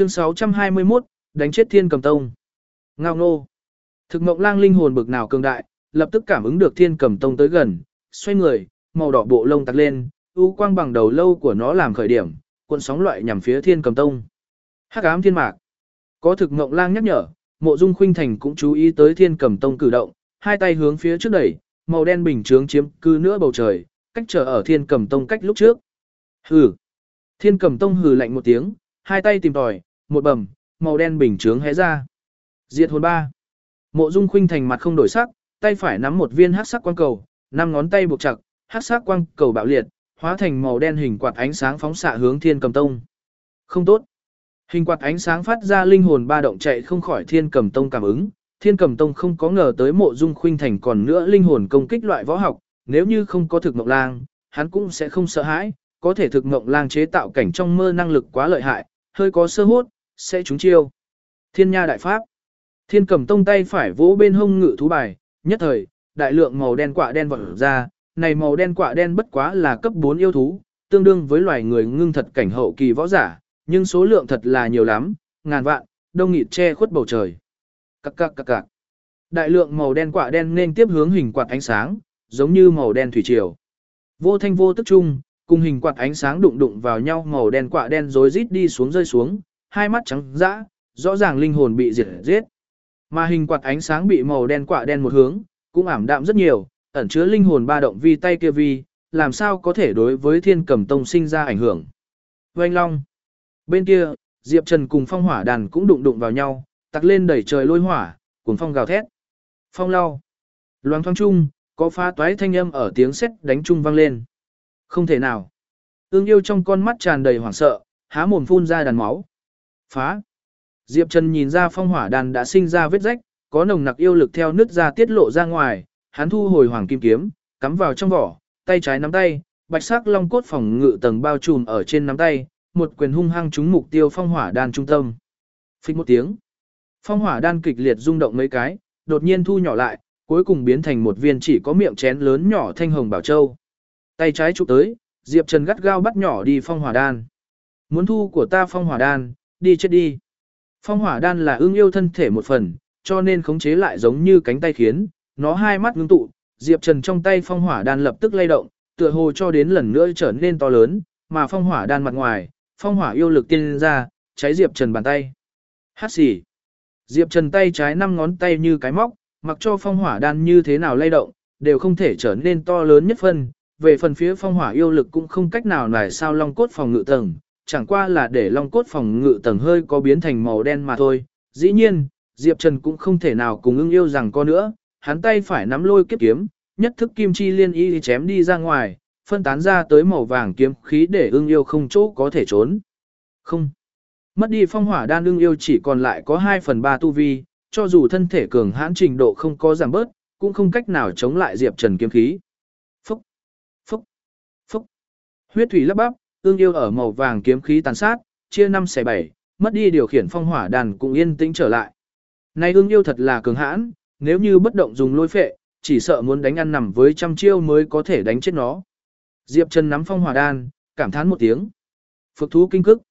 Chương 621, đánh chết thiên cầm tông. Ngao nô. Thực mộng lang linh hồn bực nào cường đại, lập tức cảm ứng được thiên cầm tông tới gần, xoay người, màu đỏ bộ lông tắt lên, u quang bằng đầu lâu của nó làm khởi điểm, cuộn sóng loại nhằm phía thiên cầm tông. Hắc ám thiên mạc. Có thực mộng lang nhắc nhở, mộ dung khuynh thành cũng chú ý tới thiên cầm tông cử động, hai tay hướng phía trước đẩy, màu đen bình chướng chiếm cư nữa bầu trời, cách trở ở thiên cầm tông cách lúc trước. Hừ. Thiên cầm tông hừ lạnh một tiếng, hai tay tìm tòi, một bầm, màu đen bình chướng hé ra. Diệt hồn ba. Mộ Dung Khuynh thành mặt không đổi sắc, tay phải nắm một viên hắc sắc quang cầu, năm ngón tay buộc chặt, hắc sắc quang cầu bạo liệt, hóa thành màu đen hình quạt ánh sáng phóng xạ hướng Thiên Cầm Tông. Không tốt. Hình quạt ánh sáng phát ra linh hồn ba động chạy không khỏi Thiên Cầm Tông cảm ứng, Thiên Cầm Tông không có ngờ tới Mộ Dung Khuynh thành còn nữa linh hồn công kích loại võ học, nếu như không có thực mộng lang, hắn cũng sẽ không sợ hãi, có thể thực mộng lang chế tạo cảnh trong mơ năng lực quá lợi hại, hơi có sơ hốt, sẽ trúng chiêu. Thiên Nha Đại Pháp Thiên cầm tông tay phải vỗ bên hông ngự thú bài, nhất thời, đại lượng màu đen quạ đen vọt ra, này màu đen quạ đen bất quá là cấp 4 yêu thú, tương đương với loài người ngưng thật cảnh hậu kỳ võ giả, nhưng số lượng thật là nhiều lắm, ngàn vạn, đông nghịt che khuất bầu trời. Các các các các. Đại lượng màu đen quạ đen nên tiếp hướng hình quạt ánh sáng, giống như màu đen thủy triều. Vô thanh vô tức chung, cùng hình quạt ánh sáng đụng đụng vào nhau màu đen quạ đen rối rít đi xuống rơi xuống, hai mắt trắng dã, rõ ràng linh hồn bị diệt giết. Mà hình quạt ánh sáng bị màu đen quạ đen một hướng, cũng ảm đạm rất nhiều, ẩn chứa linh hồn ba động vi tay kia vi, làm sao có thể đối với thiên cầm tông sinh ra ảnh hưởng. Vành Long. Bên kia, Diệp Trần cùng phong hỏa đàn cũng đụng đụng vào nhau, tặc lên đẩy trời lôi hỏa, cuốn phong gào thét. Phong lao. Loáng thoáng chung, có phá toái thanh âm ở tiếng sét đánh chung vang lên. Không thể nào. Ương yêu trong con mắt tràn đầy hoảng sợ, há mồm phun ra đàn máu. Phá. Diệp Trần nhìn ra phong hỏa đàn đã sinh ra vết rách, có nồng nặc yêu lực theo nước ra tiết lộ ra ngoài, hắn thu hồi hoàng kim kiếm, cắm vào trong vỏ, tay trái nắm tay, bạch sắc long cốt phòng ngự tầng bao trùm ở trên nắm tay, một quyền hung hăng trúng mục tiêu phong hỏa đan trung tâm. Phích một tiếng. Phong hỏa đan kịch liệt rung động mấy cái, đột nhiên thu nhỏ lại, cuối cùng biến thành một viên chỉ có miệng chén lớn nhỏ thanh hồng bảo châu. Tay trái chụp tới, Diệp Trần gắt gao bắt nhỏ đi phong hỏa đan. Muốn thu của ta phong hỏa đan, đi chết đi. Phong hỏa đan là ương yêu thân thể một phần, cho nên khống chế lại giống như cánh tay khiến, nó hai mắt ngưng tụ, Diệp Trần trong tay phong hỏa đan lập tức lay động, tựa hồ cho đến lần nữa trở nên to lớn, mà phong hỏa đan mặt ngoài, phong hỏa yêu lực tiên ra, cháy Diệp Trần bàn tay. Hát xỉ. Diệp Trần tay trái năm ngón tay như cái móc, mặc cho phong hỏa đan như thế nào lay động, đều không thể trở nên to lớn nhất phân. Về phần phía phong hỏa yêu lực cũng không cách nào nải sao long cốt phòng ngự tầng, chẳng qua là để long cốt phòng ngự tầng hơi có biến thành màu đen mà thôi. Dĩ nhiên, Diệp Trần cũng không thể nào cùng ưng yêu rằng có nữa, hắn tay phải nắm lôi kiếp kiếm, nhất thức kim chi liên y chém đi ra ngoài, phân tán ra tới màu vàng kiếm khí để ưng yêu không chỗ có thể trốn. Không. Mất đi phong hỏa đan ưng yêu chỉ còn lại có 2 phần 3 tu vi, cho dù thân thể cường hãn trình độ không có giảm bớt, cũng không cách nào chống lại Diệp Trần kiếm khí. Phúc, phúc, phúc. Huyết thủy lấp bắp, ương yêu ở màu vàng kiếm khí tàn sát, chia năm xẻ bảy, mất đi điều khiển phong hỏa đàn cũng yên tĩnh trở lại. Này ương yêu thật là cường hãn, nếu như bất động dùng lôi phệ, chỉ sợ muốn đánh ăn nằm với trăm chiêu mới có thể đánh chết nó. Diệp Trần nắm phong hỏa đan, cảm thán một tiếng. Phực thú kinh cức.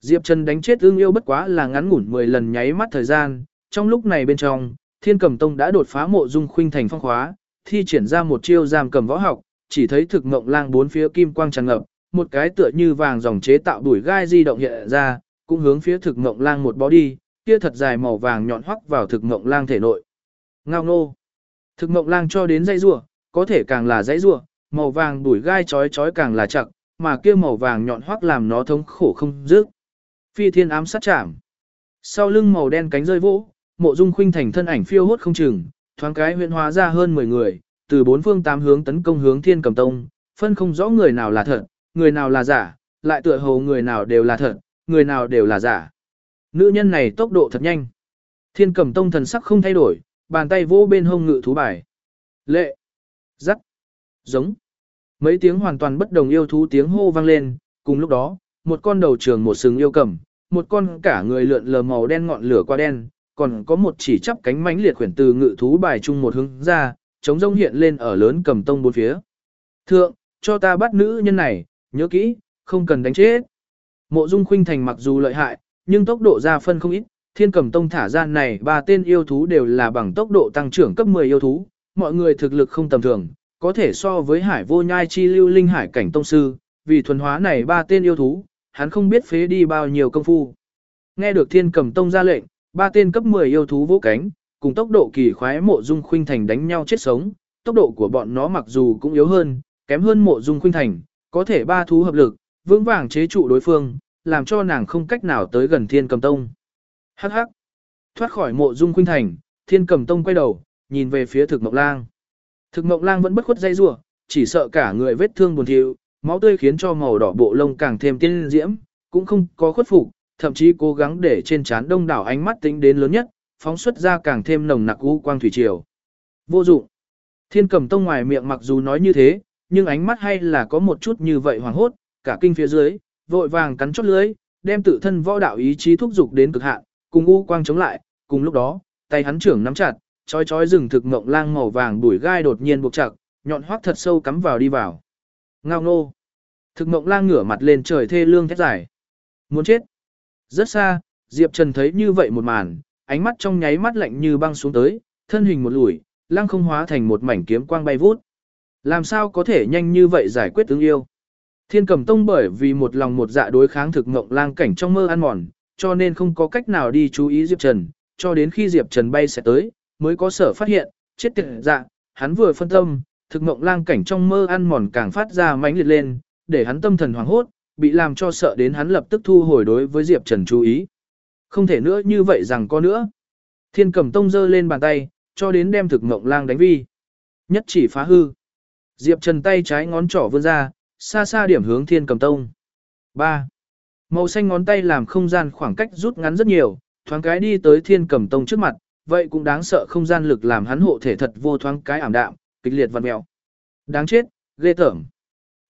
Diệp Trần đánh chết ương yêu bất quá là ngắn ngủn 10 lần nháy mắt thời gian, trong lúc này bên trong, Thiên Cầm Tông đã đột phá mộ dung khuynh thành phong khóa, thi triển ra một chiêu giam cầm võ học, chỉ thấy thực ngộng lang bốn phía kim quang tràn ngập, một cái tựa như vàng dòng chế tạo đuổi gai di động hiện ra, cũng hướng phía thực ngộng lang một bó đi, kia thật dài màu vàng nhọn hoắc vào thực ngộng lang thể nội. Ngao nô. Thực ngộng lang cho đến dây rùa, có thể càng là dây rùa, màu vàng đuổi gai chói chói càng là chặt, mà kia màu vàng nhọn hoắc làm nó thống khổ không dứt. Phi thiên ám sát chạm. Sau lưng màu đen cánh rơi vỗ, mộ dung khuynh thành thân ảnh phiêu hốt không chừng, thoáng cái huyện hóa ra hơn 10 người, từ bốn phương tám hướng tấn công hướng thiên cầm tông, phân không rõ người nào là thật, người nào là giả, lại tựa hồ người nào đều là thật, người nào đều là giả. Nữ nhân này tốc độ thật nhanh. Thiên cầm tông thần sắc không thay đổi, bàn tay vỗ bên hông ngự thú bài. Lệ. giắt, Giống. Mấy tiếng hoàn toàn bất đồng yêu thú tiếng hô vang lên, cùng lúc đó, một con đầu trường một sừng yêu cầm, một con cả người lượn lờ màu đen ngọn lửa qua đen, còn có một chỉ chắp cánh mánh liệt khuyển từ ngự thú bài chung một hướng ra, chống rông hiện lên ở lớn cầm tông bốn phía. Thượng, cho ta bắt nữ nhân này, nhớ kỹ, không cần đánh chết. Mộ Dung Khuynh Thành mặc dù lợi hại, nhưng tốc độ ra phân không ít, thiên cầm tông thả ra này ba tên yêu thú đều là bằng tốc độ tăng trưởng cấp 10 yêu thú, mọi người thực lực không tầm thường, có thể so với hải vô nhai chi lưu linh hải cảnh tông sư, vì thuần hóa này ba tên yêu thú, hắn không biết phế đi bao nhiêu công phu. Nghe được thiên cầm tông ra lệnh, ba tên cấp 10 yêu thú vỗ cánh, cùng tốc độ kỳ khoái mộ dung khuynh thành đánh nhau chết sống, tốc độ của bọn nó mặc dù cũng yếu hơn, kém hơn mộ dung khuynh thành, có thể ba thú hợp lực, vững vàng chế trụ đối phương, làm cho nàng không cách nào tới gần thiên cầm tông. Hắc hắc, thoát khỏi mộ dung khuynh thành, thiên cầm tông quay đầu, nhìn về phía thực mộng lang. Thực mộng lang vẫn bất khuất dây rủa chỉ sợ cả người vết thương buồn thiu, máu tươi khiến cho màu đỏ bộ lông càng thêm tiên diễm, cũng không có khuất phục, thậm chí cố gắng để trên trán đông đảo ánh mắt tính đến lớn nhất, phóng xuất ra càng thêm nồng nặc u quang thủy triều. Vô dụng. Thiên Cầm Tông ngoài miệng mặc dù nói như thế, nhưng ánh mắt hay là có một chút như vậy hoảng hốt, cả kinh phía dưới, vội vàng cắn chốt lưới, đem tự thân võ đạo ý chí thúc dục đến cực hạn, cùng u quang chống lại, cùng lúc đó, tay hắn trưởng nắm chặt, chói chói rừng thực ngộng lang màu vàng đuổi gai đột nhiên buộc chặt, nhọn hoắc thật sâu cắm vào đi vào. Ngao nô. Thực ngộng lang ngửa mặt lên trời thê lương thét dài. Muốn chết. Rất xa, Diệp Trần thấy như vậy một màn, ánh mắt trong nháy mắt lạnh như băng xuống tới, thân hình một lùi, lang không hóa thành một mảnh kiếm quang bay vút. Làm sao có thể nhanh như vậy giải quyết ứng yêu? Thiên cầm tông bởi vì một lòng một dạ đối kháng thực ngộng lang cảnh trong mơ ăn mòn, cho nên không có cách nào đi chú ý Diệp Trần, cho đến khi Diệp Trần bay sẽ tới, mới có sở phát hiện, chết tiệt dạ, hắn vừa phân tâm, thực ngộng lang cảnh trong mơ ăn mòn càng phát ra mãnh liệt lên, để hắn tâm thần hoảng hốt, bị làm cho sợ đến hắn lập tức thu hồi đối với Diệp Trần chú ý. Không thể nữa như vậy rằng có nữa. Thiên cầm tông giơ lên bàn tay, cho đến đem thực ngộng lang đánh vi. Nhất chỉ phá hư. Diệp Trần tay trái ngón trỏ vươn ra, xa xa điểm hướng thiên cầm tông. 3. Màu xanh ngón tay làm không gian khoảng cách rút ngắn rất nhiều, thoáng cái đi tới thiên cầm tông trước mặt, vậy cũng đáng sợ không gian lực làm hắn hộ thể thật vô thoáng cái ảm đạm, kịch liệt vặn mèo. Đáng chết, ghê tởm.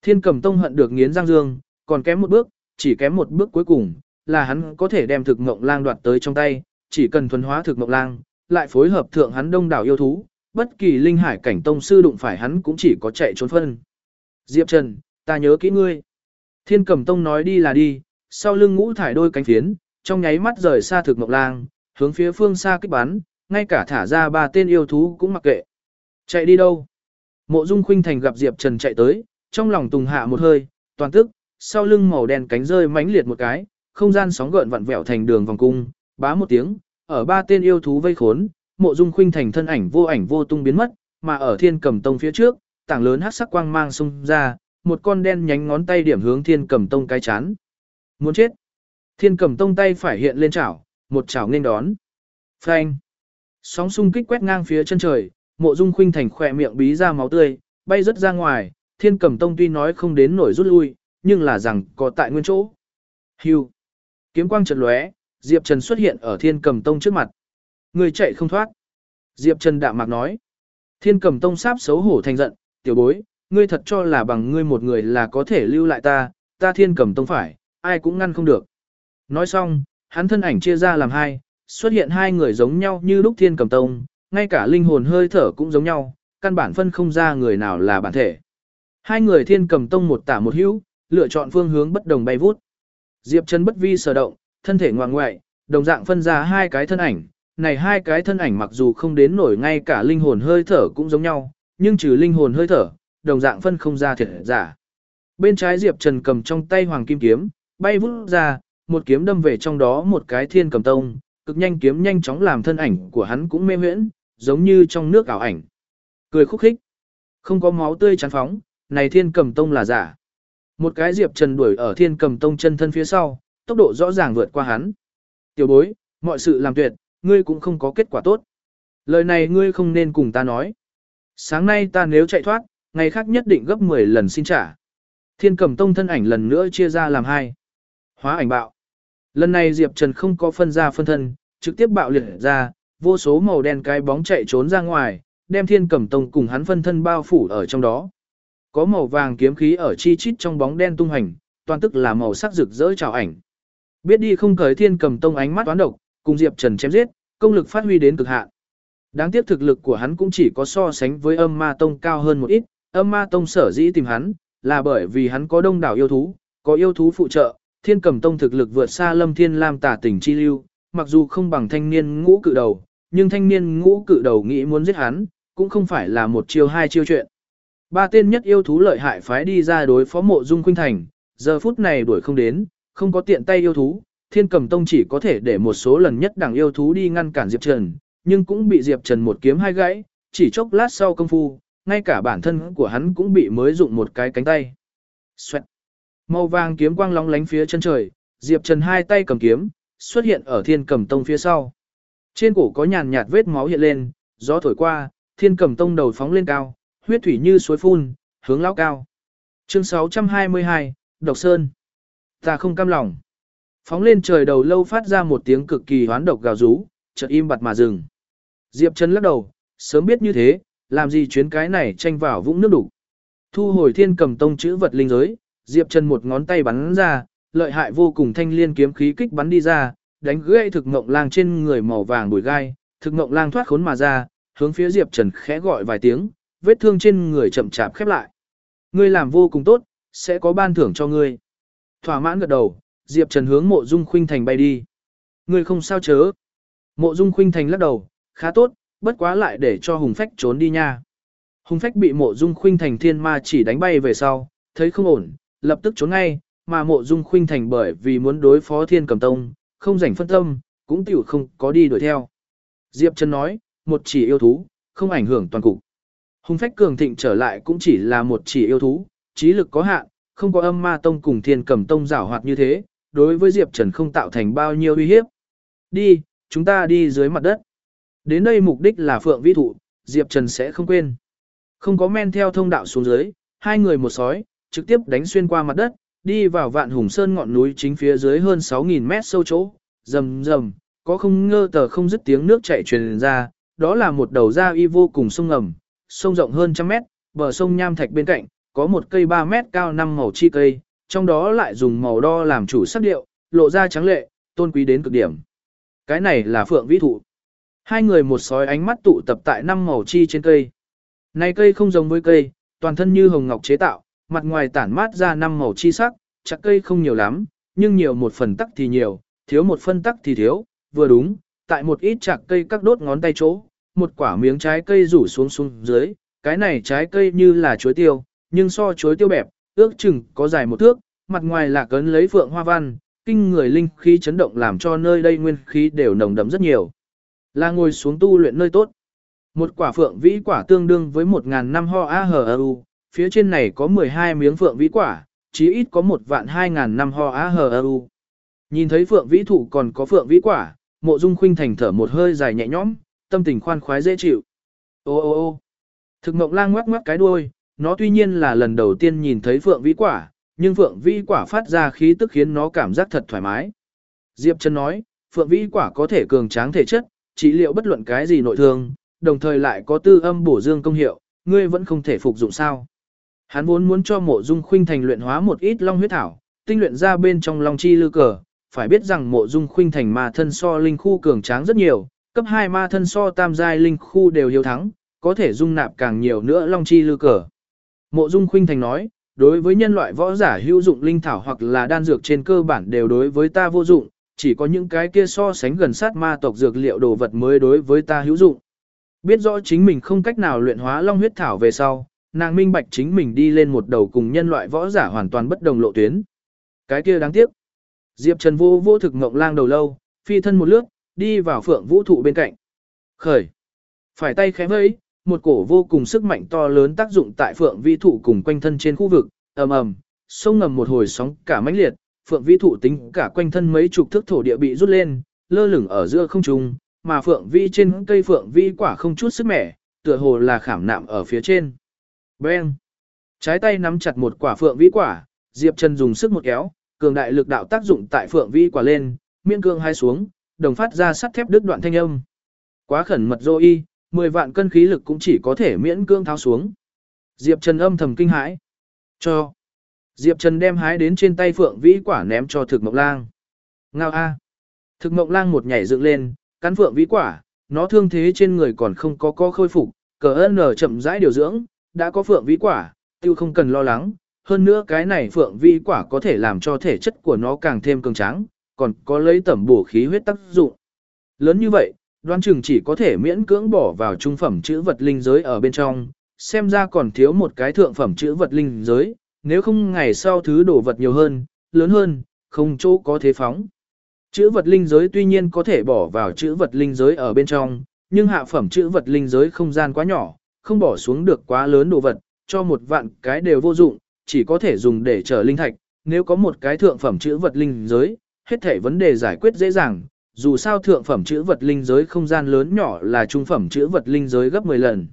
Thiên cầm tông hận được nghiến răng dương, còn kém một bước, chỉ kém một bước cuối cùng, là hắn có thể đem thực ngộng lang đoạt tới trong tay, chỉ cần thuần hóa thực ngộng lang, lại phối hợp thượng hắn đông đảo yêu thú, bất kỳ linh hải cảnh tông sư đụng phải hắn cũng chỉ có chạy trốn phân. Diệp Trần, ta nhớ kỹ ngươi. Thiên cầm tông nói đi là đi, sau lưng ngũ thải đôi cánh phiến, trong nháy mắt rời xa thực ngộng lang, hướng phía phương xa kích bắn, ngay cả thả ra ba tên yêu thú cũng mặc kệ. Chạy đi đâu? Mộ Dung Khuynh Thành gặp Diệp Trần chạy tới, trong lòng tùng hạ một hơi, toàn tức, sau lưng màu đen cánh rơi mãnh liệt một cái, không gian sóng gợn vặn vẹo thành đường vòng cung, bá một tiếng, ở ba tên yêu thú vây khốn, Mộ Dung Khuynh Thành thân ảnh vô ảnh vô tung biến mất, mà ở Thiên Cầm Tông phía trước, tảng lớn hắc sắc quang mang xung ra, một con đen nhánh ngón tay điểm hướng Thiên Cầm Tông cái chán. Muốn chết. Thiên Cầm Tông tay phải hiện lên chảo, một chảo nên đón. Phanh. Sóng xung kích quét ngang phía chân trời, Mộ Dung Khuynh Thành khỏe miệng bí ra máu tươi, bay rất ra ngoài, Thiên Cầm Tông tuy nói không đến nổi rút lui, nhưng là rằng có tại nguyên chỗ. Hưu. Kiếm quang chợt lóe, Diệp Trần xuất hiện ở Thiên Cầm Tông trước mặt. Người chạy không thoát. Diệp Trần đạm mạc nói. Thiên Cầm Tông sáp xấu hổ thành giận, tiểu bối, ngươi thật cho là bằng ngươi một người là có thể lưu lại ta, ta Thiên Cầm Tông phải, ai cũng ngăn không được. Nói xong, hắn thân ảnh chia ra làm hai, xuất hiện hai người giống nhau như lúc Thiên Cầm Tông, ngay cả linh hồn hơi thở cũng giống nhau, căn bản phân không ra người nào là bản thể. Hai người Thiên Cầm Tông một tả một hữu, lựa chọn phương hướng bất đồng bay vút. Diệp Trần bất vi sở động, thân thể ngoan ngoại, đồng dạng phân ra hai cái thân ảnh. Này hai cái thân ảnh mặc dù không đến nổi ngay cả linh hồn hơi thở cũng giống nhau, nhưng trừ linh hồn hơi thở, đồng dạng phân không ra thiệt giả. Bên trái Diệp Trần cầm trong tay hoàng kim kiếm, bay vút ra, một kiếm đâm về trong đó một cái thiên cầm tông, cực nhanh kiếm nhanh chóng làm thân ảnh của hắn cũng mê huyễn, giống như trong nước ảo ảnh. Cười khúc khích, không có máu tươi chán phóng, này thiên cầm tông là giả. Một cái Diệp Trần đuổi ở thiên cầm tông chân thân phía sau, tốc độ rõ ràng vượt qua hắn. Tiểu bối, mọi sự làm tuyệt, ngươi cũng không có kết quả tốt. Lời này ngươi không nên cùng ta nói. Sáng nay ta nếu chạy thoát, ngày khác nhất định gấp 10 lần xin trả. Thiên cầm tông thân ảnh lần nữa chia ra làm hai. Hóa ảnh bạo. Lần này Diệp Trần không có phân ra phân thân, trực tiếp bạo liệt ra, vô số màu đen cái bóng chạy trốn ra ngoài, đem thiên cầm tông cùng hắn phân thân bao phủ ở trong đó. Có màu vàng kiếm khí ở chi chít trong bóng đen tung hành, toàn tức là màu sắc rực rỡ chào ảnh. Biết đi không cởi thiên cầm tông ánh mắt toán độc, cùng Diệp Trần chém giết, công lực phát huy đến cực hạn. Đáng tiếc thực lực của hắn cũng chỉ có so sánh với âm ma tông cao hơn một ít, âm ma tông sở dĩ tìm hắn, là bởi vì hắn có đông đảo yêu thú, có yêu thú phụ trợ, thiên cầm tông thực lực vượt xa lâm thiên lam tả tỉnh chi lưu, mặc dù không bằng thanh niên ngũ cự đầu, nhưng thanh niên ngũ cự đầu nghĩ muốn giết hắn, cũng không phải là một chiêu hai chiêu chuyện. Ba tên nhất yêu thú lợi hại phái đi ra đối phó mộ dung khuynh thành, giờ phút này đuổi không đến, không có tiện tay yêu thú, thiên cầm tông chỉ có thể để một số lần nhất đẳng yêu thú đi ngăn cản Diệp Trần, nhưng cũng bị Diệp Trần một kiếm hai gãy, chỉ chốc lát sau công phu, ngay cả bản thân của hắn cũng bị mới dụng một cái cánh tay. Xoẹt. Màu vàng kiếm quang lóng lánh phía chân trời, Diệp Trần hai tay cầm kiếm, xuất hiện ở thiên cầm tông phía sau. Trên cổ có nhàn nhạt vết máu hiện lên, gió thổi qua, thiên cầm tông đầu phóng lên cao, huyết thủy như suối phun, hướng lao cao. Chương 622, Độc Sơn. Ta không cam lòng. Phóng lên trời đầu lâu phát ra một tiếng cực kỳ hoán độc gào rú, chợt im bặt mà dừng. Diệp Trần lắc đầu, sớm biết như thế, làm gì chuyến cái này tranh vào vũng nước đủ. Thu hồi thiên cầm tông chữ vật linh giới, Diệp Trần một ngón tay bắn ra, lợi hại vô cùng thanh liên kiếm khí kích bắn đi ra, đánh gãy thực ngộng lang trên người màu vàng bùi gai, thực ngộng lang thoát khốn mà ra, hướng phía Diệp Trần khẽ gọi vài tiếng, vết thương trên người chậm chạp khép lại. Ngươi làm vô cùng tốt, sẽ có ban thưởng cho ngươi. Thỏa mãn gật đầu, Diệp Trần hướng mộ dung khuynh thành bay đi. Ngươi không sao chớ. Mộ dung khuynh thành lắc đầu, khá tốt, bất quá lại để cho Hùng Phách trốn đi nha. Hùng Phách bị mộ dung khuynh thành thiên ma chỉ đánh bay về sau, thấy không ổn, lập tức trốn ngay, mà mộ dung khuynh thành bởi vì muốn đối phó thiên cầm tông, không rảnh phân tâm, cũng tiểu không có đi đuổi theo. Diệp Trần nói, một chỉ yêu thú, không ảnh hưởng toàn cục. Hùng phách cường thịnh trở lại cũng chỉ là một chỉ yêu thú, trí lực có hạn, không có âm ma tông cùng thiên cầm tông giảo hoạt như thế, đối với Diệp Trần không tạo thành bao nhiêu uy hiếp. Đi, chúng ta đi dưới mặt đất. Đến đây mục đích là phượng vĩ thụ, Diệp Trần sẽ không quên. Không có men theo thông đạo xuống dưới, hai người một sói, trực tiếp đánh xuyên qua mặt đất, đi vào vạn hùng sơn ngọn núi chính phía dưới hơn 6.000 mét sâu chỗ, rầm rầm, có không ngơ tờ không dứt tiếng nước chảy truyền ra, đó là một đầu da y vô cùng sông ngầm, sông rộng hơn trăm mét, bờ sông nham thạch bên cạnh, có một cây 3 mét cao năm màu chi cây, trong đó lại dùng màu đo làm chủ sắc điệu, lộ ra trắng lệ, tôn quý đến cực điểm. Cái này là phượng vĩ thụ. Hai người một sói ánh mắt tụ tập tại năm màu chi trên cây. Này cây không giống với cây, toàn thân như hồng ngọc chế tạo, mặt ngoài tản mát ra năm màu chi sắc, chắc cây không nhiều lắm, nhưng nhiều một phần tắc thì nhiều, thiếu một phân tắc thì thiếu, vừa đúng, tại một ít chạc cây các đốt ngón tay chỗ, một quả miếng trái cây rủ xuống xuống dưới, cái này trái cây như là chuối tiêu, nhưng so chuối tiêu bẹp, ước chừng có dài một thước, mặt ngoài là cấn lấy phượng hoa văn, kinh người linh khí chấn động làm cho nơi đây nguyên khí đều nồng đậm rất nhiều. Là ngồi xuống tu luyện nơi tốt. Một quả phượng vĩ quả tương đương với một ngàn năm ho a hờ u, phía trên này có 12 miếng phượng vĩ quả, chí ít có một vạn hai ngàn năm ho a hờ u. Nhìn thấy phượng vĩ thủ còn có phượng vĩ quả, mộ dung khuynh thành thở một hơi dài nhẹ nhõm, tâm tình khoan khoái dễ chịu. Ô ô ô thực mộng lang ngoắc ngoắc cái đuôi, nó tuy nhiên là lần đầu tiên nhìn thấy phượng vĩ quả, nhưng phượng vĩ quả phát ra khí tức khiến nó cảm giác thật thoải mái. Diệp Trần nói, phượng vĩ quả có thể cường tráng thể chất, trị liệu bất luận cái gì nội thương, đồng thời lại có tư âm bổ dương công hiệu, ngươi vẫn không thể phục dụng sao. Hắn vốn muốn cho mộ dung khuynh thành luyện hóa một ít long huyết thảo, tinh luyện ra bên trong long chi lư cờ, phải biết rằng mộ dung khuynh thành ma thân so linh khu cường tráng rất nhiều, cấp 2 ma thân so tam giai linh khu đều hiếu thắng, có thể dung nạp càng nhiều nữa long chi lư cờ. Mộ dung khuynh thành nói, đối với nhân loại võ giả hữu dụng linh thảo hoặc là đan dược trên cơ bản đều đối với ta vô dụng, chỉ có những cái kia so sánh gần sát ma tộc dược liệu đồ vật mới đối với ta hữu dụng. Biết rõ chính mình không cách nào luyện hóa long huyết thảo về sau, nàng minh bạch chính mình đi lên một đầu cùng nhân loại võ giả hoàn toàn bất đồng lộ tuyến. Cái kia đáng tiếc. Diệp Trần vô vô thực ngộng lang đầu lâu, phi thân một lướt, đi vào phượng vũ thụ bên cạnh. Khởi. Phải tay khẽ vẫy, một cổ vô cùng sức mạnh to lớn tác dụng tại phượng vi thụ cùng quanh thân trên khu vực, ầm ầm, sông ngầm một hồi sóng cả mãnh liệt, phượng vi thụ tính cả quanh thân mấy chục thước thổ địa bị rút lên, lơ lửng ở giữa không trung, mà phượng vi trên cây phượng vi quả không chút sức mẻ, tựa hồ là khảm nạm ở phía trên. Beng. Trái tay nắm chặt một quả phượng vi quả, Diệp Trần dùng sức một kéo, cường đại lực đạo tác dụng tại phượng vi quả lên, miên cương hai xuống, đồng phát ra sắt thép đứt đoạn thanh âm. Quá khẩn mật dô y, 10 vạn cân khí lực cũng chỉ có thể miễn cương tháo xuống. Diệp Trần âm thầm kinh hãi. Cho. Diệp Trần đem hái đến trên tay Phượng Vĩ quả ném cho thực mộng lang. Ngao a. Thực mộng lang một nhảy dựng lên, cắn Phượng Vĩ quả, nó thương thế trên người còn không có co khôi phục, cờ ơn nở chậm rãi điều dưỡng, đã có Phượng Vĩ quả, tiêu không cần lo lắng, hơn nữa cái này phượng vĩ quả có thể làm cho thể chất của nó càng thêm cường tráng, còn có lấy tẩm bổ khí huyết tác dụng. Lớn như vậy, đoán chừng chỉ có thể miễn cưỡng bỏ vào trung phẩm chữ vật linh giới ở bên trong, xem ra còn thiếu một cái thượng phẩm chữ vật linh giới, nếu không ngày sau thứ đổ vật nhiều hơn, lớn hơn, không chỗ có thế phóng. Chữ vật linh giới tuy nhiên có thể bỏ vào chữ vật linh giới ở bên trong, nhưng hạ phẩm chữ vật linh giới không gian quá nhỏ, không bỏ xuống được quá lớn đồ vật, cho một vạn cái đều vô dụng, chỉ có thể dùng để trở linh thạch, nếu có một cái thượng phẩm chữ vật linh giới, hết thể vấn đề giải quyết dễ dàng, dù sao thượng phẩm chữ vật linh giới không gian lớn nhỏ là trung phẩm chữ vật linh giới gấp 10 lần.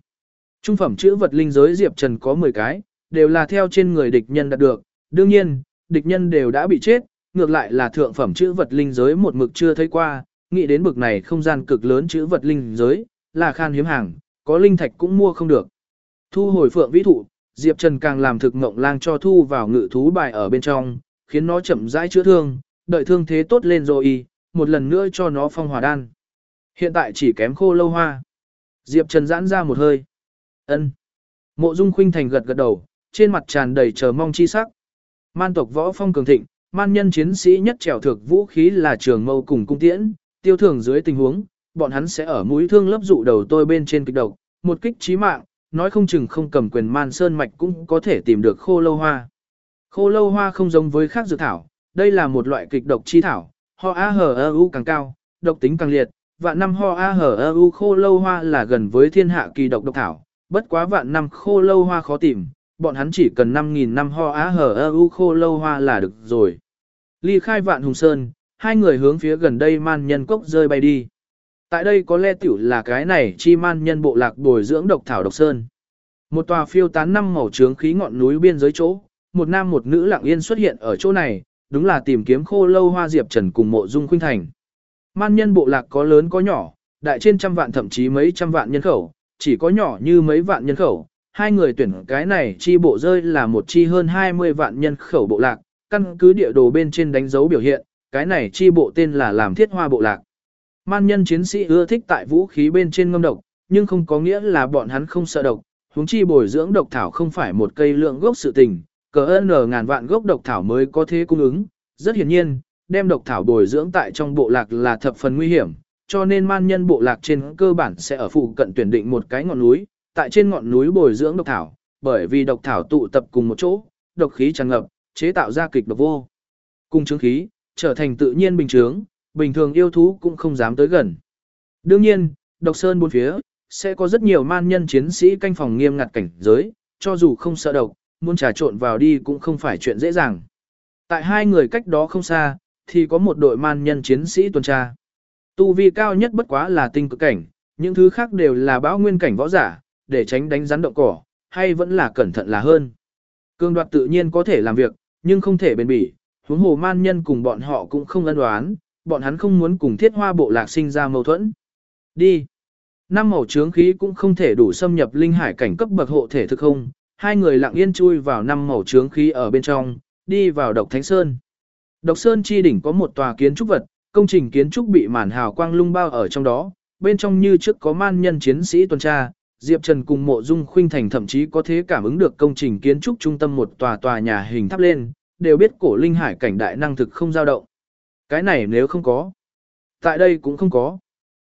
Trung phẩm chữ vật linh giới Diệp Trần có 10 cái, đều là theo trên người địch nhân đạt được, đương nhiên, địch nhân đều đã bị chết, ngược lại là thượng phẩm chữ vật linh giới một mực chưa thấy qua, nghĩ đến bực này không gian cực lớn chữ vật linh giới, là khan hiếm hàng, có linh thạch cũng mua không được. Thu hồi phượng vĩ thụ, Diệp Trần càng làm thực ngộng lang cho thu vào ngự thú bài ở bên trong, khiến nó chậm rãi chữa thương, đợi thương thế tốt lên rồi y một lần nữa cho nó phong hòa đan. Hiện tại chỉ kém khô lâu hoa. Diệp Trần giãn ra một hơi. ân Mộ Dung Khuynh Thành gật gật đầu, trên mặt tràn đầy chờ mong chi sắc. Man tộc võ phong cường thịnh, man nhân chiến sĩ nhất trèo thực vũ khí là trường mâu cùng cung tiễn, tiêu thường dưới tình huống, bọn hắn sẽ ở mũi thương lấp dụ đầu tôi bên trên kịch độc, một kích chí mạng, nói không chừng không cầm quyền man sơn mạch cũng có thể tìm được khô lâu hoa. Khô lâu hoa không giống với khác dược thảo, đây là một loại kịch độc chi thảo, ho a hở ơ u càng cao, độc tính càng liệt, vạn năm ho a hở ơ u khô lâu hoa là gần với thiên hạ kỳ độc độc thảo, bất quá vạn năm khô lâu hoa khó tìm, bọn hắn chỉ cần 5.000 năm ho á hở ơ u khô lâu hoa là được rồi. Ly khai vạn hùng sơn, hai người hướng phía gần đây man nhân cốc rơi bay đi. Tại đây có lẽ tiểu là cái này chi man nhân bộ lạc bồi dưỡng độc thảo độc sơn. Một tòa phiêu tán năm màu trướng khí ngọn núi biên giới chỗ, một nam một nữ lặng yên xuất hiện ở chỗ này, đúng là tìm kiếm khô lâu hoa diệp trần cùng mộ dung khuynh thành. Man nhân bộ lạc có lớn có nhỏ, đại trên trăm vạn thậm chí mấy trăm vạn nhân khẩu, chỉ có nhỏ như mấy vạn nhân khẩu, hai người tuyển cái này chi bộ rơi là một chi hơn 20 vạn nhân khẩu bộ lạc, căn cứ địa đồ bên trên đánh dấu biểu hiện, cái này chi bộ tên là làm thiết hoa bộ lạc. Man nhân chiến sĩ ưa thích tại vũ khí bên trên ngâm độc, nhưng không có nghĩa là bọn hắn không sợ độc, huống chi bồi dưỡng độc thảo không phải một cây lượng gốc sự tình, cỡ ơn ngàn vạn gốc độc thảo mới có thế cung ứng. Rất hiển nhiên, đem độc thảo bồi dưỡng tại trong bộ lạc là thập phần nguy hiểm, cho nên man nhân bộ lạc trên cơ bản sẽ ở phụ cận tuyển định một cái ngọn núi, tại trên ngọn núi bồi dưỡng độc thảo, bởi vì độc thảo tụ tập cùng một chỗ, độc khí tràn ngập, chế tạo ra kịch độc vô. Cùng chứng khí, trở thành tự nhiên bình thường, bình thường yêu thú cũng không dám tới gần. Đương nhiên, độc sơn bốn phía, sẽ có rất nhiều man nhân chiến sĩ canh phòng nghiêm ngặt cảnh giới, cho dù không sợ độc, muốn trà trộn vào đi cũng không phải chuyện dễ dàng. Tại hai người cách đó không xa, thì có một đội man nhân chiến sĩ tuần tra. Tu vi cao nhất bất quá là tinh cực cảnh, những thứ khác đều là bão nguyên cảnh võ giả, để tránh đánh rắn động cỏ, hay vẫn là cẩn thận là hơn. Cương đoạt tự nhiên có thể làm việc, nhưng không thể bền bỉ, huống hồ man nhân cùng bọn họ cũng không ân đoán, bọn hắn không muốn cùng thiết hoa bộ lạc sinh ra mâu thuẫn. Đi. Năm màu trướng khí cũng không thể đủ xâm nhập linh hải cảnh cấp bậc hộ thể thực không, hai người lặng yên chui vào năm màu trướng khí ở bên trong, đi vào độc thánh sơn. Độc sơn chi đỉnh có một tòa kiến trúc vật, công trình kiến trúc bị màn hào quang lung bao ở trong đó, bên trong như trước có man nhân chiến sĩ tuần tra, Diệp Trần cùng mộ dung khuynh thành thậm chí có thể cảm ứng được công trình kiến trúc trung tâm một tòa tòa nhà hình tháp lên, đều biết cổ linh hải cảnh đại năng thực không dao động. Cái này nếu không có, tại đây cũng không có.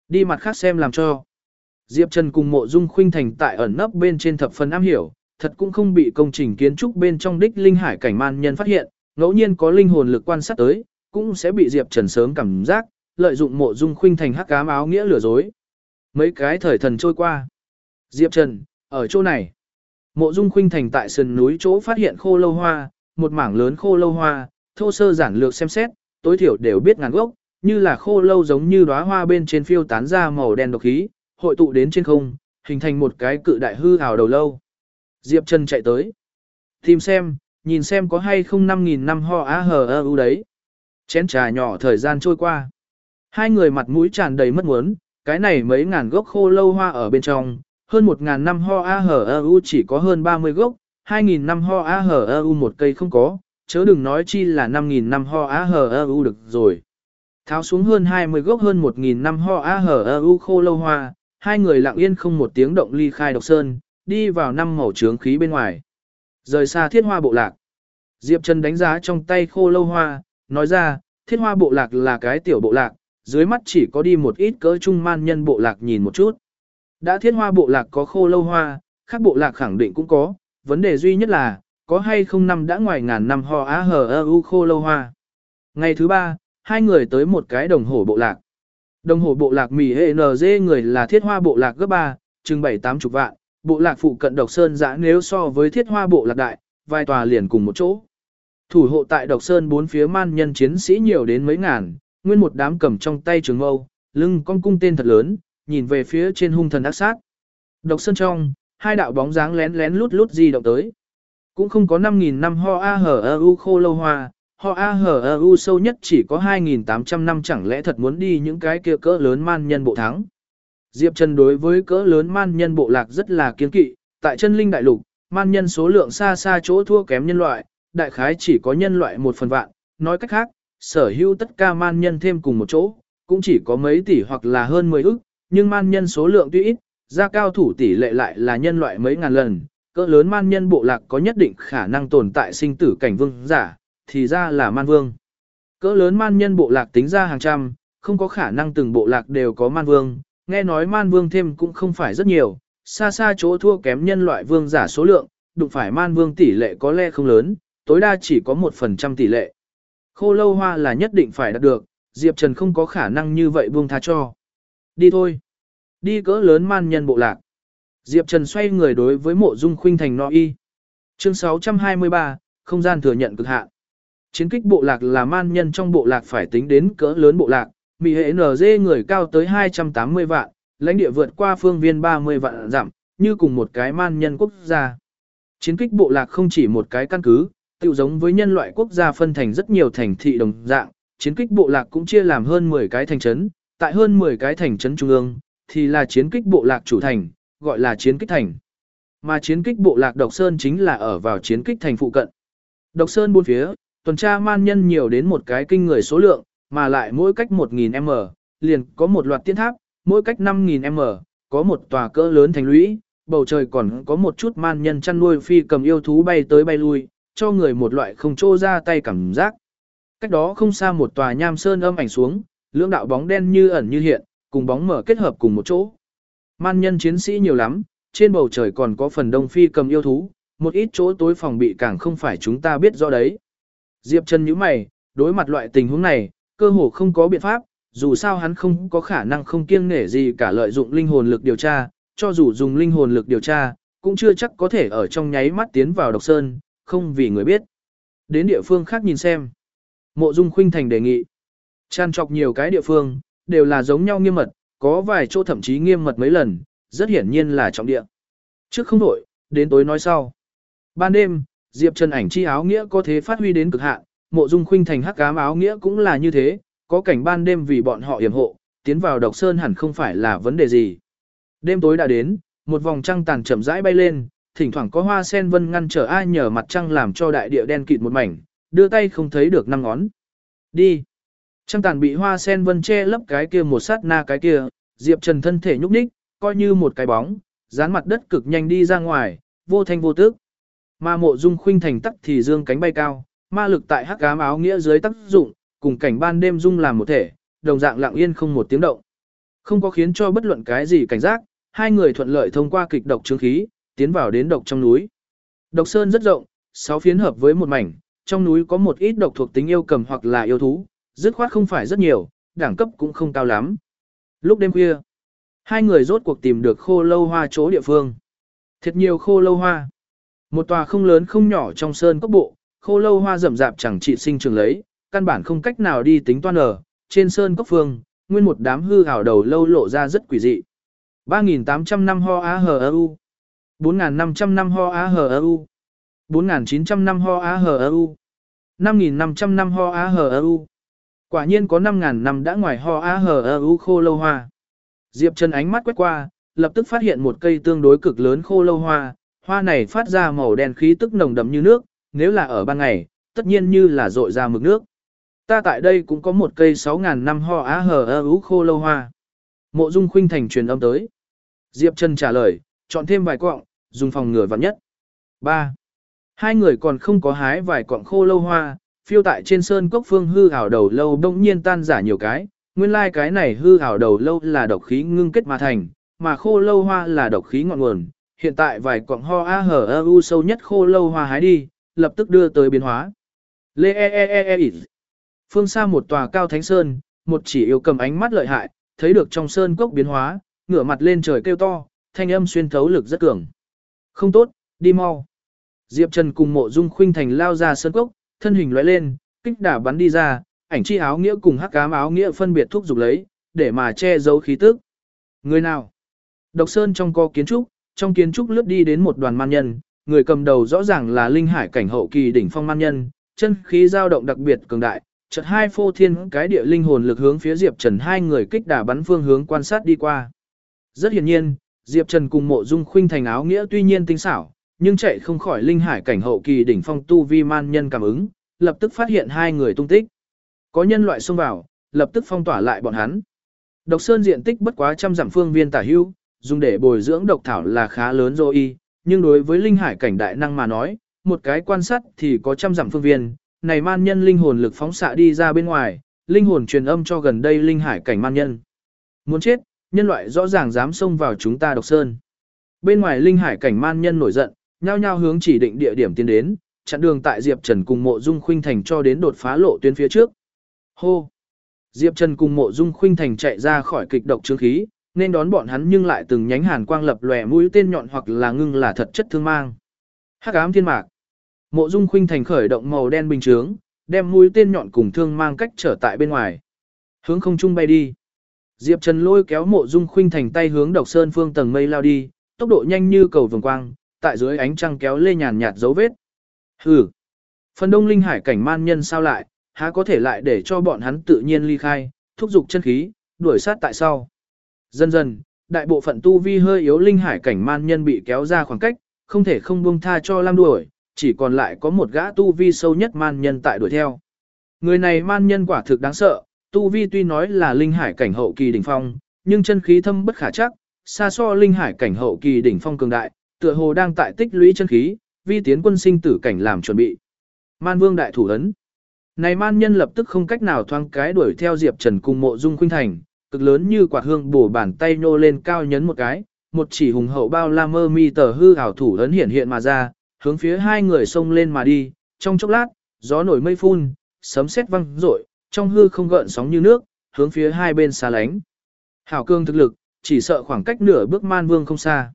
Đi mặt khác xem làm cho. Diệp Trần cùng mộ dung khuynh thành tại ẩn nấp bên trên thập phần am hiểu, thật cũng không bị công trình kiến trúc bên trong đích linh hải cảnh man nhân phát hiện, ngẫu nhiên có linh hồn lực quan sát tới, cũng sẽ bị Diệp Trần sớm cảm giác, lợi dụng mộ dung khuynh thành hắc ám áo nghĩa lừa dối. Mấy cái thời thần trôi qua. Diệp Trần, ở chỗ này. Mộ Dung Khuynh Thành tại sườn núi chỗ phát hiện khô lâu hoa, một mảng lớn khô lâu hoa, thô sơ giản lược xem xét, tối thiểu đều biết ngàn gốc, như là khô lâu giống như đóa hoa bên trên phiêu tán ra màu đen độc khí, hội tụ đến trên không, hình thành một cái cự đại hư ảo đầu lâu. Diệp Trần chạy tới. Tìm xem, nhìn xem có hay không 5.000 năm ho á hờ ơ u đấy. Chén trà nhỏ thời gian trôi qua. Hai người mặt mũi tràn đầy mất muốn, cái này mấy ngàn gốc khô lâu hoa ở bên trong, hơn 1.000 năm ho a hở ơ u chỉ có hơn 30 gốc, 2.000 năm ho a hở ơ u một cây không có, chớ đừng nói chi là 5.000 năm ho a hở ơ u được rồi. Tháo xuống hơn 20 gốc hơn 1.000 năm ho a hở ơ u khô lâu hoa, hai người lặng yên không một tiếng động ly khai độc sơn, đi vào năm màu trướng khí bên ngoài. Rời xa thiết hoa bộ lạc. Diệp Trần đánh giá trong tay khô lâu hoa, nói ra, thiết hoa bộ lạc là cái tiểu bộ lạc, dưới mắt chỉ có đi một ít cỡ trung man nhân bộ lạc nhìn một chút. Đã thiết hoa bộ lạc có khô lâu hoa, khác bộ lạc khẳng định cũng có, vấn đề duy nhất là, có hay không năm đã ngoài ngàn năm ho á hờ ơ u khô lâu hoa. Ngày thứ ba, hai người tới một cái đồng hồ bộ lạc. Đồng hồ bộ lạc mì hệ NG người là thiết hoa bộ lạc gấp 3, chừng 7-8 chục vạn, bộ lạc phụ cận độc sơn giã nếu so với thiết hoa bộ lạc đại, vài tòa liền cùng một chỗ. Thủ hộ tại độc sơn bốn phía man nhân chiến sĩ nhiều đến mấy ngàn, nguyên một đám cầm trong tay trường mâu, lưng con cung tên thật lớn, nhìn về phía trên hung thần ác sát. Độc sơn trong, hai đạo bóng dáng lén lén lút lút di động tới. Cũng không có 5.000 năm ho a hở ơ u khô lâu hoa, ho a hở ơ u sâu nhất chỉ có 2.800 năm chẳng lẽ thật muốn đi những cái kia cỡ lớn man nhân bộ thắng. Diệp Trần đối với cỡ lớn man nhân bộ lạc rất là kiên kỵ, tại chân linh đại lục, man nhân số lượng xa xa chỗ thua kém nhân loại, đại khái chỉ có nhân loại một phần vạn, nói cách khác, sở hữu tất cả man nhân thêm cùng một chỗ, cũng chỉ có mấy tỷ hoặc là hơn 10 ức, nhưng man nhân số lượng tuy ít, ra cao thủ tỷ lệ lại là nhân loại mấy ngàn lần, cỡ lớn man nhân bộ lạc có nhất định khả năng tồn tại sinh tử cảnh vương giả, thì ra là man vương. Cỡ lớn man nhân bộ lạc tính ra hàng trăm, không có khả năng từng bộ lạc đều có man vương, nghe nói man vương thêm cũng không phải rất nhiều, xa xa chỗ thua kém nhân loại vương giả số lượng, đụng phải man vương tỷ lệ có lẽ không lớn, tối đa chỉ có 1% tỷ lệ. Khô lâu hoa là nhất định phải đạt được, Diệp Trần không có khả năng như vậy buông tha cho. Đi thôi. Đi cỡ lớn man nhân bộ lạc. Diệp Trần xoay người đối với mộ dung khuynh thành no y. Chương 623, không gian thừa nhận cực hạn. Chiến kích bộ lạc là man nhân trong bộ lạc phải tính đến cỡ lớn bộ lạc, Mỹ hệ NG người cao tới 280 vạn, lãnh địa vượt qua phương viên 30 vạn giảm, như cùng một cái man nhân quốc gia. Chiến kích bộ lạc không chỉ một cái căn cứ, tự giống với nhân loại quốc gia phân thành rất nhiều thành thị đồng dạng, chiến kích bộ lạc cũng chia làm hơn 10 cái thành trấn, tại hơn 10 cái thành trấn trung ương, thì là chiến kích bộ lạc chủ thành, gọi là chiến kích thành. Mà chiến kích bộ lạc Độc Sơn chính là ở vào chiến kích thành phụ cận. Độc Sơn bốn phía, tuần tra man nhân nhiều đến một cái kinh người số lượng, mà lại mỗi cách 1.000m, liền có một loạt tiên tháp, mỗi cách 5.000m, có một tòa cỡ lớn thành lũy, bầu trời còn có một chút man nhân chăn nuôi phi cầm yêu thú bay tới bay lui, cho người một loại không trô ra tay cảm giác. Cách đó không xa một tòa nham sơn âm ảnh xuống, lưỡng đạo bóng đen như ẩn như hiện, cùng bóng mở kết hợp cùng một chỗ. Man nhân chiến sĩ nhiều lắm, trên bầu trời còn có phần đông phi cầm yêu thú, một ít chỗ tối phòng bị càng không phải chúng ta biết rõ đấy. Diệp Trần nhíu mày, đối mặt loại tình huống này, cơ hồ không có biện pháp, dù sao hắn không có khả năng không kiêng nể gì cả lợi dụng linh hồn lực điều tra, cho dù dùng linh hồn lực điều tra, cũng chưa chắc có thể ở trong nháy mắt tiến vào độc sơn, không vì người biết. Đến địa phương khác nhìn xem. Mộ Dung Khuynh Thành đề nghị. Tràn chọc nhiều cái địa phương, đều là giống nhau nghiêm mật, có vài chỗ thậm chí nghiêm mật mấy lần, rất hiển nhiên là trọng địa. Trước không đổi, đến tối nói sau. Ban đêm, Diệp Trần ảnh chi áo nghĩa có thể phát huy đến cực hạn, mộ dung khuynh thành hắc ám áo nghĩa cũng là như thế, có cảnh ban đêm vì bọn họ yểm hộ, tiến vào độc sơn hẳn không phải là vấn đề gì. Đêm tối đã đến, một vòng trăng tàn chậm rãi bay lên, thỉnh thoảng có hoa sen vân ngăn trở ai nhờ mặt trăng làm cho đại địa đen kịt một mảnh, đưa tay không thấy được năm ngón. Đi. Trăng tàn bị hoa sen vân che lấp cái kia một sát na cái kia, Diệp Trần thân thể nhúc nhích, coi như một cái bóng, dán mặt đất cực nhanh đi ra ngoài, vô thanh vô tức. Mà mộ dung khuynh thành tắc thì dương cánh bay cao, ma lực tại hắc ám áo nghĩa dưới tác dụng, cùng cảnh ban đêm dung làm một thể, đồng dạng lặng yên không một tiếng động. Không có khiến cho bất luận cái gì cảnh giác, hai người thuận lợi thông qua kịch độc chứng khí, tiến vào đến độc trong núi. Độc sơn rất rộng, sáu phiến hợp với một mảnh, trong núi có một ít độc thuộc tính yêu cầm hoặc là yêu thú, dứt khoát không phải rất nhiều, đẳng cấp cũng không cao lắm. Lúc đêm khuya, hai người rốt cuộc tìm được khô lâu hoa chỗ địa phương. Thật nhiều khô lâu hoa. Một tòa không lớn không nhỏ trong sơn cốc bộ, khô lâu hoa rậm rạp chẳng trị sinh trường lấy, căn bản không cách nào đi tính toan ở, trên sơn cốc phương, nguyên một đám hư ảo đầu lâu lộ ra rất quỷ dị. 3.800 năm ho á hờ u. 4.500 năm ho á hờ u. 4.900 năm ho á hờ u. 5.500 năm ho á hờ u. Quả nhiên có 5.000 năm đã ngoài ho á hờ u khô lâu hoa. Diệp Trần ánh mắt quét qua, lập tức phát hiện một cây tương đối cực lớn khô lâu hoa, hoa này phát ra màu đen khí tức nồng đậm như nước, nếu là ở ban ngày, tất nhiên như là rội ra mực nước. Ta tại đây cũng có một cây 6.000 năm ho á hờ ơ ú khô lâu hoa. Mộ Dung Khuynh Thành truyền âm tới. Diệp Trần trả lời, chọn thêm vài quọng, dùng phòng ngừa vặn nhất. 3. Hai người còn không có hái vài cọng khô lâu hoa, phiêu tại trên sơn cốc phương hư ảo đầu lâu đông nhiên tan giả nhiều cái, nguyên lai like cái này hư ảo đầu lâu là độc khí ngưng kết mà thành, mà khô lâu hoa là độc khí ngọn nguồn, hiện tại vài cọng ho a hở ơ u sâu nhất khô lâu hoa hái đi, lập tức đưa tới biến hóa. Lê e e e e e Phương xa một tòa cao thánh sơn, một chỉ yêu cầm ánh mắt lợi hại, thấy được trong sơn cốc biến hóa, ngửa mặt lên trời kêu to, thanh âm xuyên thấu lực rất cường. Không tốt, đi mau. Diệp Trần cùng mộ dung khuynh thành lao ra sơn cốc, thân hình lóe lên, kích đả bắn đi ra, ảnh chi áo nghĩa cùng hắc cám áo nghĩa phân biệt thúc dục lấy, để mà che giấu khí tức. Người nào? Độc Sơn trong co kiến trúc, trong kiến trúc lướt đi đến một đoàn man nhân, người cầm đầu rõ ràng là linh hải cảnh hậu kỳ đỉnh phong man nhân, chân khí dao động đặc biệt cường đại, chợt hai phô thiên cái địa linh hồn lực hướng phía Diệp Trần hai người kích đả bắn phương hướng quan sát đi qua. Rất hiển nhiên, Diệp Trần cùng Mộ Dung Khuynh thành áo nghĩa tuy nhiên tinh xảo, nhưng chạy không khỏi linh hải cảnh hậu kỳ đỉnh phong tu vi man nhân cảm ứng, lập tức phát hiện hai người tung tích. Có nhân loại xông vào, lập tức phong tỏa lại bọn hắn. Độc Sơn diện tích bất quá trăm dặm phương viên tả hữu, dùng để bồi dưỡng độc thảo là khá lớn rồi nhưng đối với linh hải cảnh đại năng mà nói, một cái quan sát thì có trăm dặm phương viên, này man nhân linh hồn lực phóng xạ đi ra bên ngoài, linh hồn truyền âm cho gần đây linh hải cảnh man nhân. Muốn chết, nhân loại rõ ràng dám xông vào chúng ta độc sơn. Bên ngoài linh hải cảnh man nhân nổi giận, nhao nhao hướng chỉ định địa điểm tiến đến, chặn đường tại Diệp Trần cùng Mộ Dung Khuynh Thành cho đến đột phá lộ tuyến phía trước. Hô! Diệp Trần cùng Mộ Dung Khuynh Thành chạy ra khỏi kịch độc chứng khí, nên đón bọn hắn nhưng lại từng nhánh hàn quang lập lòe mũi tên nhọn hoặc là ngưng là thật chất thương mang. Hắc ám thiên mạc. Mộ Dung Khuynh Thành khởi động màu đen bình chướng, đem mũi tên nhọn cùng thương mang cách trở tại bên ngoài. Hướng không trung bay đi. Diệp Trần lôi kéo Mộ Dung Khuynh Thành tay hướng Độc Sơn phương tầng mây lao đi, tốc độ nhanh như cầu vồng quang, tại dưới ánh trăng kéo lê nhàn nhạt dấu vết. Hừ. Phần Đông Linh Hải cảnh man nhân sao lại, há có thể lại để cho bọn hắn tự nhiên ly khai, thúc dục chân khí, đuổi sát tại sau. Dần dần, đại bộ phận tu vi hơi yếu linh hải cảnh man nhân bị kéo ra khoảng cách, không thể không buông tha cho lam đuổi, chỉ còn lại có một gã tu vi sâu nhất man nhân tại đuổi theo. Người này man nhân quả thực đáng sợ, tu vi tuy nói là linh hải cảnh hậu kỳ đỉnh phong, nhưng chân khí thâm bất khả chắc, xa so linh hải cảnh hậu kỳ đỉnh phong cường đại, tựa hồ đang tại tích lũy chân khí, vi tiến quân sinh tử cảnh làm chuẩn bị. Man vương đại thủ ấn. Này man nhân lập tức không cách nào thoáng cái đuổi theo Diệp Trần cùng mộ dung khuynh thành, cực lớn như quạt hương bổ bàn tay nhô lên cao nhấn một cái, một chỉ hùng hậu bao la mơ mi tờ hư ảo thủ ấn hiện hiện mà ra, hướng phía hai người xông lên mà đi, trong chốc lát, gió nổi mây phun, sấm sét vang rội, trong hư không gợn sóng như nước, hướng phía hai bên xa lánh. Hảo cương thực lực, chỉ sợ khoảng cách nửa bước man vương không xa.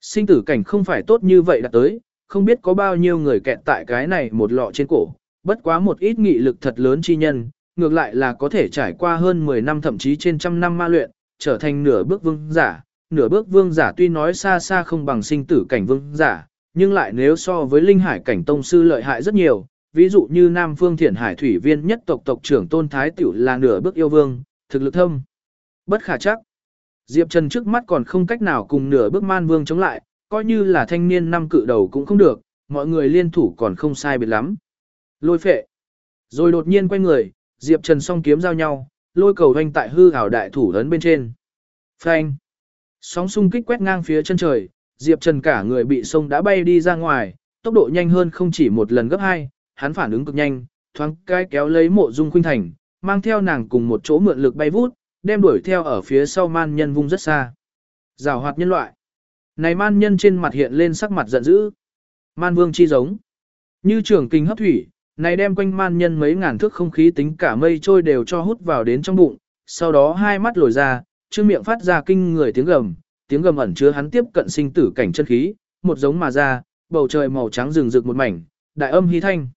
Sinh tử cảnh không phải tốt như vậy đã tới, không biết có bao nhiêu người kẹt tại cái này một lọ trên cổ, bất quá một ít nghị lực thật lớn chi nhân, ngược lại là có thể trải qua hơn 10 năm thậm chí trên trăm năm ma luyện, trở thành nửa bước vương giả. Nửa bước vương giả tuy nói xa xa không bằng sinh tử cảnh vương giả, nhưng lại nếu so với linh hải cảnh tông sư lợi hại rất nhiều, ví dụ như Nam Phương Thiển Hải thủy viên nhất tộc tộc trưởng Tôn Thái Tiểu là nửa bước yêu vương, thực lực thâm. Bất khả chắc. Diệp Trần trước mắt còn không cách nào cùng nửa bước man vương chống lại, coi như là thanh niên năm cự đầu cũng không được, mọi người liên thủ còn không sai biệt lắm. Lôi phệ. Rồi đột nhiên quay người, Diệp Trần song kiếm giao nhau, lôi cầu hoanh tại hư ảo đại thủ ấn bên trên. Phanh. Sóng xung kích quét ngang phía chân trời, Diệp Trần cả người bị sông đã bay đi ra ngoài, tốc độ nhanh hơn không chỉ một lần gấp hai, hắn phản ứng cực nhanh, thoáng cái kéo lấy mộ dung khuynh thành, mang theo nàng cùng một chỗ mượn lực bay vút, đem đuổi theo ở phía sau man nhân vung rất xa. Giảo hoạt nhân loại. Này man nhân trên mặt hiện lên sắc mặt giận dữ. Man vương chi giống. Như trường kinh hấp thủy, này đem quanh man nhân mấy ngàn thước không khí tính cả mây trôi đều cho hút vào đến trong bụng, sau đó hai mắt lồi ra, trước miệng phát ra kinh người tiếng gầm, tiếng gầm ẩn chứa hắn tiếp cận sinh tử cảnh chân khí, một giống mà ra, bầu trời màu trắng rừng rực một mảnh, đại âm hy thanh.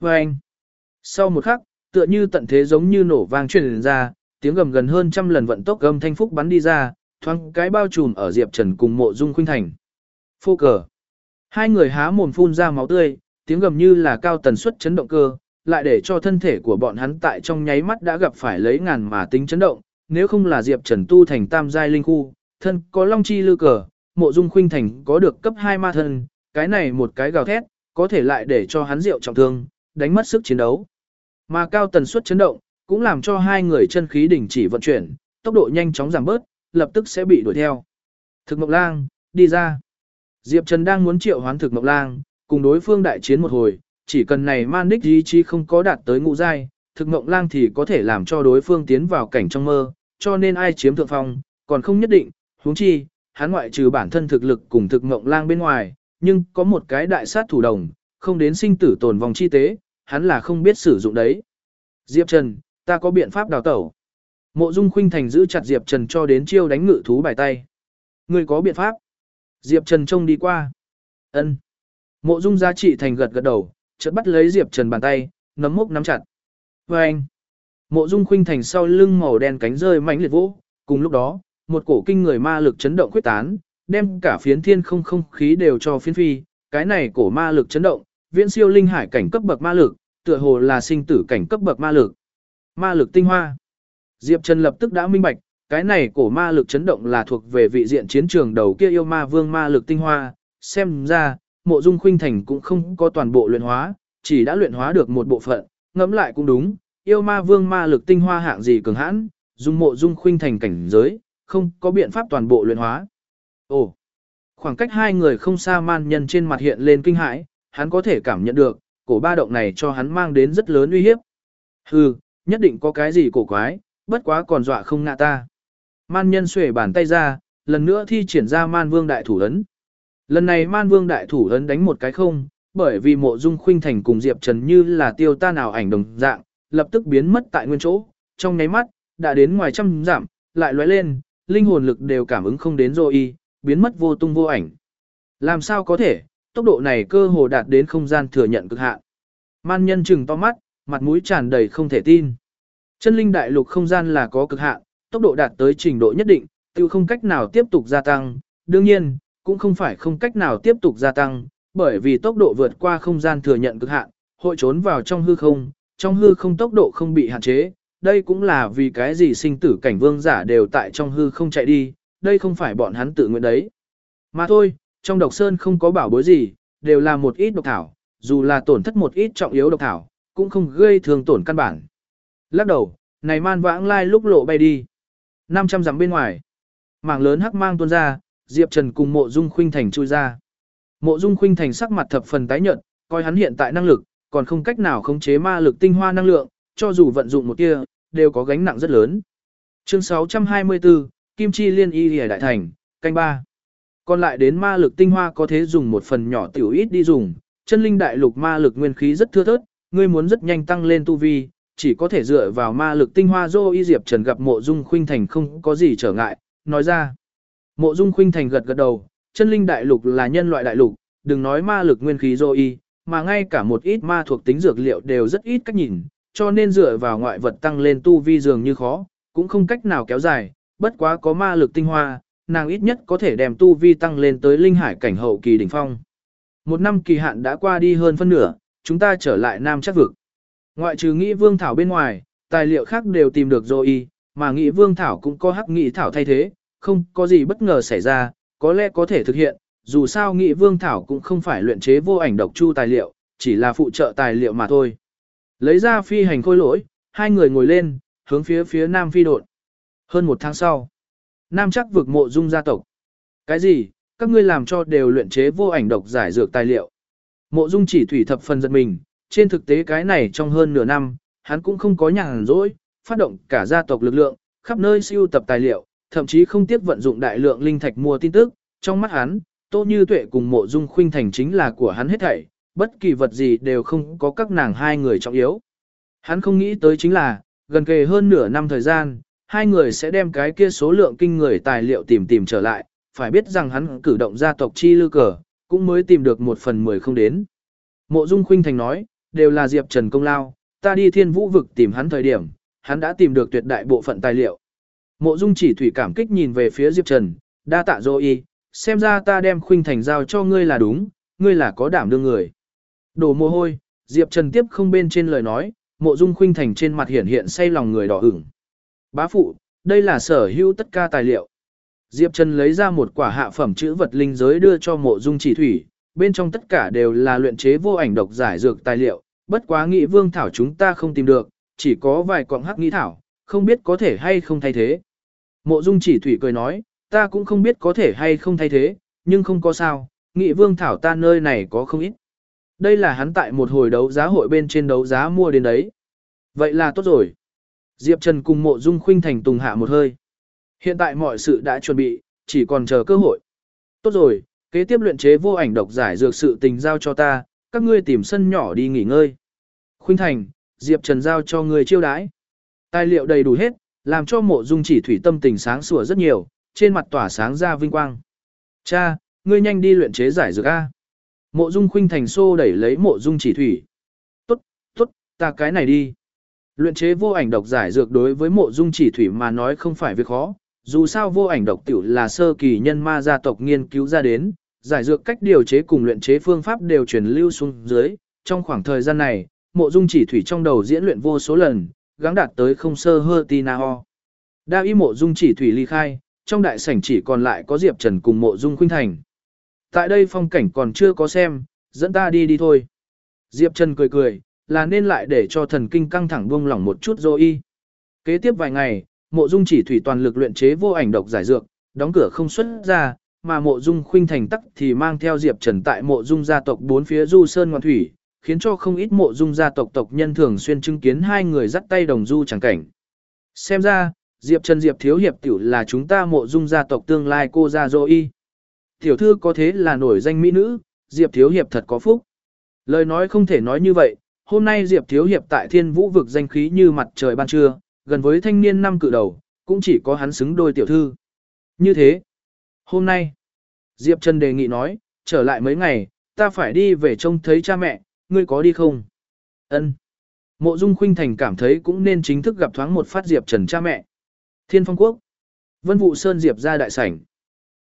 Và anh, sau một khắc, tựa như tận thế giống như nổ vang truyền ra, tiếng gầm gần hơn trăm lần vận tốc gầm thanh phúc bắn đi ra, thoáng cái bao trùm ở Diệp Trần cùng mộ dung khuynh thành. Phô cờ. Hai người há mồm phun ra máu tươi, tiếng gầm như là cao tần suất chấn động cơ, lại để cho thân thể của bọn hắn tại trong nháy mắt đã gặp phải lấy ngàn mà tính chấn động, nếu không là Diệp Trần tu thành tam giai linh khu, thân có long chi lư cờ, mộ dung khuynh thành có được cấp 2 ma thân, cái này một cái gào thét, có thể lại để cho hắn rượu trọng thương, đánh mất sức chiến đấu. Mà cao tần suất chấn động, cũng làm cho hai người chân khí đình chỉ vận chuyển, tốc độ nhanh chóng giảm bớt, lập tức sẽ bị đuổi theo. Thực Mộc Lang, đi ra. Diệp Trần đang muốn triệu hoán Thực Mộc Lang, cùng đối phương đại chiến một hồi, chỉ cần này man đích ý chí không có đạt tới ngũ giai, thực mộng lang thì có thể làm cho đối phương tiến vào cảnh trong mơ, cho nên ai chiếm thượng phong, còn không nhất định, huống chi, hắn ngoại trừ bản thân thực lực cùng thực mộng lang bên ngoài, nhưng có một cái đại sát thủ đồng, không đến sinh tử tồn vòng chi tế, hắn là không biết sử dụng đấy. Diệp Trần, ta có biện pháp đào tẩu. Mộ Dung Khuynh Thành giữ chặt Diệp Trần cho đến chiêu đánh ngự thú bài tay. Người có biện pháp? Diệp Trần trông đi qua. Ân. Mộ Dung giá trị thành gật gật đầu, chợt bắt lấy Diệp Trần bàn tay, nắm mốc nắm chặt. Và anh. Mộ Dung Khuynh Thành sau lưng màu đen cánh rơi mãnh liệt vỗ, cùng lúc đó, một cổ kinh người ma lực chấn động quyết tán, đem cả phiến thiên không không khí đều cho phiến phi, cái này cổ ma lực chấn động, viễn siêu linh hải cảnh cấp bậc ma lực, tựa hồ là sinh tử cảnh cấp bậc ma lực. Ma lực tinh hoa. Diệp Trần lập tức đã minh bạch, cái này cổ ma lực chấn động là thuộc về vị diện chiến trường đầu kia yêu ma vương ma lực tinh hoa, xem ra, mộ dung khuynh thành cũng không có toàn bộ luyện hóa, chỉ đã luyện hóa được một bộ phận, ngẫm lại cũng đúng, yêu ma vương ma lực tinh hoa hạng gì cường hãn, dùng mộ dung khuynh thành cảnh giới, không có biện pháp toàn bộ luyện hóa. Ồ, khoảng cách hai người không xa man nhân trên mặt hiện lên kinh hãi, hắn có thể cảm nhận được, cổ ba động này cho hắn mang đến rất lớn uy hiếp. Hừ, nhất định có cái gì cổ quái, bất quá còn dọa không ngạ ta. Man nhân xuể bàn tay ra, lần nữa thi triển ra man vương đại thủ ấn. Lần này man vương đại thủ ấn đánh một cái không, bởi vì mộ dung khuynh thành cùng Diệp Trần như là tiêu ta nào ảnh đồng dạng, lập tức biến mất tại nguyên chỗ, trong nháy mắt, đã đến ngoài trăm giảm, lại lóe lên, linh hồn lực đều cảm ứng không đến rồi biến mất vô tung vô ảnh. Làm sao có thể, tốc độ này cơ hồ đạt đến không gian thừa nhận cực hạn. Man nhân trừng to mắt, mặt mũi tràn đầy không thể tin. Chân linh đại lục không gian là có cực hạn, tốc độ đạt tới trình độ nhất định, tiêu không cách nào tiếp tục gia tăng, đương nhiên, cũng không phải không cách nào tiếp tục gia tăng, bởi vì tốc độ vượt qua không gian thừa nhận cực hạn, hội trốn vào trong hư không, trong hư không tốc độ không bị hạn chế, đây cũng là vì cái gì sinh tử cảnh vương giả đều tại trong hư không chạy đi, đây không phải bọn hắn tự nguyện đấy. Mà thôi, trong độc sơn không có bảo bối gì, đều là một ít độc thảo, dù là tổn thất một ít trọng yếu độc thảo, cũng không gây thương tổn căn bản. Lắc đầu, này man vãng lai lúc lộ bay đi. 500 dặm bên ngoài. Mảng lớn hắc mang tuôn ra, Diệp Trần cùng mộ dung khuynh thành chui ra. Mộ dung khuynh thành sắc mặt thập phần tái nhợt, coi hắn hiện tại năng lực, còn không cách nào khống chế ma lực tinh hoa năng lượng, cho dù vận dụng một tia, đều có gánh nặng rất lớn. Chương 624, Kim Chi Liên Y Lìa Đại Thành, canh ba. Còn lại đến ma lực tinh hoa có thể dùng một phần nhỏ tiểu ít đi dùng, chân linh đại lục ma lực nguyên khí rất thưa thớt, ngươi muốn rất nhanh tăng lên tu vi, chỉ có thể dựa vào ma lực tinh hoa dô y diệp trần gặp mộ dung khuynh thành không có gì trở ngại, nói ra. Mộ dung khuynh thành gật gật đầu, chân linh đại lục là nhân loại đại lục, đừng nói ma lực nguyên khí dô y, mà ngay cả một ít ma thuộc tính dược liệu đều rất ít cách nhìn, cho nên dựa vào ngoại vật tăng lên tu vi dường như khó, cũng không cách nào kéo dài, bất quá có ma lực tinh hoa, nàng ít nhất có thể đem tu vi tăng lên tới linh hải cảnh hậu kỳ đỉnh phong. Một năm kỳ hạn đã qua đi hơn phân nửa, chúng ta trở lại Nam chắc vực. Ngoại trừ nghĩ vương thảo bên ngoài, tài liệu khác đều tìm được rồi mà nghĩ vương thảo cũng có hắc nghĩ thảo thay thế, không có gì bất ngờ xảy ra, có lẽ có thể thực hiện, dù sao nghị vương thảo cũng không phải luyện chế vô ảnh độc chu tài liệu, chỉ là phụ trợ tài liệu mà thôi. Lấy ra phi hành khôi lỗi, hai người ngồi lên, hướng phía phía nam phi đột. Hơn một tháng sau, nam chắc vực mộ dung gia tộc. Cái gì, các ngươi làm cho đều luyện chế vô ảnh độc giải dược tài liệu. Mộ dung chỉ thủy thập phần giật mình, trên thực tế cái này trong hơn nửa năm, hắn cũng không có nhàn rỗi, phát động cả gia tộc lực lượng, khắp nơi siêu tập tài liệu, thậm chí không tiếc vận dụng đại lượng linh thạch mua tin tức, trong mắt hắn, Tô Như Tuệ cùng Mộ Dung Khuynh Thành chính là của hắn hết thảy, bất kỳ vật gì đều không có các nàng hai người trọng yếu. Hắn không nghĩ tới chính là, gần kề hơn nửa năm thời gian, hai người sẽ đem cái kia số lượng kinh người tài liệu tìm tìm trở lại, phải biết rằng hắn cử động gia tộc chi lư cờ, cũng mới tìm được một phần mười không đến. Mộ Dung Khuynh Thành nói, đều là Diệp Trần công lao, ta đi thiên vũ vực tìm hắn thời điểm, hắn đã tìm được tuyệt đại bộ phận tài liệu. Mộ Dung chỉ thủy cảm kích nhìn về phía Diệp Trần, đa tạ dô y, xem ra ta đem Khuynh Thành giao cho ngươi là đúng, ngươi là có đảm đương người. Đổ mồ hôi, Diệp Trần tiếp không bên trên lời nói, Mộ Dung Khuynh Thành trên mặt hiện hiện say lòng người đỏ ửng. Bá phụ, đây là sở hữu tất cả tài liệu. Diệp Trần lấy ra một quả hạ phẩm chữ vật linh giới đưa cho Mộ Dung chỉ thủy, bên trong tất cả đều là luyện chế vô ảnh độc giải dược tài liệu, bất quá nghị vương thảo chúng ta không tìm được, chỉ có vài cọng hắc nghĩ thảo, không biết có thể hay không thay thế. Mộ Dung chỉ thủy cười nói, ta cũng không biết có thể hay không thay thế, nhưng không có sao, nghị vương thảo ta nơi này có không ít. Đây là hắn tại một hồi đấu giá hội bên trên đấu giá mua đến đấy. Vậy là tốt rồi. Diệp Trần cùng mộ dung khuynh thành tùng hạ một hơi. Hiện tại mọi sự đã chuẩn bị, chỉ còn chờ cơ hội. Tốt rồi, kế tiếp luyện chế vô ảnh độc giải dược sự tình giao cho ta, các ngươi tìm sân nhỏ đi nghỉ ngơi. Khuynh thành, Diệp Trần giao cho ngươi chiêu đãi. Tài liệu đầy đủ hết, làm cho mộ dung chỉ thủy tâm tình sáng sủa rất nhiều, trên mặt tỏa sáng ra vinh quang. Cha, ngươi nhanh đi luyện chế giải dược A. Mộ dung khuynh thành xô đẩy lấy mộ dung chỉ thủy. Tốt, tốt, ta cái này đi. Luyện chế vô ảnh độc giải dược đối với mộ dung chỉ thủy mà nói không phải việc khó, dù sao vô ảnh độc tiểu là sơ kỳ nhân ma gia tộc nghiên cứu ra đến, giải dược cách điều chế cùng luyện chế phương pháp đều truyền lưu xuống dưới, trong khoảng thời gian này, mộ dung chỉ thủy trong đầu diễn luyện vô số lần, gắng đạt tới không sơ hơ tina ho. Đa y mộ dung chỉ thủy ly khai, trong đại sảnh chỉ còn lại có Diệp Trần cùng mộ dung khuynh thành. Tại đây phong cảnh còn chưa có xem, dẫn ta đi đi thôi. Diệp Trần cười cười, là nên lại để cho thần kinh căng thẳng buông lỏng một chút rồi y. Kế tiếp vài ngày, mộ dung chỉ thủy toàn lực luyện chế vô ảnh độc giải dược, đóng cửa không xuất ra, mà mộ dung khuynh thành tắc thì mang theo Diệp Trần tại mộ dung gia tộc bốn phía du sơn ngoan thủy, khiến cho không ít mộ dung gia tộc tộc nhân thường xuyên chứng kiến hai người dắt tay đồng du chẳng cảnh. Xem ra, Diệp Trần Diệp Thiếu Hiệp tiểu là chúng ta mộ dung gia tộc tương lai cô gia dô y. Tiểu thư có thế là nổi danh mỹ nữ, Diệp Thiếu Hiệp thật có phúc. Lời nói không thể nói như vậy, hôm nay Diệp Thiếu Hiệp tại thiên vũ vực danh khí như mặt trời ban trưa, gần với thanh niên năm cự đầu, cũng chỉ có hắn xứng đôi tiểu thư. Như thế, hôm nay, Diệp Trần đề nghị nói, trở lại mấy ngày, ta phải đi về trông thấy cha mẹ, ngươi có đi không? Ân. Mộ Dung Khuynh Thành cảm thấy cũng nên chính thức gặp thoáng một phát Diệp Trần cha mẹ. Thiên Phong Quốc. Vân Vũ Sơn Diệp ra đại sảnh.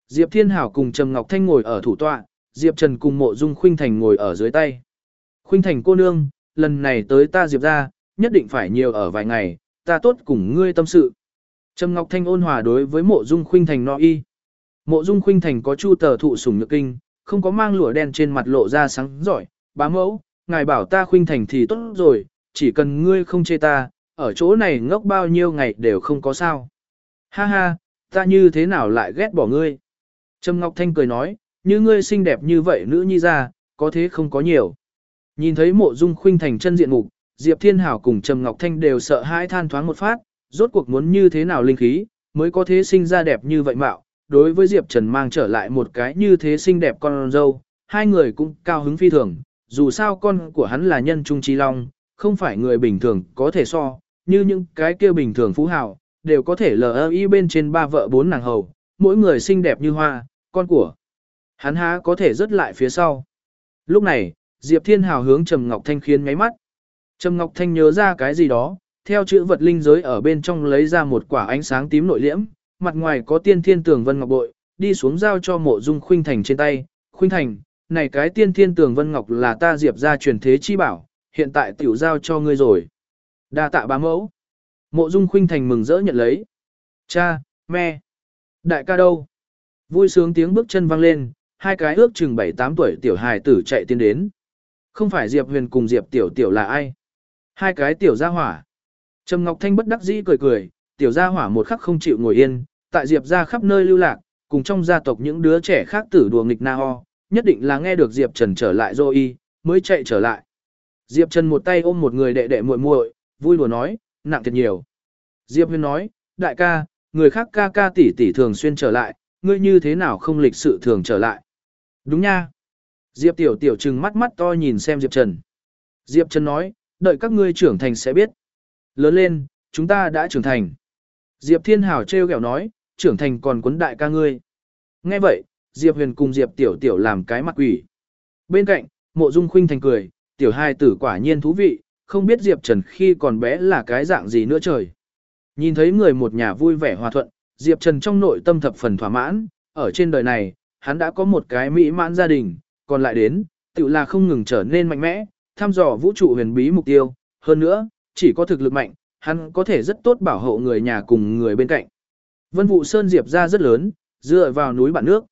Diệp Thiên Hảo cùng Trầm Ngọc Thanh ngồi ở thủ tọa, Diệp Trần cùng Mộ Dung Khuynh Thành ngồi ở dưới tay. Khuynh Thành cô nương, lần này tới ta Diệp ra, nhất định phải nhiều ở vài ngày, ta tốt cùng ngươi tâm sự. Trầm Ngọc Thanh ôn hòa đối với Mộ Dung Khuynh Thành nói y. Mộ Dung Khuynh Thành có chu tờ thụ sủng nhược kinh, không có mang lụa đen trên mặt lộ ra sáng giỏi, bá mẫu, ngài bảo ta Khuynh Thành thì tốt rồi, chỉ cần ngươi không chê ta, ở chỗ này ngốc bao nhiêu ngày đều không có sao. Ha ha, ta như thế nào lại ghét bỏ ngươi? Trầm Ngọc Thanh cười nói, như ngươi xinh đẹp như vậy nữ nhi ra, có thế không có nhiều. Nhìn thấy mộ dung khuynh thành chân diện mục, Diệp Thiên Hảo cùng Trầm Ngọc Thanh đều sợ hãi than thoáng một phát, rốt cuộc muốn như thế nào linh khí, mới có thế sinh ra đẹp như vậy mạo. Đối với Diệp Trần mang trở lại một cái như thế xinh đẹp con dâu, hai người cũng cao hứng phi thường, dù sao con của hắn là nhân trung trí long, không phải người bình thường có thể so, như những cái kia bình thường phú hào, đều có thể lờ y bên trên ba vợ bốn nàng hầu, mỗi người xinh đẹp như hoa, con của. Hắn há có thể rớt lại phía sau. Lúc này, Diệp Thiên Hào hướng Trầm Ngọc Thanh khiến ngáy mắt. Trầm Ngọc Thanh nhớ ra cái gì đó, theo chữ vật linh giới ở bên trong lấy ra một quả ánh sáng tím nội liễm, mặt ngoài có tiên thiên tường vân ngọc bội, đi xuống giao cho mộ dung khuynh thành trên tay. Khuynh thành, này cái tiên thiên tường vân ngọc là ta Diệp ra truyền thế chi bảo, hiện tại tiểu giao cho ngươi rồi. đa tạ bá mẫu. Mộ dung khuynh thành mừng rỡ nhận lấy. Cha, mẹ, đại ca đâu? Vui sướng tiếng bước chân vang lên, hai cái ước chừng 7-8 tuổi tiểu hài tử chạy tiến đến. Không phải Diệp Huyền cùng Diệp Tiểu Tiểu là ai? Hai cái tiểu gia hỏa. Trầm Ngọc Thanh bất đắc dĩ cười cười, tiểu gia hỏa một khắc không chịu ngồi yên, tại Diệp gia khắp nơi lưu lạc, cùng trong gia tộc những đứa trẻ khác tử đùa nghịch na ho, nhất định là nghe được Diệp Trần trở lại rồi y, mới chạy trở lại. Diệp Trần một tay ôm một người đệ đệ muội muội, vui đùa nói, nặng thật nhiều. Diệp Huyên nói, đại ca, người khác ca ca tỷ tỷ thường xuyên trở lại, ngươi như thế nào không lịch sự thường trở lại. Đúng nha. Diệp Tiểu Tiểu trừng mắt mắt to nhìn xem Diệp Trần. Diệp Trần nói, đợi các ngươi trưởng thành sẽ biết. Lớn lên, chúng ta đã trưởng thành. Diệp Thiên Hảo treo kẹo nói, trưởng thành còn quấn đại ca ngươi. Nghe vậy, Diệp Huyền cùng Diệp Tiểu Tiểu làm cái mặt quỷ. Bên cạnh, mộ dung khuynh thành cười, tiểu hai tử quả nhiên thú vị, không biết Diệp Trần khi còn bé là cái dạng gì nữa trời. Nhìn thấy người một nhà vui vẻ hòa thuận, Diệp Trần trong nội tâm thập phần thỏa mãn, ở trên đời này, hắn đã có một cái mỹ mãn gia đình, còn lại đến, tự là không ngừng trở nên mạnh mẽ, tham dò vũ trụ huyền bí mục tiêu, hơn nữa, chỉ có thực lực mạnh, hắn có thể rất tốt bảo hộ người nhà cùng người bên cạnh. Vân vụ sơn Diệp ra rất lớn, dựa vào núi bản nước.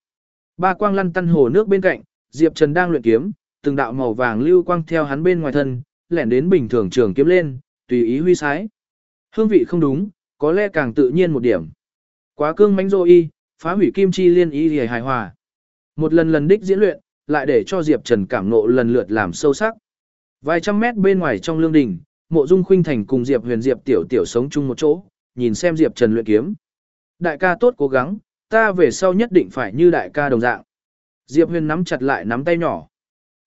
Ba quang lăn tăn hồ nước bên cạnh, Diệp Trần đang luyện kiếm, từng đạo màu vàng lưu quang theo hắn bên ngoài thân, lẻn đến bình thường trường kiếm lên, tùy ý huy sái. Hương vị không đúng, có lẽ càng tự nhiên một điểm. Quá cương mãnh dô y, phá hủy kim chi liên ý y hài hòa. Một lần lần đích diễn luyện, lại để cho Diệp Trần cảm nộ lần lượt làm sâu sắc. Vài trăm mét bên ngoài trong lương đình, Mộ Dung Khuynh Thành cùng Diệp Huyền Diệp tiểu tiểu sống chung một chỗ, nhìn xem Diệp Trần luyện kiếm. Đại ca tốt cố gắng, ta về sau nhất định phải như đại ca đồng dạng. Diệp Huyền nắm chặt lại nắm tay nhỏ.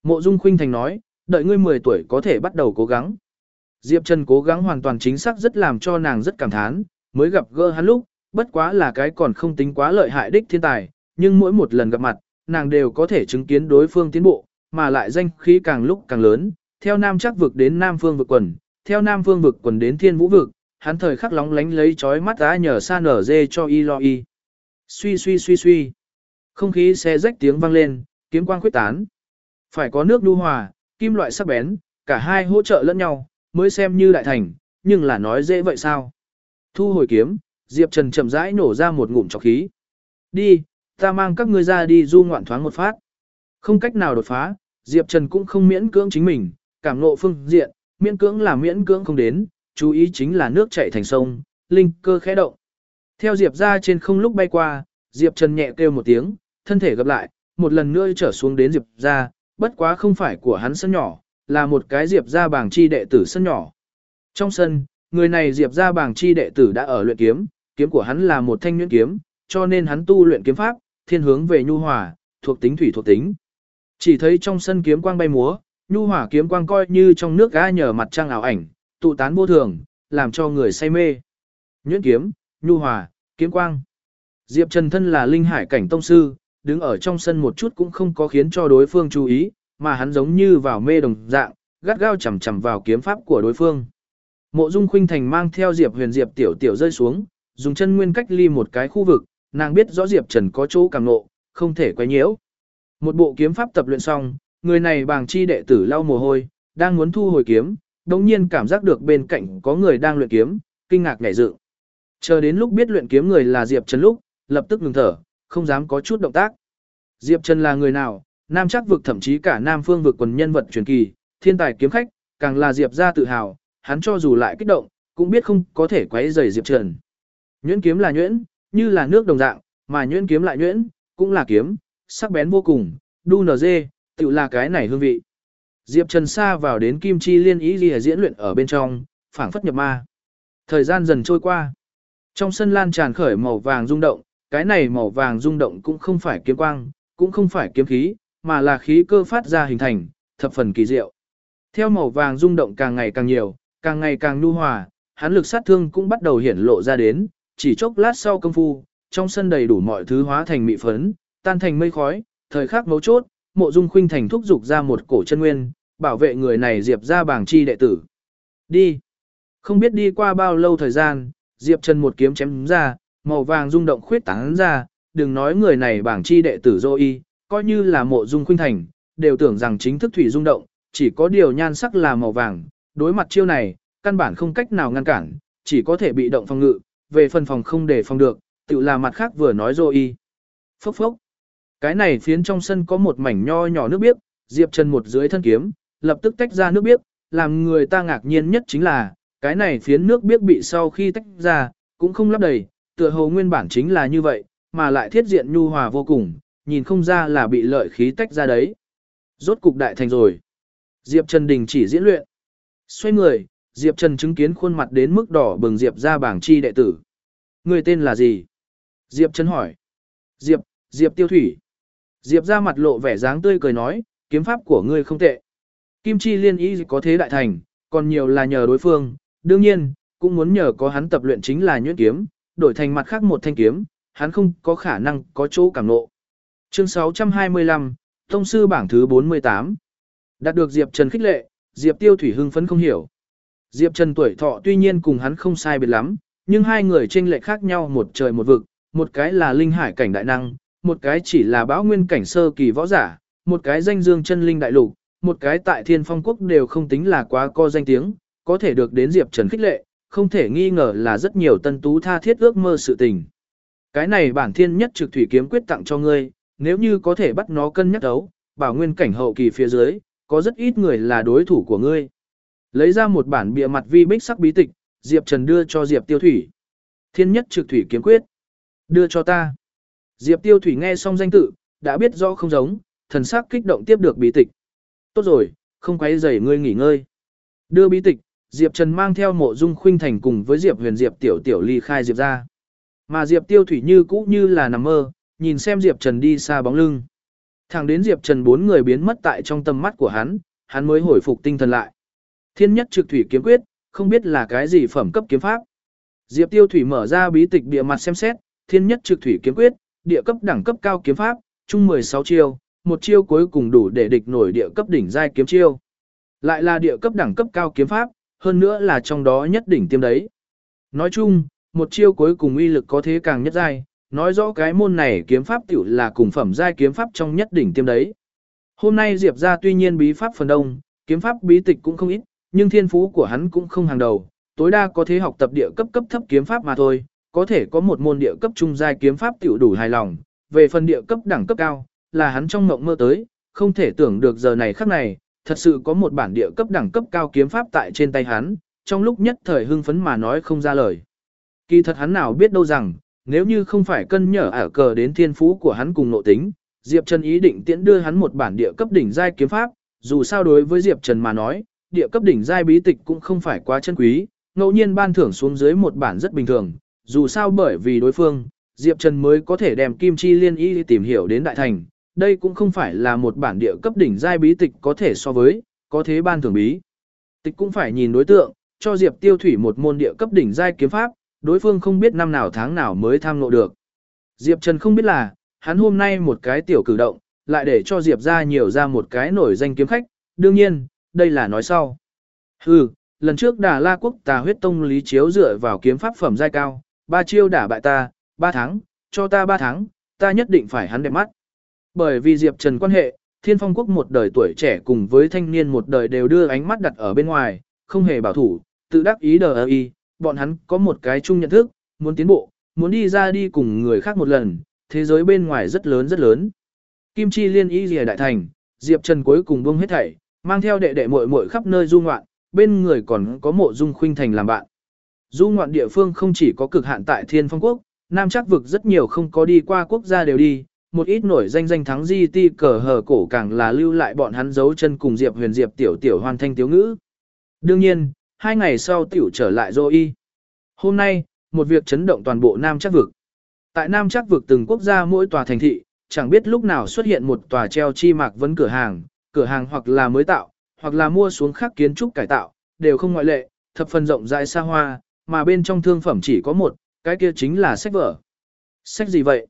Mộ Dung Khuynh Thành nói, đợi ngươi 10 tuổi có thể bắt đầu cố gắng. Diệp Trần cố gắng hoàn toàn chính xác rất làm cho nàng rất cảm thán, mới gặp gỡ hắn lúc, bất quá là cái còn không tính quá lợi hại đích thiên tài, nhưng mỗi một lần gặp mặt, nàng đều có thể chứng kiến đối phương tiến bộ, mà lại danh khí càng lúc càng lớn, theo Nam chắc vực đến Nam phương vực quần, theo Nam phương vực quần đến Thiên Vũ vực, hắn thời khắc lóng lánh lấy chói mắt á nhờ xa nở dê cho y lo y. Suy suy suy suy. Không khí xe rách tiếng vang lên, kiếm quang khuyết tán. Phải có nước đu hòa, kim loại sắc bén, cả hai hỗ trợ lẫn nhau, mới xem như đại thành, nhưng là nói dễ vậy sao? Thu hồi kiếm, Diệp Trần chậm rãi nổ ra một ngụm trọc khí. Đi, ta mang các ngươi ra đi du ngoạn thoáng một phát. Không cách nào đột phá, Diệp Trần cũng không miễn cưỡng chính mình, cảm ngộ phương diện, miễn cưỡng là miễn cưỡng không đến, chú ý chính là nước chảy thành sông, linh cơ khẽ động. Theo Diệp ra trên không lúc bay qua, Diệp Trần nhẹ kêu một tiếng, thân thể gặp lại, một lần nữa trở xuống đến Diệp ra, bất quá không phải của hắn sân nhỏ, là một cái Diệp ra bảng chi đệ tử sân nhỏ. Trong sân, người này Diệp ra bảng chi đệ tử đã ở luyện kiếm, kiếm của hắn là một thanh nhuyễn kiếm, cho nên hắn tu luyện kiếm pháp, thiên hướng về nhu hòa, thuộc tính thủy thuộc tính. Chỉ thấy trong sân kiếm quang bay múa, nhu hòa kiếm quang coi như trong nước ga nhờ mặt trăng ảo ảnh, tụ tán vô thường, làm cho người say mê. Nhuyễn kiếm, nhu hòa, kiếm quang. Diệp Trần thân là linh hải cảnh tông sư, đứng ở trong sân một chút cũng không có khiến cho đối phương chú ý, mà hắn giống như vào mê đồng dạng, gắt gao chầm chầm vào kiếm pháp của đối phương. Mộ Dung Khuynh Thành mang theo Diệp Huyền Diệp tiểu tiểu rơi xuống, dùng chân nguyên cách ly một cái khu vực, nàng biết rõ Diệp Trần có chỗ cảm nộ, không thể quấy nhiễu. Một bộ kiếm pháp tập luyện xong, người này bàng chi đệ tử lau mồ hôi, đang muốn thu hồi kiếm, đột nhiên cảm giác được bên cạnh có người đang luyện kiếm, kinh ngạc nhảy dựng. Chờ đến lúc biết luyện kiếm người là Diệp Trần lúc, lập tức ngừng thở, không dám có chút động tác. Diệp Trần là người nào? Nam chắc vực thậm chí cả Nam phương vực quần nhân vật truyền kỳ, thiên tài kiếm khách, càng là Diệp gia tự hào, hắn cho dù lại kích động, cũng biết không có thể quấy rầy Diệp Trần. Nhuyễn kiếm là nhuyễn, như là nước đồng dạng, mà nhuyễn kiếm lại nhuyễn, cũng là kiếm, sắc bén vô cùng, đu nở dê, tự là cái này hương vị. Diệp Trần xa vào đến kim chi liên ý gì diễn luyện ở bên trong, phảng phất nhập ma. Thời gian dần trôi qua. Trong sân lan tràn khởi màu vàng rung động, cái này màu vàng rung động cũng không phải kiếm quang, cũng không phải kiếm khí, mà là khí cơ phát ra hình thành, thập phần kỳ diệu. Theo màu vàng rung động càng ngày càng nhiều, càng ngày càng nhu hòa, hắn lực sát thương cũng bắt đầu hiển lộ ra đến, chỉ chốc lát sau công phu, trong sân đầy đủ mọi thứ hóa thành mị phấn, tan thành mây khói, thời khắc mấu chốt, mộ dung khuynh thành thúc dục ra một cổ chân nguyên, bảo vệ người này diệp ra bảng chi đệ tử. Đi! Không biết đi qua bao lâu thời gian, diệp Trần một kiếm chém ra, màu vàng rung động khuyết tán ra, đừng nói người này bảng chi đệ tử dô y, coi như là mộ dung khuynh thành, đều tưởng rằng chính thức thủy rung động, chỉ có điều nhan sắc là màu vàng, đối mặt chiêu này, căn bản không cách nào ngăn cản, chỉ có thể bị động phòng ngự, về phần phòng không để phòng được, tự là mặt khác vừa nói dô y. Phốc phốc. Cái này phiến trong sân có một mảnh nho nhỏ nước biếc, Diệp Trần một dưới thân kiếm, lập tức tách ra nước biếc, làm người ta ngạc nhiên nhất chính là, cái này phiến nước biếc bị sau khi tách ra, cũng không lắp đầy, tựa hồ nguyên bản chính là như vậy, mà lại thiết diện nhu hòa vô cùng, nhìn không ra là bị lợi khí tách ra đấy. Rốt cục đại thành rồi. Diệp Trần đình chỉ diễn luyện. Xoay người, Diệp Trần chứng kiến khuôn mặt đến mức đỏ bừng Diệp ra bảng chi đệ tử. Người tên là gì? Diệp Trần hỏi. Diệp, Diệp Tiêu Thủy. Diệp ra mặt lộ vẻ dáng tươi cười nói, kiếm pháp của ngươi không tệ. Kim Chi liên ý có thế đại thành, còn nhiều là nhờ đối phương, đương nhiên, cũng muốn nhờ có hắn tập luyện chính là nhuyễn kiếm, đổi thành mặt khác một thanh kiếm, hắn không có khả năng có chỗ cảm nộ. Chương 625, Thông sư bảng thứ 48. Đạt được Diệp Trần khích lệ, Diệp Tiêu Thủy hưng phấn không hiểu. Diệp Trần tuổi thọ tuy nhiên cùng hắn không sai biệt lắm, nhưng hai người chênh lệch khác nhau một trời một vực, một cái là linh hải cảnh đại năng, một cái chỉ là bão nguyên cảnh sơ kỳ võ giả, một cái danh dương chân linh đại lục, một cái tại thiên phong quốc đều không tính là quá co danh tiếng, có thể được đến Diệp Trần khích lệ, không thể nghi ngờ là rất nhiều tân tú tha thiết ước mơ sự tình. Cái này bản thiên nhất trực thủy kiếm quyết tặng cho ngươi, nếu như có thể bắt nó cân nhắc đấu, bảo nguyên cảnh hậu kỳ phía dưới, có rất ít người là đối thủ của ngươi. Lấy ra một bản bìa mặt vi bích sắc bí tịch, Diệp Trần đưa cho Diệp Tiêu Thủy. Thiên nhất trực thủy kiếm quyết. Đưa cho ta. Diệp Tiêu Thủy nghe xong danh tự, đã biết rõ không giống, thần sắc kích động tiếp được bí tịch. Tốt rồi, không quấy rầy ngươi nghỉ ngơi. Đưa bí tịch, Diệp Trần mang theo mộ dung khuynh thành cùng với Diệp huyền Diệp tiểu tiểu ly khai Diệp ra. Mà Diệp tiêu thủy như cũ như là nằm mơ, nhìn xem Diệp Trần đi xa bóng lưng. Thẳng đến Diệp Trần bốn người biến mất tại trong tầm mắt của hắn, hắn mới hồi phục tinh thần lại. Thiên nhất trực thủy kiếm quyết, không biết là cái gì phẩm cấp kiếm pháp. Diệp Tiêu Thủy mở ra bí tịch địa mặt xem xét, thiên nhất trực thủy kiếm quyết, địa cấp đẳng cấp cao kiếm pháp, chung 16 chiêu, một chiêu cuối cùng đủ để địch nổi địa cấp đỉnh giai kiếm chiêu. Lại là địa cấp đẳng cấp cao kiếm pháp, hơn nữa là trong đó nhất đỉnh tiêm đấy. Nói chung, một chiêu cuối cùng uy lực có thế càng nhất giai, nói rõ cái môn này kiếm pháp tiểu là cùng phẩm giai kiếm pháp trong nhất đỉnh tiêm đấy. Hôm nay Diệp ra tuy nhiên bí pháp phần đông, kiếm pháp bí tịch cũng không ít, nhưng thiên phú của hắn cũng không hàng đầu, tối đa có thể học tập địa cấp cấp thấp kiếm pháp mà thôi, có thể có một môn địa cấp trung giai kiếm pháp tiểu đủ hài lòng, về phần địa cấp đẳng cấp cao, là hắn trong mộng mơ tới, không thể tưởng được giờ này khắc này, thật sự có một bản địa cấp đẳng cấp cao kiếm pháp tại trên tay hắn, trong lúc nhất thời hưng phấn mà nói không ra lời. Kỳ thật hắn nào biết đâu rằng, nếu như không phải cân nhở ở cờ đến thiên phú của hắn cùng nội tính, Diệp Trần ý định tiễn đưa hắn một bản địa cấp đỉnh giai kiếm pháp, dù sao đối với Diệp Trần mà nói, địa cấp đỉnh giai bí tịch cũng không phải quá chân quý, ngẫu nhiên ban thưởng xuống dưới một bản rất bình thường, dù sao bởi vì đối phương, Diệp Trần mới có thể đem Kim Chi Liên Y tìm hiểu đến đại thành, đây cũng không phải là một bản địa cấp đỉnh giai bí tịch có thể so với, có thế ban thưởng bí. Tịch cũng phải nhìn đối tượng, cho Diệp Tiêu Thủy một môn địa cấp đỉnh giai kiếm pháp, đối phương không biết năm nào tháng nào mới tham ngộ được. Diệp Trần không biết là, hắn hôm nay một cái tiểu cử động, lại để cho Diệp ra nhiều ra một cái nổi danh kiếm khách, đương nhiên, đây là nói sau. Hừ, lần trước Đà La Quốc Tà Huyết Tông Lý Chiếu dựa vào kiếm pháp phẩm giai cao, ba chiêu đả bại ta, ba tháng, cho ta ba tháng, ta nhất định phải hắn đẹp mắt. Bởi vì Diệp Trần quan hệ, Thiên Phong Quốc một đời tuổi trẻ cùng với thanh niên một đời đều đưa ánh mắt đặt ở bên ngoài, không hề bảo thủ, tự đắc ý đờ y, bọn hắn có một cái chung nhận thức, muốn tiến bộ, muốn đi ra đi cùng người khác một lần, thế giới bên ngoài rất lớn rất lớn. Kim Chi Liên ý rìa Đại Thành, Diệp Trần cuối cùng buông hết thảy, mang theo đệ đệ muội muội khắp nơi du ngoạn, bên người còn có mộ dung khuynh thành làm bạn. Du ngoạn địa phương không chỉ có cực hạn tại Thiên Phong Quốc, Nam chắc vực rất nhiều không có đi qua quốc gia đều đi, một ít nổi danh danh thắng di ti cờ hờ cổ càng là lưu lại bọn hắn giấu chân cùng Diệp huyền Diệp tiểu tiểu hoàn thanh tiếu ngữ. Đương nhiên, hai ngày sau tiểu trở lại dô y. Hôm nay, một việc chấn động toàn bộ Nam chắc vực. Tại Nam chắc vực từng quốc gia mỗi tòa thành thị, chẳng biết lúc nào xuất hiện một tòa treo chi mạc vấn cửa hàng, cửa hàng hoặc là mới tạo, hoặc là mua xuống khác kiến trúc cải tạo, đều không ngoại lệ, thập phần rộng rãi xa hoa, mà bên trong thương phẩm chỉ có một, cái kia chính là sách vở. Sách gì vậy?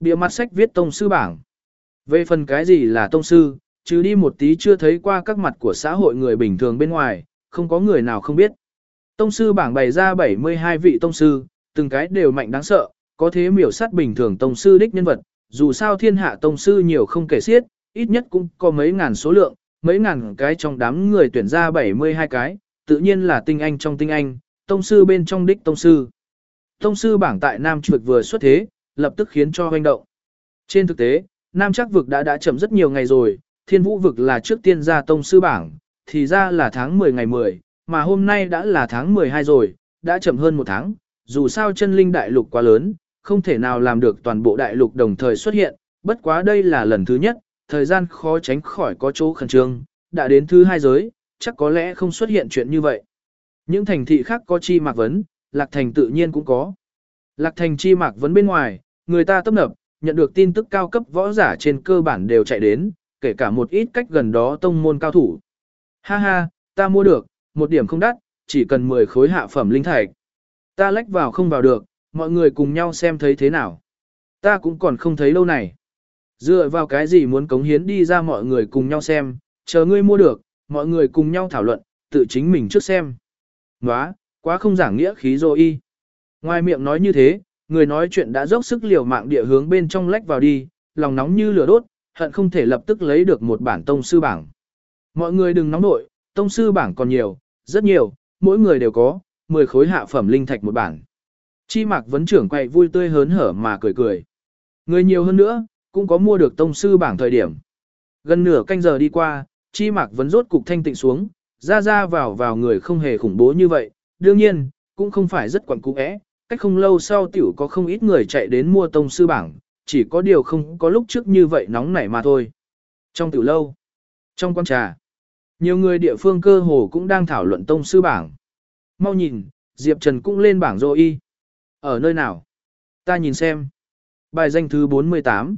Bịa mặt sách viết tông sư bảng. Về phần cái gì là tông sư, chứ đi một tí chưa thấy qua các mặt của xã hội người bình thường bên ngoài, không có người nào không biết. Tông sư bảng bày ra 72 vị tông sư, từng cái đều mạnh đáng sợ, có thế miểu sát bình thường tông sư đích nhân vật, dù sao thiên hạ tông sư nhiều không kể xiết, ít nhất cũng có mấy ngàn số lượng, mấy ngàn cái trong đám người tuyển ra 72 cái, tự nhiên là tinh anh trong tinh anh, tông sư bên trong đích tông sư. Tông sư bảng tại Nam Trục vừa xuất thế, lập tức khiến cho hoành động. Trên thực tế, Nam Chắc vực đã đã chậm rất nhiều ngày rồi, Thiên Vũ vực là trước tiên ra tông sư bảng, thì ra là tháng 10 ngày 10, mà hôm nay đã là tháng 12 rồi, đã chậm hơn một tháng, dù sao chân linh đại lục quá lớn, không thể nào làm được toàn bộ đại lục đồng thời xuất hiện, bất quá đây là lần thứ nhất, thời gian khó tránh khỏi có chỗ khẩn trương, đã đến thứ hai giới, chắc có lẽ không xuất hiện chuyện như vậy. Những thành thị khác có chi mạc vấn, Lạc Thành tự nhiên cũng có. Lạc Thành chi mạc vấn bên ngoài, người ta tấp nập, nhận được tin tức cao cấp võ giả trên cơ bản đều chạy đến, kể cả một ít cách gần đó tông môn cao thủ. Ha ha, ta mua được, một điểm không đắt, chỉ cần 10 khối hạ phẩm linh thạch. Ta lách vào không vào được, mọi người cùng nhau xem thấy thế nào. Ta cũng còn không thấy lâu này. Dựa vào cái gì muốn cống hiến đi ra mọi người cùng nhau xem, chờ ngươi mua được, mọi người cùng nhau thảo luận, tự chính mình trước xem. Nóa, quá không giảng nghĩa khí rồi y. Ngoài miệng nói như thế, người nói chuyện đã dốc sức liều mạng địa hướng bên trong lách vào đi, lòng nóng như lửa đốt, hận không thể lập tức lấy được một bản tông sư bảng. Mọi người đừng nóng nội, tông sư bảng còn nhiều, rất nhiều, mỗi người đều có, 10 khối hạ phẩm linh thạch một bản. Chi mạc vấn trưởng quay vui tươi hớn hở mà cười cười. Người nhiều hơn nữa, cũng có mua được tông sư bảng thời điểm. Gần nửa canh giờ đi qua, chi mạc vấn rốt cục thanh tịnh xuống, ra ra vào vào người không hề khủng bố như vậy, đương nhiên, cũng không phải rất quẩn cú ẽ, cách không lâu sau tiểu có không ít người chạy đến mua tông sư bảng, chỉ có điều không có lúc trước như vậy nóng nảy mà thôi. Trong tiểu lâu, trong quán trà, nhiều người địa phương cơ hồ cũng đang thảo luận tông sư bảng. Mau nhìn, Diệp Trần cũng lên bảng rồi y. Ở nơi nào? Ta nhìn xem. Bài danh thứ 48.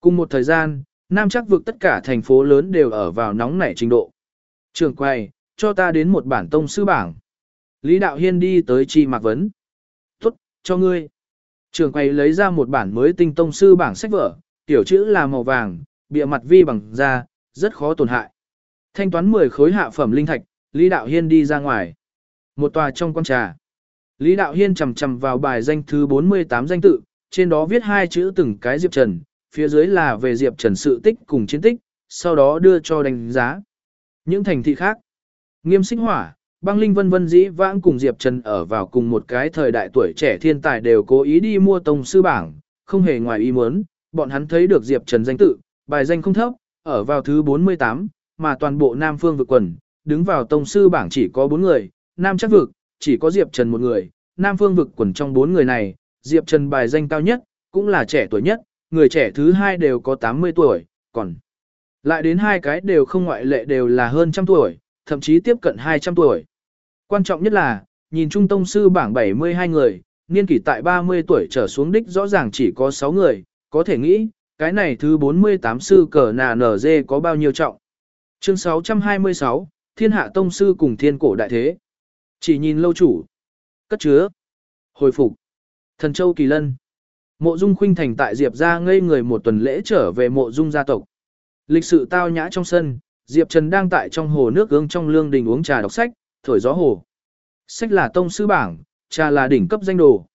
Cùng một thời gian, Nam chắc vực tất cả thành phố lớn đều ở vào nóng nảy trình độ. Trường quay, cho ta đến một bản tông sư bảng. Lý Đạo Hiên đi tới chi mạc vấn. Cho ngươi. Trường quay lấy ra một bản mới tinh tông sư bảng sách vở, tiểu chữ là màu vàng, bìa mặt vi bằng da, rất khó tổn hại. Thanh toán 10 khối hạ phẩm linh thạch, Lý Đạo Hiên đi ra ngoài. Một tòa trong con trà. Lý Đạo Hiên chầm chầm vào bài danh thứ 48 danh tự, trên đó viết hai chữ từng cái Diệp Trần, phía dưới là về Diệp Trần sự tích cùng chiến tích, sau đó đưa cho đánh giá. Những thành thị khác, nghiêm sinh hỏa, băng linh vân vân dĩ vãng cùng Diệp Trần ở vào cùng một cái thời đại tuổi trẻ thiên tài đều cố ý đi mua tông sư bảng, không hề ngoài ý muốn, bọn hắn thấy được Diệp Trần danh tự, bài danh không thấp, ở vào thứ 48, mà toàn bộ Nam Phương vực quần, đứng vào tông sư bảng chỉ có 4 người, Nam chắc vực, chỉ có Diệp Trần một người, Nam Phương vực quần trong 4 người này, Diệp Trần bài danh cao nhất, cũng là trẻ tuổi nhất, người trẻ thứ hai đều có 80 tuổi, còn lại đến hai cái đều không ngoại lệ đều là hơn trăm tuổi, thậm chí tiếp cận 200 tuổi. Quan trọng nhất là, nhìn trung tông sư bảng 72 người, niên kỷ tại 30 tuổi trở xuống đích rõ ràng chỉ có 6 người, có thể nghĩ, cái này thứ 48 sư cờ nà nở dê có bao nhiêu trọng. Chương 626, Thiên Hạ Tông Sư cùng Thiên Cổ Đại Thế. Chỉ nhìn lâu chủ. Cất chứa. Hồi phục. Thần Châu Kỳ Lân. Mộ Dung Khuynh Thành tại Diệp ra ngây người một tuần lễ trở về mộ Dung gia tộc. Lịch sự tao nhã trong sân, Diệp Trần đang tại trong hồ nước gương trong lương đình uống trà đọc sách, thổi gió hồ. Sách là tông sư bảng, trà là đỉnh cấp danh đồ.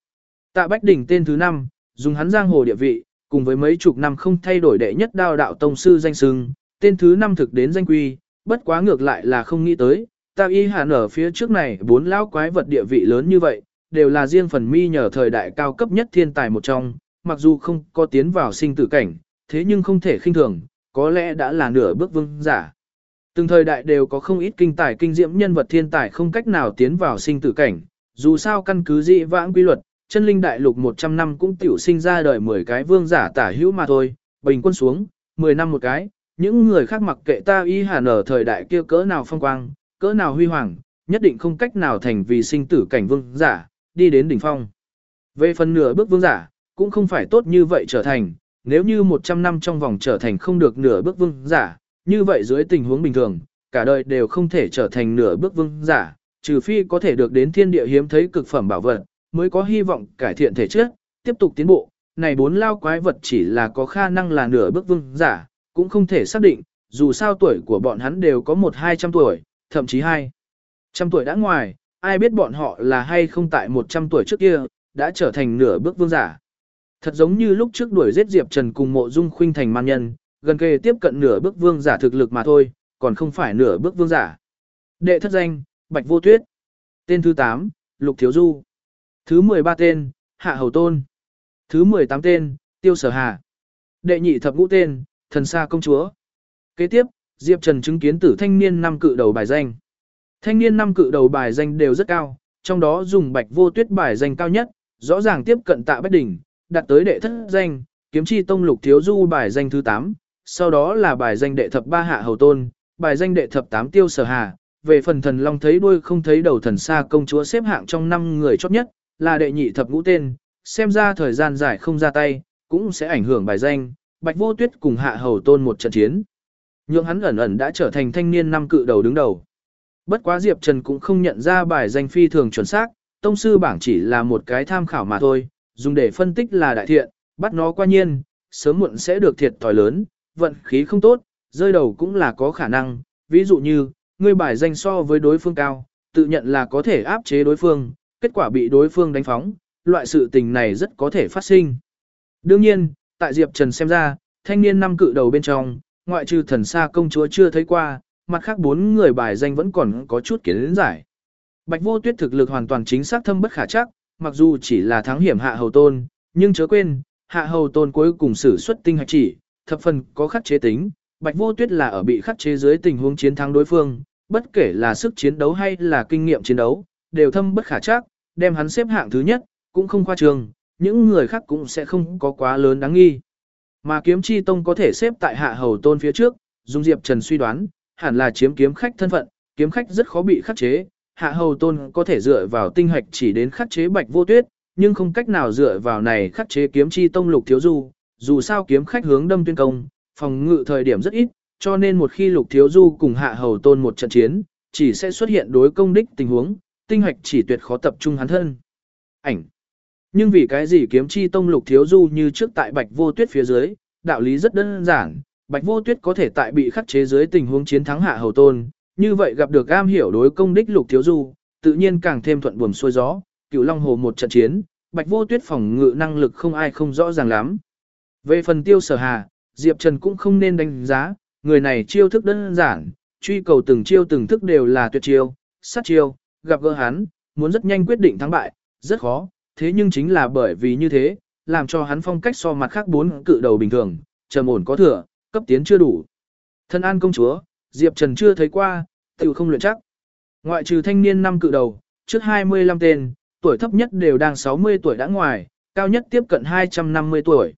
Tạ Bách Đỉnh tên thứ 5, dùng hắn giang hồ địa vị, cùng với mấy chục năm không thay đổi đệ nhất đao đạo tông sư danh xưng, tên thứ 5 thực đến danh quy, bất quá ngược lại là không nghĩ tới, ta y hàn ở phía trước này bốn lão quái vật địa vị lớn như vậy, đều là riêng phần mi nhờ thời đại cao cấp nhất thiên tài một trong, mặc dù không có tiến vào sinh tử cảnh, thế nhưng không thể khinh thường, có lẽ đã là nửa bước vương giả. Từng thời đại đều có không ít kinh tài kinh diễm nhân vật thiên tài không cách nào tiến vào sinh tử cảnh, dù sao căn cứ dị vãng quy luật, chân linh đại lục 100 năm cũng tiểu sinh ra đời 10 cái vương giả tả hữu mà thôi, bình quân xuống, 10 năm một cái, những người khác mặc kệ ta y hàn ở thời đại kia cỡ nào phong quang, cỡ nào huy hoàng, nhất định không cách nào thành vì sinh tử cảnh vương giả, đi đến đỉnh phong. Về phần nửa bước vương giả, cũng không phải tốt như vậy trở thành, nếu như 100 năm trong vòng trở thành không được nửa bước vương giả, như vậy dưới tình huống bình thường, cả đời đều không thể trở thành nửa bước vương giả, trừ phi có thể được đến thiên địa hiếm thấy cực phẩm bảo vật, mới có hy vọng cải thiện thể chất, tiếp tục tiến bộ. Này bốn lao quái vật chỉ là có khả năng là nửa bước vương giả, cũng không thể xác định, dù sao tuổi của bọn hắn đều có một hai trăm tuổi, thậm chí hai trăm tuổi đã ngoài, ai biết bọn họ là hay không tại một trăm tuổi trước kia, đã trở thành nửa bước vương giả. Thật giống như lúc trước đuổi giết Diệp Trần cùng mộ dung khuynh thành man nhân, gần kề tiếp cận nửa bước vương giả thực lực mà thôi, còn không phải nửa bước vương giả. Đệ thất danh, Bạch Vô Tuyết. Tên thứ 8, Lục Thiếu Du. Thứ 13 tên, Hạ Hầu Tôn. Thứ 18 tên, Tiêu Sở Hà. Đệ nhị thập ngũ tên, Thần Sa Công Chúa. Kế tiếp, Diệp Trần chứng kiến tử thanh niên năm cự đầu bài danh. Thanh niên năm cự đầu bài danh đều rất cao, trong đó dùng Bạch Vô Tuyết bài danh cao nhất, rõ ràng tiếp cận tạ Bách Đỉnh, đạt tới đệ thất danh, kiếm chi tông lục thiếu du bài danh thứ 8, sau đó là bài danh đệ thập ba hạ hầu tôn, bài danh đệ thập tám tiêu sở hà. Về phần thần long thấy đuôi không thấy đầu thần xa công chúa xếp hạng trong 5 người chót nhất, là đệ nhị thập ngũ tên, xem ra thời gian dài không ra tay, cũng sẽ ảnh hưởng bài danh, bạch vô tuyết cùng hạ hầu tôn một trận chiến. Nhưng hắn ẩn ẩn đã trở thành thanh niên năm cự đầu đứng đầu. Bất quá Diệp Trần cũng không nhận ra bài danh phi thường chuẩn xác, tông sư bảng chỉ là một cái tham khảo mà thôi, dùng để phân tích là đại thiện, bắt nó qua nhiên, sớm muộn sẽ được thiệt thòi lớn, vận khí không tốt, rơi đầu cũng là có khả năng, ví dụ như, ngươi bài danh so với đối phương cao, tự nhận là có thể áp chế đối phương, kết quả bị đối phương đánh phóng, loại sự tình này rất có thể phát sinh. Đương nhiên, tại Diệp Trần xem ra, thanh niên năm cự đầu bên trong, ngoại trừ thần xa công chúa chưa thấy qua, mặt khác bốn người bài danh vẫn còn có chút kiến giải. Bạch vô tuyết thực lực hoàn toàn chính xác thâm bất khả chắc, mặc dù chỉ là thắng hiểm hạ hầu tôn, nhưng chớ quên, hạ hầu tôn cuối cùng sử xuất tinh hạch chỉ, thập phần có khắc chế tính, bạch vô tuyết là ở bị khắc chế dưới tình huống chiến thắng đối phương, bất kể là sức chiến đấu hay là kinh nghiệm chiến đấu, đều thâm bất khả chắc, đem hắn xếp hạng thứ nhất, cũng không khoa trường, những người khác cũng sẽ không có quá lớn đáng nghi. Mà kiếm chi tông có thể xếp tại hạ hầu tôn phía trước, Dung Diệp Trần suy đoán, hẳn là chiếm kiếm khách thân phận, kiếm khách rất khó bị khắc chế, hạ hầu tôn có thể dựa vào tinh hạch chỉ đến khắc chế bạch vô tuyết, nhưng không cách nào dựa vào này khắc chế kiếm chi tông lục thiếu du, dù sao kiếm khách hướng đâm tuyên công, phòng ngự thời điểm rất ít, cho nên một khi lục thiếu du cùng hạ hầu tôn một trận chiến, chỉ sẽ xuất hiện đối công đích tình huống, tinh hạch chỉ tuyệt khó tập trung hắn thân. Ảnh. Nhưng vì cái gì kiếm chi tông lục thiếu du như trước tại bạch vô tuyết phía dưới, đạo lý rất đơn giản, bạch vô tuyết có thể tại bị khắc chế dưới tình huống chiến thắng hạ hầu tôn, như vậy gặp được am hiểu đối công đích lục thiếu du, tự nhiên càng thêm thuận buồm xuôi gió, cửu long hồ một trận chiến, bạch vô tuyết phòng ngự năng lực không ai không rõ ràng lắm. Về phần tiêu sở hà, Diệp Trần cũng không nên đánh giá, người này chiêu thức đơn giản, truy cầu từng chiêu từng thức đều là tuyệt chiêu, sát chiêu, gặp gỡ hắn, muốn rất nhanh quyết định thắng bại, rất khó, thế nhưng chính là bởi vì như thế, làm cho hắn phong cách so mặt khác bốn cự đầu bình thường, trầm ổn có thừa, cấp tiến chưa đủ. Thân an công chúa, Diệp Trần chưa thấy qua, tiểu không luyện chắc. Ngoại trừ thanh niên năm cự đầu, trước 25 tên, tuổi thấp nhất đều đang 60 tuổi đã ngoài, cao nhất tiếp cận 250 tuổi.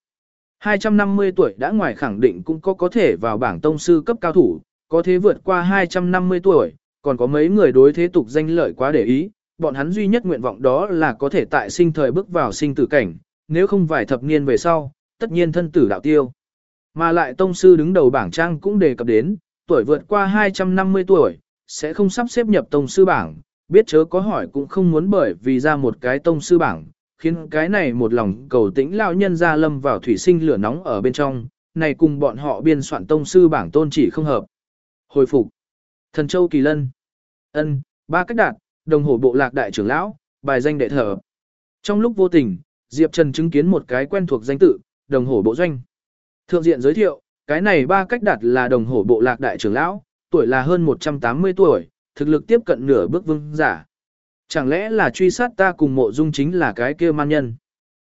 250 tuổi đã ngoài khẳng định cũng có có thể vào bảng tông sư cấp cao thủ, có thế vượt qua 250 tuổi, còn có mấy người đối thế tục danh lợi quá để ý, bọn hắn duy nhất nguyện vọng đó là có thể tại sinh thời bước vào sinh tử cảnh, nếu không vài thập niên về sau, tất nhiên thân tử đạo tiêu. Mà lại tông sư đứng đầu bảng trang cũng đề cập đến, tuổi vượt qua 250 tuổi, sẽ không sắp xếp nhập tông sư bảng, biết chớ có hỏi cũng không muốn bởi vì ra một cái tông sư bảng, khiến cái này một lòng cầu tĩnh lao nhân ra lâm vào thủy sinh lửa nóng ở bên trong, này cùng bọn họ biên soạn tông sư bảng tôn chỉ không hợp. Hồi phục. Thần Châu Kỳ Lân. ân ba cách đạt, đồng hồ bộ lạc đại trưởng lão, bài danh đệ thở. Trong lúc vô tình, Diệp Trần chứng kiến một cái quen thuộc danh tự, đồng hồ bộ doanh. Thượng diện giới thiệu, cái này ba cách đạt là đồng hồ bộ lạc đại trưởng lão, tuổi là hơn 180 tuổi, thực lực tiếp cận nửa bước vương giả. Chẳng lẽ là truy sát ta cùng mộ dung chính là cái kia man nhân?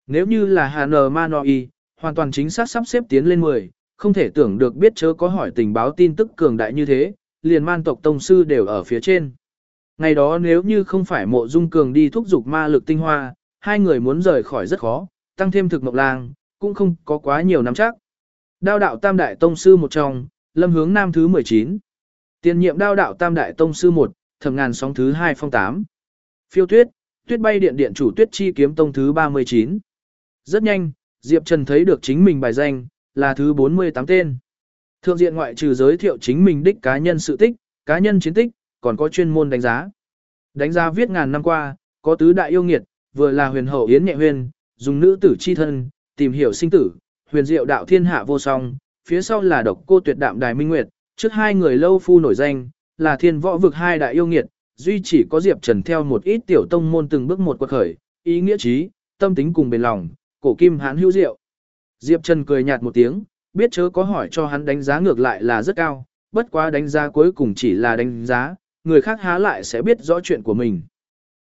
Nếu như là Hà N. Manoi, hoàn toàn chính xác sắp xếp tiến lên 10, không thể tưởng được biết chớ có hỏi tình báo tin tức cường đại như thế, liền man tộc tông sư đều ở phía trên. Ngày đó nếu như không phải mộ dung cường đi thúc giục ma lực tinh hoa, hai người muốn rời khỏi rất khó, tăng thêm thực mộng lang, cũng không có quá nhiều nắm chắc. Đao đạo tam đại tông sư một trong, lâm hướng nam thứ 19. Tiền nhiệm đao đạo tam đại tông sư 1, thầm ngàn sóng thứ 2 phong 8. Phiêu tuyết, tuyết bay điện điện chủ tuyết chi kiếm tông thứ 39. Rất nhanh, Diệp Trần thấy được chính mình bài danh, là thứ 48 tên. Thượng diện ngoại trừ giới thiệu chính mình đích cá nhân sự tích, cá nhân chiến tích, còn có chuyên môn đánh giá. Đánh giá viết ngàn năm qua, có tứ đại yêu nghiệt, vừa là huyền hậu yến nhẹ huyền, dùng nữ tử chi thân, tìm hiểu sinh tử, huyền diệu đạo thiên hạ vô song, phía sau là độc cô tuyệt đạm đài minh nguyệt, trước hai người lâu phu nổi danh, là thiên võ vực hai đại yêu nghiệt, duy chỉ có Diệp Trần theo một ít tiểu tông môn từng bước một quật khởi, ý nghĩa trí, tâm tính cùng bền lòng, cổ kim hán hữu diệu. Diệp Trần cười nhạt một tiếng, biết chớ có hỏi cho hắn đánh giá ngược lại là rất cao, bất quá đánh giá cuối cùng chỉ là đánh giá, người khác há lại sẽ biết rõ chuyện của mình.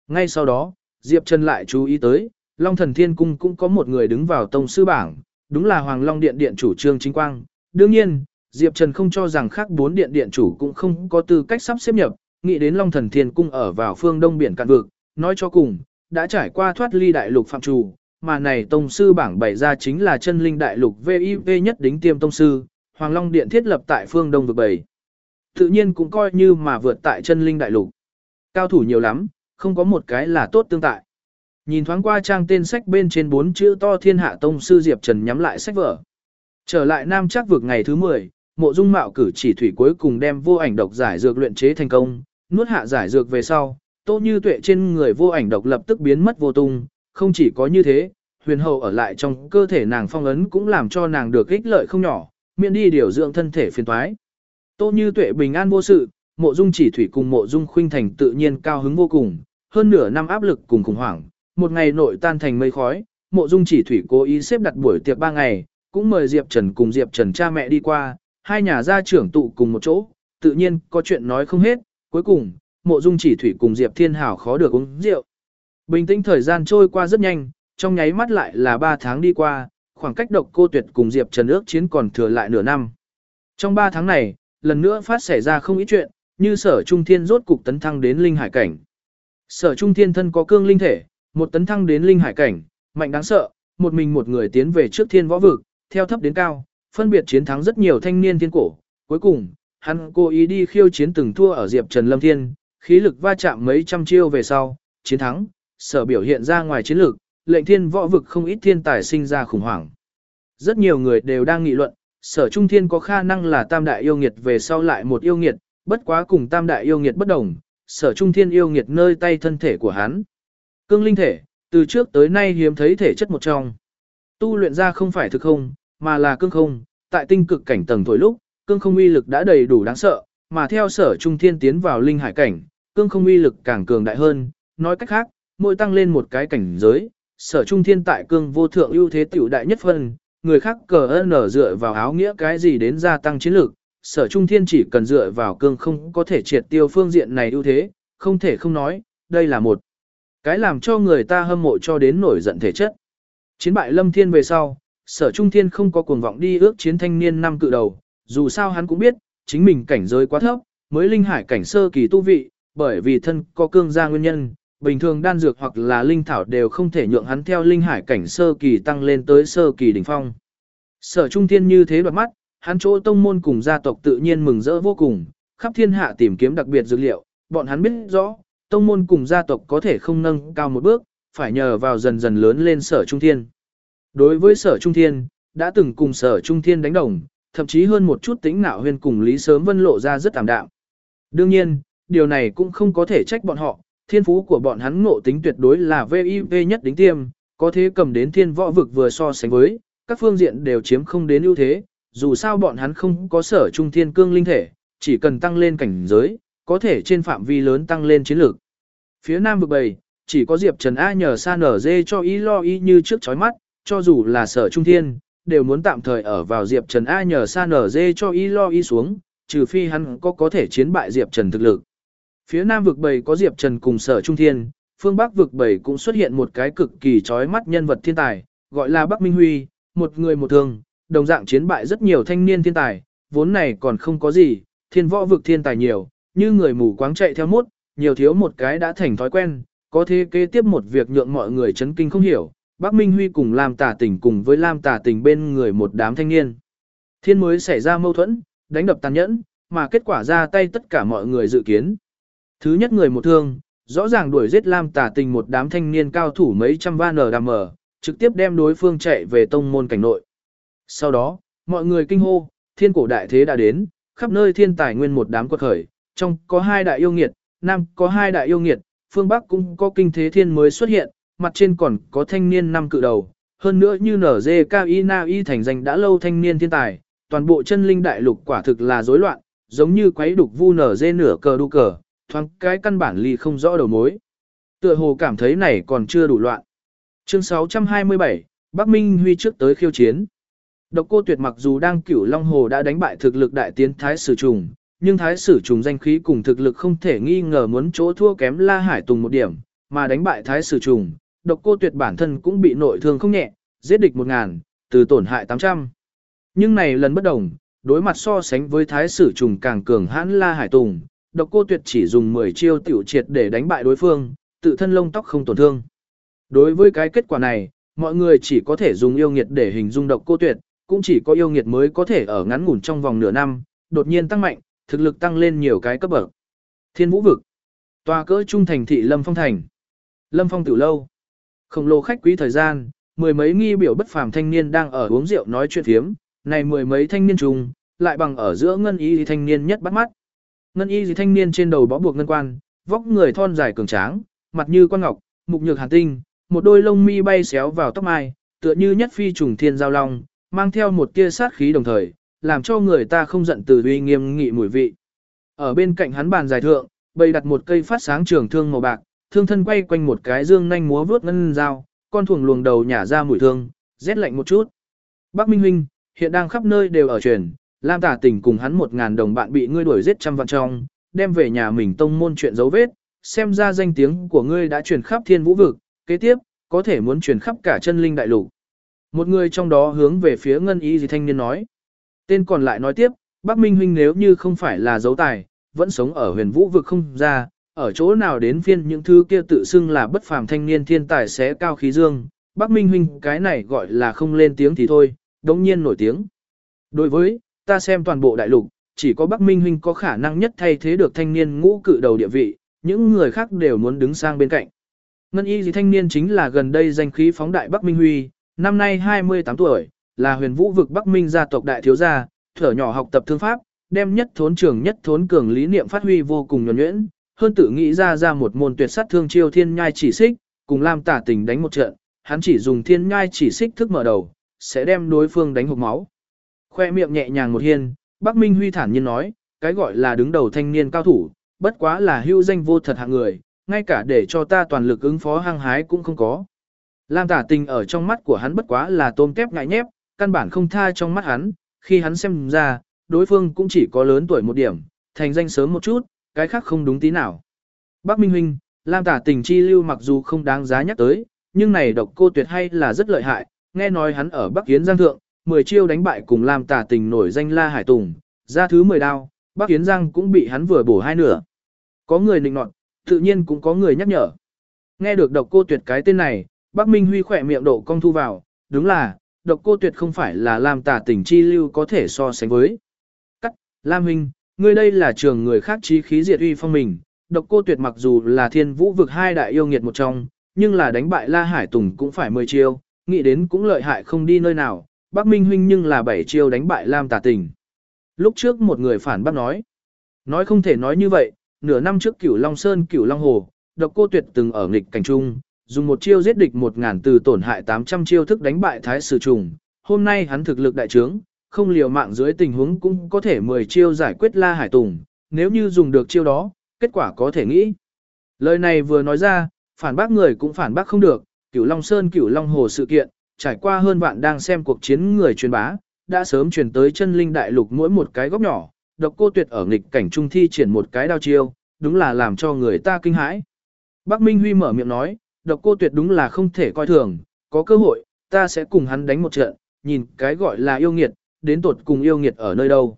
Ngay sau đó, Diệp Trần lại chú ý tới, Long Thần Thiên Cung cũng có một người đứng vào tông sư bảng, đúng là Hoàng Long Điện Điện chủ Trương Chính Quang. Đương nhiên, Diệp Trần không cho rằng khác bốn điện điện chủ cũng không có tư cách sắp xếp nhập, nghĩ đến Long Thần Thiên Cung ở vào phương đông biển cạn vực, nói cho cùng, đã trải qua thoát ly đại lục phạm trù, mà này tông sư bảng bày ra chính là chân linh đại lục VIV nhất đính tiêm tông sư, Hoàng Long Điện thiết lập tại phương đông vực bảy. Tự nhiên cũng coi như mà vượt tại chân linh đại lục. Cao thủ nhiều lắm, không có một cái là tốt tương tại. Nhìn thoáng qua trang tên sách bên trên bốn chữ to thiên hạ tông sư Diệp Trần nhắm lại sách vở. Trở lại Nam chắc vực ngày thứ 10, mộ dung mạo cử chỉ thủy cuối cùng đem vô ảnh độc giải dược luyện chế thành công, nuốt hạ giải dược về sau, tô như tuệ trên người vô ảnh độc lập tức biến mất vô tung, không chỉ có như thế, huyền hậu ở lại trong cơ thể nàng phong ấn cũng làm cho nàng được ích lợi không nhỏ, miễn đi điều dưỡng thân thể phiền toái. Tô như tuệ bình an vô sự, mộ dung chỉ thủy cùng mộ dung khuynh thành tự nhiên cao hứng vô cùng, hơn nửa năm áp lực cùng khủng hoảng, một ngày nội tan thành mây khói, mộ dung chỉ thủy cố ý xếp đặt buổi tiệc ba ngày, cũng mời Diệp Trần cùng Diệp Trần cha mẹ đi qua, hai nhà gia trưởng tụ cùng một chỗ, tự nhiên có chuyện nói không hết, cuối cùng, mộ dung chỉ thủy cùng Diệp Thiên Hảo khó được uống rượu. Bình tĩnh thời gian trôi qua rất nhanh, trong nháy mắt lại là ba tháng đi qua, khoảng cách độc cô tuyệt cùng Diệp Trần ước chiến còn thừa lại nửa năm. Trong ba tháng này, lần nữa phát xảy ra không ít chuyện, như sở trung thiên rốt cục tấn thăng đến linh hải cảnh. Sở trung thiên thân có cương linh thể, một tấn thăng đến linh hải cảnh, mạnh đáng sợ, một mình một người tiến về trước thiên võ vực, theo thấp đến cao, phân biệt chiến thắng rất nhiều thanh niên thiên cổ, Cuối cùng, hắn cố ý đi khiêu chiến từng thua ở Diệp Trần Lâm Thiên, khí lực va chạm mấy trăm chiêu về sau, chiến thắng, sở biểu hiện ra ngoài chiến lược, lệnh thiên võ vực không ít thiên tài sinh ra khủng hoảng. Rất nhiều người đều đang nghị luận, sở trung thiên có khả năng là tam đại yêu nghiệt về sau lại một yêu nghiệt, bất quá cùng tam đại yêu nghiệt bất đồng, sở trung thiên yêu nghiệt nơi tay thân thể của hắn. Cương linh thể, từ trước tới nay hiếm thấy thể chất một trong. Tu luyện ra không phải thực không, mà là cương không, tại tinh cực cảnh tầng tuổi lúc, cương không uy lực đã đầy đủ đáng sợ, mà theo sở trung thiên tiến vào linh hải cảnh, cương không uy lực càng cường đại hơn, nói cách khác, mỗi tăng lên một cái cảnh giới, sở trung thiên tại cương vô thượng ưu thế tiểu đại nhất phân, người khác cờ ơn dựa vào áo nghĩa cái gì đến gia tăng chiến lược, sở trung thiên chỉ cần dựa vào cương không có thể triệt tiêu phương diện này ưu thế, không thể không nói, đây là một cái làm cho người ta hâm mộ cho đến nổi giận thể chất. Chiến bại lâm thiên về sau, sở trung thiên không có cuồng vọng đi ước chiến thanh niên năm cự đầu, dù sao hắn cũng biết, chính mình cảnh giới quá thấp, mới linh hải cảnh sơ kỳ tu vị, bởi vì thân có cương gia nguyên nhân, bình thường đan dược hoặc là linh thảo đều không thể nhượng hắn theo linh hải cảnh sơ kỳ tăng lên tới sơ kỳ đỉnh phong. Sở trung thiên như thế đoạt mắt, hắn chỗ tông môn cùng gia tộc tự nhiên mừng rỡ vô cùng, khắp thiên hạ tìm kiếm đặc biệt dược liệu, bọn hắn biết rõ, tông môn cùng gia tộc có thể không nâng cao một bước, phải nhờ vào dần dần lớn lên sở trung thiên. Đối với sở trung thiên, đã từng cùng sở trung thiên đánh đồng, thậm chí hơn một chút tính nạo huyền cùng Lý Sớm Vân lộ ra rất tạm đạm. Đương nhiên, điều này cũng không có thể trách bọn họ, thiên phú của bọn hắn ngộ tính tuyệt đối là VIV nhất đính tiêm, có thế cầm đến thiên võ vực vừa so sánh với, các phương diện đều chiếm không đến ưu thế, dù sao bọn hắn không có sở trung thiên cương linh thể, chỉ cần tăng lên cảnh giới, có thể trên phạm vi lớn tăng lên chiến lược. Phía nam vực bầy, chỉ có Diệp Trần A nhờ xa nở dê cho ý lo ý như trước chói mắt, cho dù là sở trung thiên, đều muốn tạm thời ở vào Diệp Trần A nhờ xa nở dê cho y lo y xuống, trừ phi hắn có có thể chiến bại Diệp Trần thực lực. Phía nam vực bầy có Diệp Trần cùng sở trung thiên, phương bắc vực bầy cũng xuất hiện một cái cực kỳ chói mắt nhân vật thiên tài, gọi là Bắc Minh Huy, một người một thường, đồng dạng chiến bại rất nhiều thanh niên thiên tài, vốn này còn không có gì, thiên võ vực thiên tài nhiều, như người mù quáng chạy theo mốt, nhiều thiếu một cái đã thành thói quen, có thế kế tiếp một việc nhượng mọi người chấn kinh không hiểu, Bắc Minh Huy cùng Lam Tả Tình cùng với Lam Tả Tình bên người một đám thanh niên. Thiên mới xảy ra mâu thuẫn, đánh đập tàn nhẫn, mà kết quả ra tay tất cả mọi người dự kiến. Thứ nhất người một thương, rõ ràng đuổi giết Lam Tả Tình một đám thanh niên cao thủ mấy trăm van đàm mở, trực tiếp đem đối phương chạy về tông môn cảnh nội. Sau đó, mọi người kinh hô, thiên cổ đại thế đã đến, khắp nơi thiên tài nguyên một đám quật khởi, trong có hai đại yêu nghiệt, nam có hai đại yêu nghiệt, phương Bắc cũng có kinh thế thiên mới xuất hiện, mặt trên còn có thanh niên năm cự đầu, hơn nữa như nở dê cao na y thành danh đã lâu thanh niên thiên tài, toàn bộ chân linh đại lục quả thực là rối loạn, giống như quấy đục vu nở dê nửa cờ đu cờ, thoáng cái căn bản ly không rõ đầu mối. Tựa hồ cảm thấy này còn chưa đủ loạn. Chương 627, Bắc Minh Huy trước tới khiêu chiến. Độc cô tuyệt mặc dù đang cửu Long Hồ đã đánh bại thực lực đại tiến Thái Sử Trùng, nhưng Thái Sử Trùng danh khí cùng thực lực không thể nghi ngờ muốn chỗ thua kém La Hải Tùng một điểm, mà đánh bại Thái Sử Trùng, độc cô tuyệt bản thân cũng bị nội thương không nhẹ, giết địch một ngàn, từ tổn hại 800. Nhưng này lần bất đồng, đối mặt so sánh với Thái Sử Trùng càng cường hãn La Hải Tùng, độc cô tuyệt chỉ dùng 10 chiêu tiểu triệt để đánh bại đối phương, tự thân lông tóc không tổn thương. Đối với cái kết quả này, mọi người chỉ có thể dùng yêu nghiệt để hình dung độc cô tuyệt, cũng chỉ có yêu nghiệt mới có thể ở ngắn ngủn trong vòng nửa năm, đột nhiên tăng mạnh, thực lực tăng lên nhiều cái cấp bậc. Thiên Vũ vực, tòa cỡ trung thành thị Lâm Phong thành. Lâm Phong tiểu lâu. Khổng lồ khách quý thời gian, mười mấy nghi biểu bất phàm thanh niên đang ở uống rượu nói chuyện phiếm, này mười mấy thanh niên trùng, lại bằng ở giữa ngân y thanh niên nhất bắt mắt. Ngân y gì thanh niên trên đầu bó buộc ngân quan, vóc người thon dài cường tráng, mặt như quan ngọc, mục nhược hàn tinh, một đôi lông mi bay xéo vào tóc mai, tựa như nhất phi trùng thiên giao long, mang theo một tia sát khí đồng thời, làm cho người ta không giận từ uy nghiêm nghị mùi vị. Ở bên cạnh hắn bàn dài thượng, bày đặt một cây phát sáng trường thương màu bạc, thương thân quay quanh một cái dương nhanh múa vướt ngân dao, con thuồng luồng đầu nhả ra mùi thương, rét lạnh một chút. Bác Minh Huynh, hiện đang khắp nơi đều ở truyền, Lam Tả Tỉnh cùng hắn một ngàn đồng bạn bị ngươi đuổi giết trăm vạn trong, đem về nhà mình tông môn chuyện dấu vết, xem ra danh tiếng của ngươi đã truyền khắp thiên vũ vực, kế tiếp, có thể muốn truyền khắp cả chân linh đại lục. Một người trong đó hướng về phía ngân ý gì thanh niên nói. Tên còn lại nói tiếp, Bắc Minh huynh nếu như không phải là dấu tài, vẫn sống ở huyền vũ vực không ra, ở chỗ nào đến phiên những thứ kia tự xưng là bất phàm thanh niên thiên tài sẽ cao khí dương, Bắc Minh huynh cái này gọi là không lên tiếng thì thôi, đống nhiên nổi tiếng. Đối với, ta xem toàn bộ đại lục, chỉ có Bắc Minh huynh có khả năng nhất thay thế được thanh niên ngũ cự đầu địa vị, những người khác đều muốn đứng sang bên cạnh. Ngân y gì thanh niên chính là gần đây danh khí phóng đại Bắc Minh Huy, năm nay 28 tuổi, là huyền vũ vực Bắc Minh gia tộc đại thiếu gia, thở nhỏ học tập thương pháp, đem nhất thốn trường nhất thốn cường lý niệm phát huy vô cùng nhuần nhuyễn, hơn tự nghĩ ra ra một môn tuyệt sát thương chiêu thiên nhai chỉ xích, cùng Lam Tả Tình đánh một trận, hắn chỉ dùng thiên nhai chỉ xích thức mở đầu, sẽ đem đối phương đánh hộc máu. Khoe miệng nhẹ nhàng một hiên, Bắc Minh Huy thản nhiên nói, cái gọi là đứng đầu thanh niên cao thủ, bất quá là hưu danh vô thật hạng người, ngay cả để cho ta toàn lực ứng phó hăng hái cũng không có. Lam tả tình ở trong mắt của hắn bất quá là tôm tép ngại nhép, căn bản không tha trong mắt hắn, khi hắn xem ra, đối phương cũng chỉ có lớn tuổi một điểm, thành danh sớm một chút, cái khác không đúng tí nào. Bác Minh Huynh, Lam tả tình chi lưu mặc dù không đáng giá nhắc tới, nhưng này độc cô tuyệt hay là rất lợi hại, nghe nói hắn ở Bắc yến Giang Thượng, 10 chiêu đánh bại cùng Lam tả tình nổi danh La Hải Tùng, ra thứ 10 đao, Bắc yến Giang cũng bị hắn vừa bổ hai nửa. Có người nịnh nọt, tự nhiên cũng có người nhắc nhở. Nghe được độc cô tuyệt cái tên này, Bắc Minh Huy khỏe miệng độ cong thu vào, đúng là, độc cô tuyệt không phải là Lam tả tình chi lưu có thể so sánh với. Cắt, Lam Huynh, ngươi đây là trường người khác trí khí diệt uy phong mình, độc cô tuyệt mặc dù là thiên vũ vực hai đại yêu nghiệt một trong, nhưng là đánh bại La Hải Tùng cũng phải 10 chiêu, nghĩ đến cũng lợi hại không đi nơi nào, Bắc Minh Huynh nhưng là 7 chiêu đánh bại Lam tả tình. Lúc trước một người phản bác nói, nói không thể nói như vậy, nửa năm trước cửu Long Sơn cửu Long Hồ, độc cô tuyệt từng ở nghịch cảnh trung, dùng một chiêu giết địch một ngàn từ tổn hại 800 chiêu thức đánh bại thái sử trùng. Hôm nay hắn thực lực đại trướng, không liều mạng dưới tình huống cũng có thể 10 chiêu giải quyết La Hải Tùng, nếu như dùng được chiêu đó, kết quả có thể nghĩ. Lời này vừa nói ra, phản bác người cũng phản bác không được, cửu Long Sơn cửu Long Hồ sự kiện, trải qua hơn vạn đang xem cuộc chiến người truyền bá, đã sớm truyền tới chân linh đại lục mỗi một cái góc nhỏ, độc cô tuyệt ở nghịch cảnh trung thi triển một cái đao chiêu, đúng là làm cho người ta kinh hãi. Bắc Minh Huy mở miệng nói, độc cô tuyệt đúng là không thể coi thường, có cơ hội, ta sẽ cùng hắn đánh một trận, nhìn cái gọi là yêu nghiệt, đến tột cùng yêu nghiệt ở nơi đâu.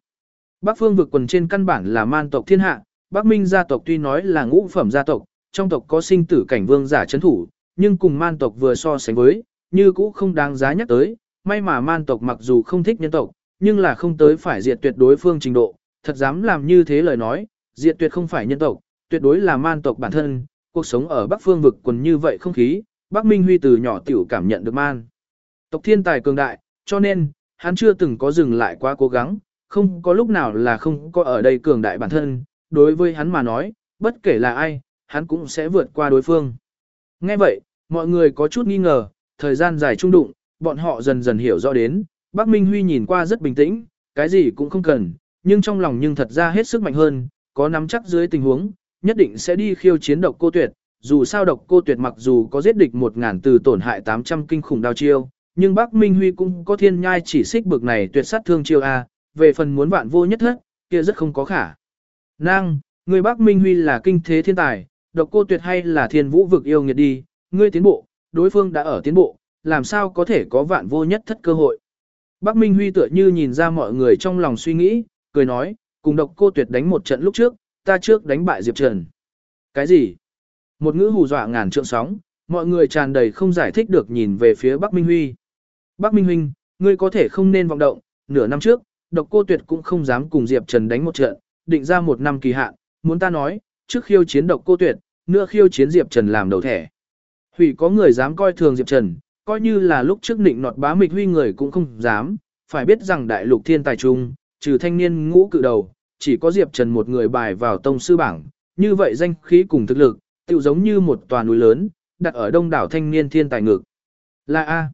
Bắc phương vực quần trên căn bản là man tộc thiên hạ, Bắc Minh gia tộc tuy nói là ngũ phẩm gia tộc, trong tộc có sinh tử cảnh vương giả chấn thủ, nhưng cùng man tộc vừa so sánh với, như cũ không đáng giá nhắc tới, may mà man tộc mặc dù không thích nhân tộc, nhưng là không tới phải diệt tuyệt đối phương trình độ, thật dám làm như thế lời nói, diệt tuyệt không phải nhân tộc, tuyệt đối là man tộc bản thân, cuộc sống ở Bắc phương vực quần như vậy không khí, Bắc Minh Huy từ nhỏ tiểu cảm nhận được man. Tộc thiên tài cường đại, cho nên, hắn chưa từng có dừng lại quá cố gắng, không có lúc nào là không có ở đây cường đại bản thân, đối với hắn mà nói, bất kể là ai, hắn cũng sẽ vượt qua đối phương. Nghe vậy, mọi người có chút nghi ngờ, thời gian dài trung đụng, bọn họ dần dần hiểu rõ đến, Bác Minh Huy nhìn qua rất bình tĩnh, cái gì cũng không cần, nhưng trong lòng nhưng thật ra hết sức mạnh hơn, có nắm chắc dưới tình huống, nhất định sẽ đi khiêu chiến độc cô tuyệt, dù sao độc cô tuyệt mặc dù có giết địch 1.000 từ tổn hại 800 kinh khủng đao chiêu, nhưng Bắc Minh Huy cũng có thiên nhai chỉ xích bực này tuyệt sát thương chiêu A, về phần muốn vạn vô nhất hết, kia rất không có khả. Năng, người Bắc Minh Huy là kinh thế thiên tài, độc cô tuyệt hay là thiên vũ vực yêu nghiệt đi, ngươi tiến bộ, đối phương đã ở tiến bộ, làm sao có thể có vạn vô nhất thất cơ hội. Bắc Minh Huy tựa như nhìn ra mọi người trong lòng suy nghĩ, cười nói, cùng độc cô tuyệt đánh một trận lúc trước, ta trước đánh bại Diệp Trần. Cái gì? Một ngữ hù dọa ngàn trượng sóng, mọi người tràn đầy không giải thích được nhìn về phía Bắc Minh Huy. Bắc Minh Huynh, ngươi có thể không nên vọng động, nửa năm trước, độc cô tuyệt cũng không dám cùng Diệp Trần đánh một trận, định ra một năm kỳ hạn, muốn ta nói, trước khiêu chiến độc cô tuyệt, nữa khiêu chiến Diệp Trần làm đầu thẻ. Hủy có người dám coi thường Diệp Trần, coi như là lúc trước định nọt bá mịch huy người cũng không dám, phải biết rằng đại lục thiên tài trung, trừ thanh niên ngũ cự đầu, chỉ có Diệp Trần một người bài vào tông sư bảng, như vậy danh khí cùng thực lực, tự giống như một tòa núi lớn, đặt ở đông đảo thanh niên thiên tài ngực. Là A.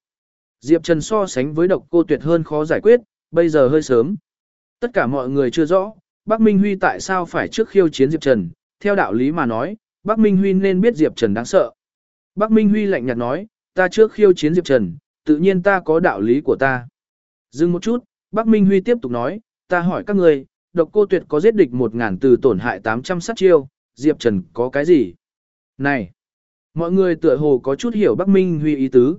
Diệp Trần so sánh với độc cô tuyệt hơn khó giải quyết, bây giờ hơi sớm. Tất cả mọi người chưa rõ, Bắc Minh Huy tại sao phải trước khiêu chiến Diệp Trần, theo đạo lý mà nói, Bắc Minh Huy nên biết Diệp Trần đáng sợ. Bắc Minh Huy lạnh nhạt nói, ta trước khiêu chiến Diệp Trần, tự nhiên ta có đạo lý của ta. Dừng một chút, Bắc Minh Huy tiếp tục nói, ta hỏi các người, độc cô tuyệt có giết địch 1.000 từ tổn hại 800 sát chiêu, Diệp Trần có cái gì? Này! Mọi người tựa hồ có chút hiểu Bắc Minh Huy ý tứ.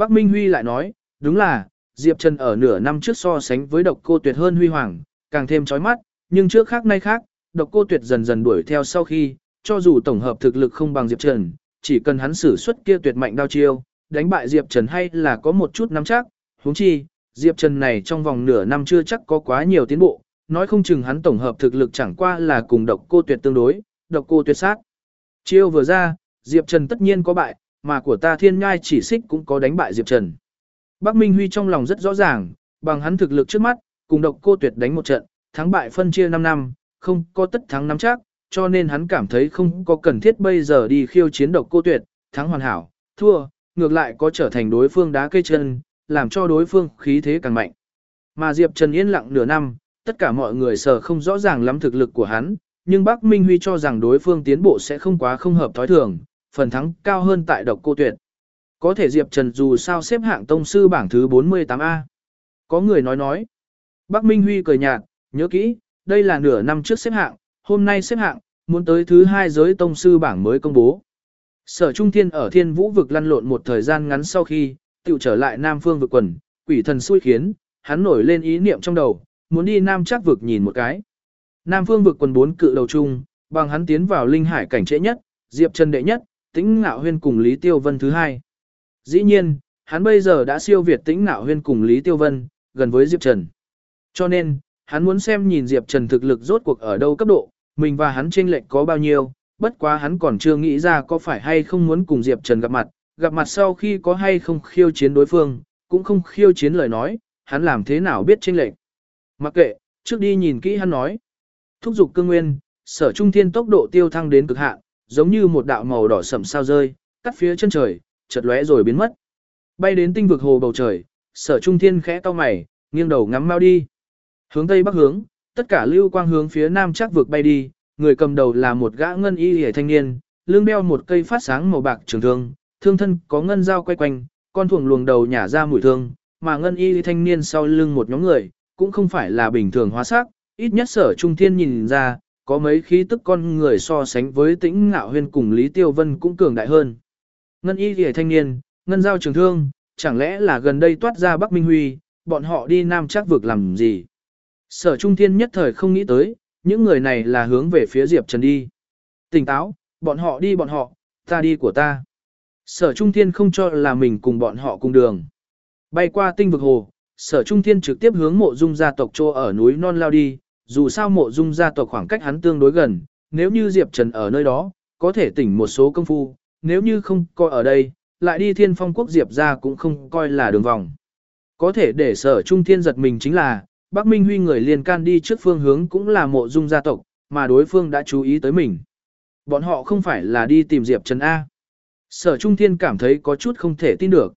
Bắc Minh Huy lại nói, đúng là, Diệp Trần ở nửa năm trước so sánh với độc cô tuyệt hơn huy hoàng, càng thêm chói mắt, nhưng trước khác nay khác, độc cô tuyệt dần dần đuổi theo sau khi, cho dù tổng hợp thực lực không bằng Diệp Trần, chỉ cần hắn sử xuất kia tuyệt mạnh đao chiêu, đánh bại Diệp Trần hay là có một chút nắm chắc, huống chi, Diệp Trần này trong vòng nửa năm chưa chắc có quá nhiều tiến bộ, nói không chừng hắn tổng hợp thực lực chẳng qua là cùng độc cô tuyệt tương đối, độc cô tuyệt sát. Chiêu vừa ra, Diệp Trần tất nhiên có bại, mà của ta thiên nhai chỉ xích cũng có đánh bại Diệp Trần. Bắc Minh Huy trong lòng rất rõ ràng, bằng hắn thực lực trước mắt, cùng độc cô tuyệt đánh một trận, thắng bại phân chia 5 năm, không có tất thắng nắm chắc, cho nên hắn cảm thấy không có cần thiết bây giờ đi khiêu chiến độc cô tuyệt, thắng hoàn hảo, thua, ngược lại có trở thành đối phương đá cây chân, làm cho đối phương khí thế càng mạnh. Mà Diệp Trần yên lặng nửa năm, tất cả mọi người sợ không rõ ràng lắm thực lực của hắn, nhưng Bắc Minh Huy cho rằng đối phương tiến bộ sẽ không quá không hợp thói thường, phần thắng cao hơn tại độc cô tuyệt. Có thể Diệp Trần dù sao xếp hạng tông sư bảng thứ 48A. Có người nói nói. Bắc Minh Huy cười nhạt, nhớ kỹ, đây là nửa năm trước xếp hạng, hôm nay xếp hạng, muốn tới thứ hai giới tông sư bảng mới công bố. Sở Trung Thiên ở Thiên Vũ vực lăn lộn một thời gian ngắn sau khi, tự trở lại Nam Phương vực quần, quỷ thần xui khiến, hắn nổi lên ý niệm trong đầu, muốn đi Nam chắc vực nhìn một cái. Nam Phương vực quần bốn cự đầu chung, bằng hắn tiến vào linh hải cảnh trễ nhất, Diệp Trần đệ nhất, Tĩnh Ngạo Huyên cùng Lý Tiêu Vân thứ hai. Dĩ nhiên, hắn bây giờ đã siêu việt Tĩnh Ngạo Huyên cùng Lý Tiêu Vân, gần với Diệp Trần. Cho nên, hắn muốn xem nhìn Diệp Trần thực lực rốt cuộc ở đâu cấp độ, mình và hắn chênh lệch có bao nhiêu, bất quá hắn còn chưa nghĩ ra có phải hay không muốn cùng Diệp Trần gặp mặt, gặp mặt sau khi có hay không khiêu chiến đối phương, cũng không khiêu chiến lời nói, hắn làm thế nào biết chênh lệch. Mặc kệ, trước đi nhìn kỹ hắn nói. Thúc dục cương nguyên, sở trung thiên tốc độ tiêu thăng đến cực hạn, giống như một đạo màu đỏ sẫm sao rơi, cắt phía chân trời, chợt lóe rồi biến mất. Bay đến tinh vực hồ bầu trời, sở trung thiên khẽ cau mày, nghiêng đầu ngắm mau đi. Hướng tây bắc hướng, tất cả lưu quang hướng phía nam chắc vực bay đi, người cầm đầu là một gã ngân y hề thanh niên, lưng đeo một cây phát sáng màu bạc trường thương, thương thân có ngân dao quay quanh, con thuồng luồng đầu nhả ra mùi thương, mà ngân y thanh niên sau lưng một nhóm người, cũng không phải là bình thường hóa sắc, ít nhất sở trung thiên nhìn ra, có mấy khí tức con người so sánh với tĩnh ngạo huyên cùng Lý Tiêu Vân cũng cường đại hơn. Ngân y thì thanh niên, ngân giao trường thương, chẳng lẽ là gần đây toát ra Bắc Minh Huy, bọn họ đi Nam chắc vực làm gì? Sở Trung Thiên nhất thời không nghĩ tới, những người này là hướng về phía Diệp Trần đi. Tỉnh táo, bọn họ đi bọn họ, ta đi của ta. Sở Trung Thiên không cho là mình cùng bọn họ cùng đường. Bay qua tinh vực hồ, Sở Trung Thiên trực tiếp hướng mộ dung gia tộc trô ở núi non lao đi, dù sao mộ dung gia tộc khoảng cách hắn tương đối gần, nếu như Diệp Trần ở nơi đó, có thể tỉnh một số công phu, nếu như không coi ở đây, lại đi thiên phong quốc Diệp ra cũng không coi là đường vòng. Có thể để sở trung thiên giật mình chính là, Bắc Minh Huy người liền can đi trước phương hướng cũng là mộ dung gia tộc, mà đối phương đã chú ý tới mình. Bọn họ không phải là đi tìm Diệp Trần A. Sở Trung Thiên cảm thấy có chút không thể tin được.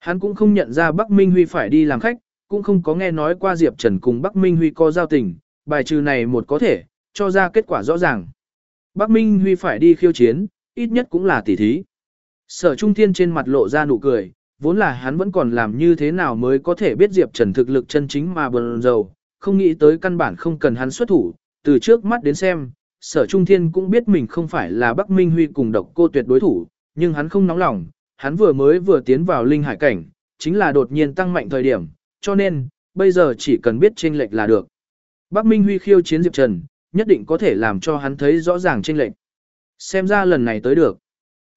Hắn cũng không nhận ra Bắc Minh Huy phải đi làm khách, cũng không có nghe nói qua Diệp Trần cùng Bắc Minh Huy có giao tình, bài trừ này một có thể, cho ra kết quả rõ ràng. Bắc Minh Huy phải đi khiêu chiến, ít nhất cũng là tỷ thí. Sở Trung Thiên trên mặt lộ ra nụ cười, vốn là hắn vẫn còn làm như thế nào mới có thể biết Diệp Trần thực lực chân chính mà bần dầu, không nghĩ tới căn bản không cần hắn xuất thủ, từ trước mắt đến xem, sở trung thiên cũng biết mình không phải là Bắc Minh Huy cùng độc cô tuyệt đối thủ, nhưng hắn không nóng lòng, hắn vừa mới vừa tiến vào linh hải cảnh, chính là đột nhiên tăng mạnh thời điểm, cho nên, bây giờ chỉ cần biết chênh lệch là được. Bắc Minh Huy khiêu chiến Diệp Trần, nhất định có thể làm cho hắn thấy rõ ràng chênh lệch. Xem ra lần này tới được.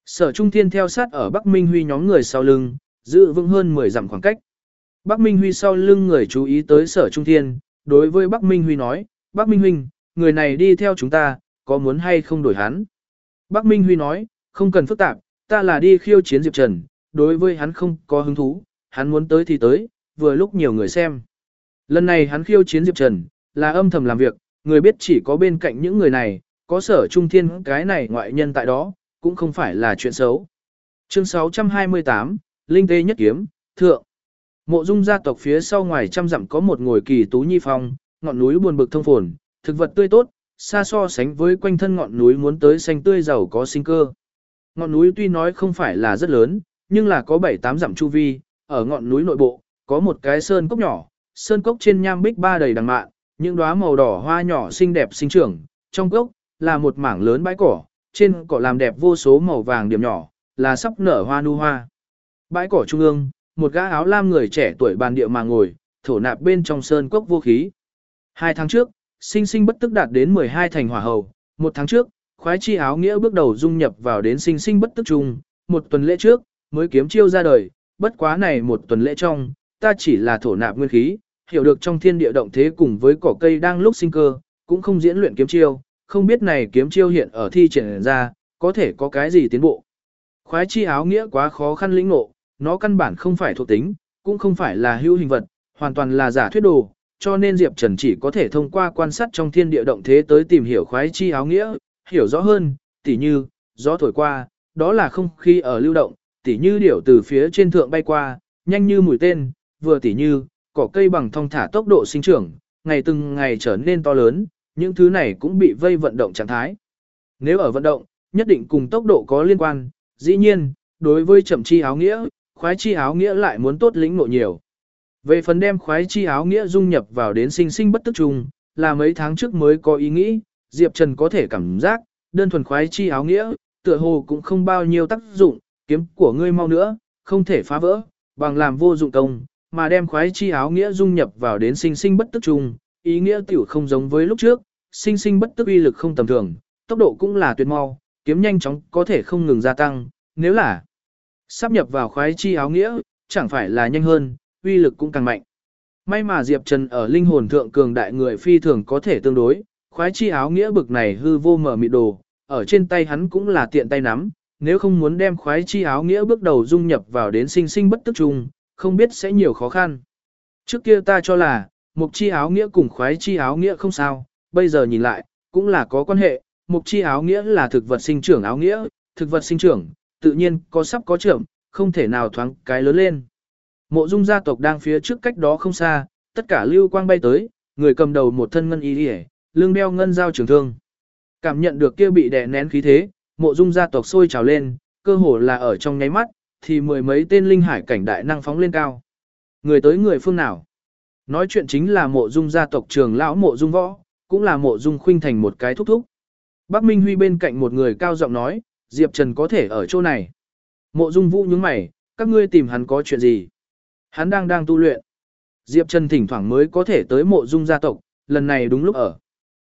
Sở Trung Thiên theo sát ở Bắc Minh Huy nhóm người sau lưng, giữ vững hơn 10 dặm khoảng cách. Bắc Minh Huy sau lưng người chú ý tới sở trung thiên, đối với Bắc Minh Huy nói, Bắc Minh Huynh, người này đi theo chúng ta, có muốn hay không đổi hắn? Bắc Minh Huy nói, không cần phức tạp, ta là đi khiêu chiến Diệp Trần, đối với hắn không có hứng thú, hắn muốn tới thì tới, vừa lúc nhiều người xem. Lần này hắn khiêu chiến Diệp Trần, là âm thầm làm việc, người biết chỉ có bên cạnh những người này, có sở trung thiên cái này ngoại nhân tại đó, cũng không phải là chuyện xấu. Chương 628, linh tê nhất kiếm, thượng. Mộ dung gia tộc phía sau ngoài trăm dặm có một ngồi kỳ tú nhi phong, ngọn núi buồn bực thông phồn, thực vật tươi tốt, xa so sánh với quanh thân ngọn núi muốn tới xanh tươi giàu có sinh cơ. Ngọn núi tuy nói không phải là rất lớn, nhưng là có 7-8 dặm chu vi, ở ngọn núi nội bộ, có một cái sơn cốc nhỏ, sơn cốc trên nham bích ba đầy đằng mạn, những đóa màu đỏ hoa nhỏ xinh đẹp sinh trưởng, trong cốc là một mảng lớn bãi cỏ, trên cỏ làm đẹp vô số màu vàng điểm nhỏ, là sắp nở hoa nu hoa. Bãi cỏ trung ương, một gã áo lam người trẻ tuổi bàn địa mà ngồi, thổ nạp bên trong sơn cốc vô khí. Hai tháng trước, sinh sinh bất tức đạt đến 12 thành hỏa hầu. Một tháng trước, khoái chi áo nghĩa bước đầu dung nhập vào đến sinh sinh bất tức trung. Một tuần lễ trước, mới kiếm chiêu ra đời. Bất quá này một tuần lễ trong, ta chỉ là thổ nạp nguyên khí, hiểu được trong thiên địa động thế cùng với cỏ cây đang lúc sinh cơ, cũng không diễn luyện kiếm chiêu, không biết này kiếm chiêu hiện ở thi triển ra, có thể có cái gì tiến bộ. Khoái chi áo nghĩa quá khó khăn lĩnh ngộ, nó căn bản không phải thuộc tính, cũng không phải là hữu hình vật, hoàn toàn là giả thuyết đồ, cho nên Diệp Trần chỉ có thể thông qua quan sát trong thiên địa động thế tới tìm hiểu khoái chi áo nghĩa, hiểu rõ hơn, tỉ như, gió thổi qua, đó là không khí ở lưu động, tỉ như điểu từ phía trên thượng bay qua, nhanh như mũi tên, vừa tỉ như, cỏ cây bằng thông thả tốc độ sinh trưởng, ngày từng ngày trở nên to lớn, những thứ này cũng bị vây vận động trạng thái. Nếu ở vận động, nhất định cùng tốc độ có liên quan, dĩ nhiên, đối với chậm chi áo nghĩa, khoái chi áo nghĩa lại muốn tốt lĩnh nội nhiều. Về phần đem khoái chi áo nghĩa dung nhập vào đến sinh sinh bất tức trùng, là mấy tháng trước mới có ý nghĩ, Diệp Trần có thể cảm giác, đơn thuần khoái chi áo nghĩa, tựa hồ cũng không bao nhiêu tác dụng, kiếm của ngươi mau nữa, không thể phá vỡ, bằng làm vô dụng công, mà đem khoái chi áo nghĩa dung nhập vào đến sinh sinh bất tức trùng, ý nghĩa tiểu không giống với lúc trước, sinh sinh bất tức uy lực không tầm thường, tốc độ cũng là tuyệt mau, kiếm nhanh chóng có thể không ngừng gia tăng, nếu là sắp nhập vào khoái chi áo nghĩa, chẳng phải là nhanh hơn, uy lực cũng càng mạnh. May mà Diệp Trần ở linh hồn thượng cường đại người phi thường có thể tương đối, khoái chi áo nghĩa bực này hư vô mở mịt đồ, ở trên tay hắn cũng là tiện tay nắm, nếu không muốn đem khoái chi áo nghĩa bước đầu dung nhập vào đến sinh sinh bất tức chung, không biết sẽ nhiều khó khăn. Trước kia ta cho là, mục chi áo nghĩa cùng khoái chi áo nghĩa không sao, bây giờ nhìn lại, cũng là có quan hệ, mục chi áo nghĩa là thực vật sinh trưởng áo nghĩa, thực vật sinh trưởng, tự nhiên có sắp có trưởng, không thể nào thoáng cái lớn lên. Mộ dung gia tộc đang phía trước cách đó không xa, tất cả lưu quang bay tới, người cầm đầu một thân ngân y đi lưng đeo ngân dao trường thương. Cảm nhận được kia bị đè nén khí thế, mộ dung gia tộc sôi trào lên, cơ hồ là ở trong nháy mắt, thì mười mấy tên linh hải cảnh đại năng phóng lên cao. Người tới người phương nào? Nói chuyện chính là mộ dung gia tộc trường lão mộ dung võ, cũng là mộ dung khuynh thành một cái thúc thúc. Bắc Minh Huy bên cạnh một người cao giọng nói, Diệp Trần có thể ở chỗ này. Mộ dung vũ nhướng mày, các ngươi tìm hắn có chuyện gì? Hắn đang đang tu luyện. Diệp Trần thỉnh thoảng mới có thể tới mộ dung gia tộc, lần này đúng lúc ở.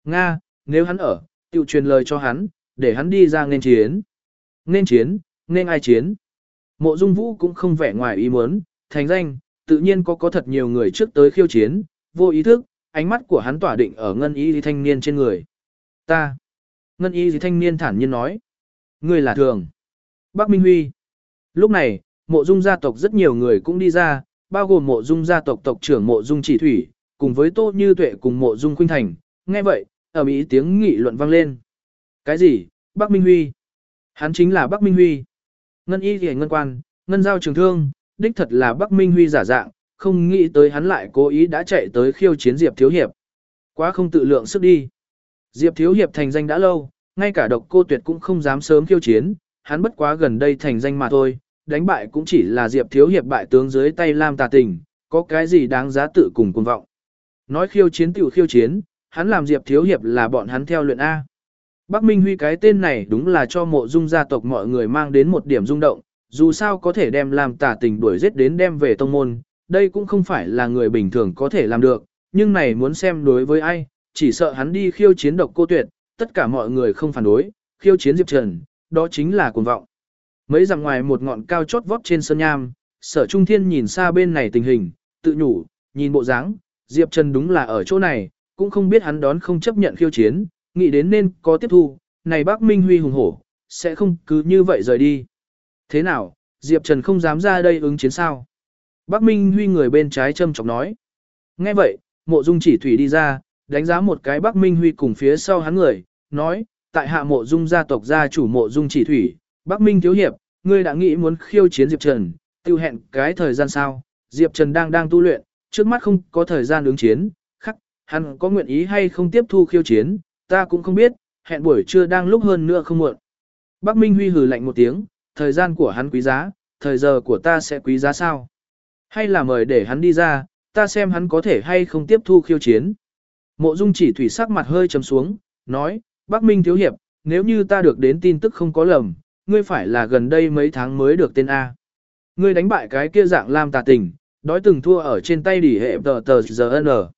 Nga, nếu hắn ở, tự truyền lời cho hắn, để hắn đi ra nên chiến. Nên chiến, nên ai chiến. Mộ dung vũ cũng không vẻ ngoài ý muốn, thành danh, tự nhiên có có thật nhiều người trước tới khiêu chiến, vô ý thức, ánh mắt của hắn tỏa định ở ngân y thanh niên trên người. Ta. Ngân y thanh niên thản nhiên nói. Ngươi là thường. Bác Minh Huy. Lúc này, mộ dung gia tộc rất nhiều người cũng đi ra, bao gồm mộ dung gia tộc tộc trưởng mộ dung chỉ thủy, cùng với tô như tuệ cùng mộ dung khuynh thành. Nghe vậy, ở mỹ tiếng nghị luận vang lên. Cái gì? Bác Minh Huy. Hắn chính là Bác Minh Huy. Ngân y thì ngân quan, ngân giao trường thương, đích thật là Bắc Minh Huy giả dạng, không nghĩ tới hắn lại cố ý đã chạy tới khiêu chiến Diệp Thiếu Hiệp. Quá không tự lượng sức đi. Diệp Thiếu Hiệp thành danh đã lâu, ngay cả độc cô tuyệt cũng không dám sớm khiêu chiến, hắn bất quá gần đây thành danh mà thôi, đánh bại cũng chỉ là Diệp Thiếu Hiệp bại tướng dưới tay Lam Tà Tình, có cái gì đáng giá tự cùng cuồng vọng. Nói khiêu chiến tiểu khiêu chiến, hắn làm Diệp Thiếu Hiệp là bọn hắn theo luyện A. Bắc Minh Huy cái tên này đúng là cho mộ dung gia tộc mọi người mang đến một điểm rung động, dù sao có thể đem làm tà tình đuổi giết đến đem về tông môn, đây cũng không phải là người bình thường có thể làm được, nhưng này muốn xem đối với ai, chỉ sợ hắn đi khiêu chiến độc cô tuyệt, tất cả mọi người không phản đối, khiêu chiến Diệp Trần, đó chính là cuồng vọng. Mấy dặm ngoài một ngọn cao chót vót trên sơn nham, sở trung thiên nhìn xa bên này tình hình, tự nhủ, nhìn bộ dáng, Diệp Trần đúng là ở chỗ này, cũng không biết hắn đón không chấp nhận khiêu chiến, nghĩ đến nên có tiếp thu, này bác Minh Huy hùng hổ, sẽ không cứ như vậy rời đi. Thế nào, Diệp Trần không dám ra đây ứng chiến sao? Bác Minh Huy người bên trái châm chọc nói. Nghe vậy, mộ dung chỉ thủy đi ra, đánh giá một cái Bác Minh Huy cùng phía sau hắn người, nói, tại hạ mộ dung gia tộc gia chủ mộ dung chỉ thủy, Bác Minh thiếu hiệp, ngươi đã nghĩ muốn khiêu chiến Diệp Trần, tiêu hẹn cái thời gian sao, Diệp Trần đang đang tu luyện, trước mắt không có thời gian ứng chiến, khắc, hắn có nguyện ý hay không tiếp thu khiêu chiến, ta cũng không biết, hẹn buổi trưa đang lúc hơn nữa không muộn. Bác Minh Huy hừ lạnh một tiếng, thời gian của hắn quý giá, thời giờ của ta sẽ quý giá sao? Hay là mời để hắn đi ra, ta xem hắn có thể hay không tiếp thu khiêu chiến. Mộ Dung chỉ thủy sắc mặt hơi trầm xuống, nói, Bác Minh thiếu hiệp, nếu như ta được đến tin tức không có lầm, ngươi phải là gần đây mấy tháng mới được tên A. Ngươi đánh bại cái kia dạng lam tà tình, đói từng thua ở trên tay đỉ hệ tờ tờ giờ.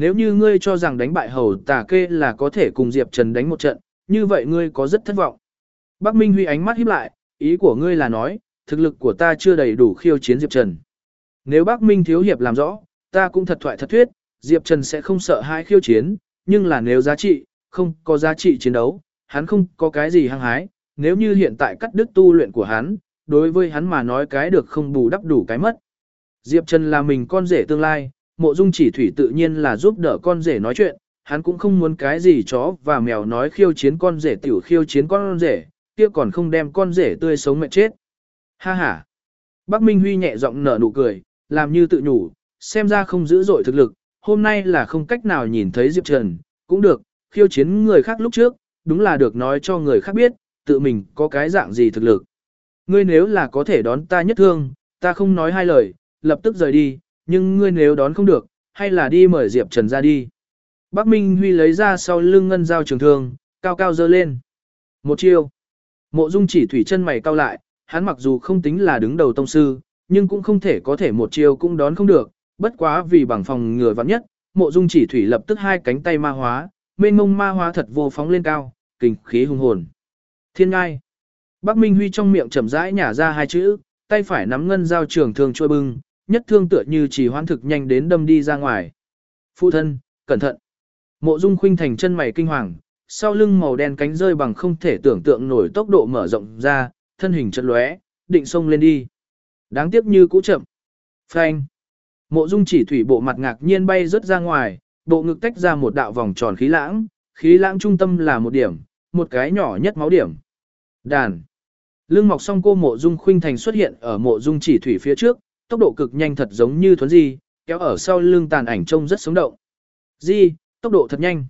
Nếu như ngươi cho rằng đánh bại hầu tà kê là có thể cùng Diệp Trần đánh một trận, như vậy ngươi có rất thất vọng. Bác Minh Huy ánh mắt híp lại, ý của ngươi là nói, thực lực của ta chưa đầy đủ khiêu chiến Diệp Trần. Nếu bác Minh thiếu hiệp làm rõ, ta cũng thật thoại thật thuyết, Diệp Trần sẽ không sợ hai khiêu chiến, nhưng là nếu giá trị, không có giá trị chiến đấu, hắn không có cái gì hăng hái, nếu như hiện tại cắt đứt tu luyện của hắn, đối với hắn mà nói cái được không bù đắp đủ cái mất. Diệp Trần là mình con rể tương lai, mộ dung chỉ thủy tự nhiên là giúp đỡ con rể nói chuyện, hắn cũng không muốn cái gì chó và mèo nói khiêu chiến con rể tiểu khiêu chiến con rể, kia còn không đem con rể tươi sống mệt chết. Ha ha. Bắc Minh Huy nhẹ giọng nở nụ cười, làm như tự nhủ, xem ra không giữ dội thực lực, hôm nay là không cách nào nhìn thấy Diệp Trần, cũng được, khiêu chiến người khác lúc trước, đúng là được nói cho người khác biết, tự mình có cái dạng gì thực lực. Ngươi nếu là có thể đón ta nhất thương, ta không nói hai lời, lập tức rời đi, nhưng ngươi nếu đón không được, hay là đi mời Diệp Trần ra đi. Bắc Minh Huy lấy ra sau lưng ngân dao trường thương, cao cao dơ lên. Một chiêu. Mộ Dung chỉ thủy chân mày cao lại, hắn mặc dù không tính là đứng đầu tông sư, nhưng cũng không thể có thể một chiêu cũng đón không được, bất quá vì bằng phòng ngừa vạn nhất, Mộ Dung chỉ thủy lập tức hai cánh tay ma hóa, mênh mông ma hóa thật vô phóng lên cao, kinh khí hùng hồn. Thiên ngai. Bắc Minh Huy trong miệng chậm rãi nhả ra hai chữ, tay phải nắm ngân dao trường thương trôi bưng, nhất thương tựa như chỉ hoãn thực nhanh đến đâm đi ra ngoài. Phụ thân, cẩn thận. Mộ Dung Khuynh thành chân mày kinh hoàng, sau lưng màu đen cánh rơi bằng không thể tưởng tượng nổi tốc độ mở rộng ra, thân hình chợt lóe, định xông lên đi. Đáng tiếc như cũ chậm. Phanh. Mộ Dung chỉ thủy bộ mặt ngạc nhiên bay rất ra ngoài, bộ ngực tách ra một đạo vòng tròn khí lãng, khí lãng trung tâm là một điểm, một cái nhỏ nhất máu điểm. Đàn. Lưng mọc song cô mộ dung khuynh thành xuất hiện ở mộ dung chỉ thủy phía trước, tốc độ cực nhanh thật giống như thuấn di, kéo ở sau lưng tàn ảnh trông rất sống động. Di, tốc độ thật nhanh.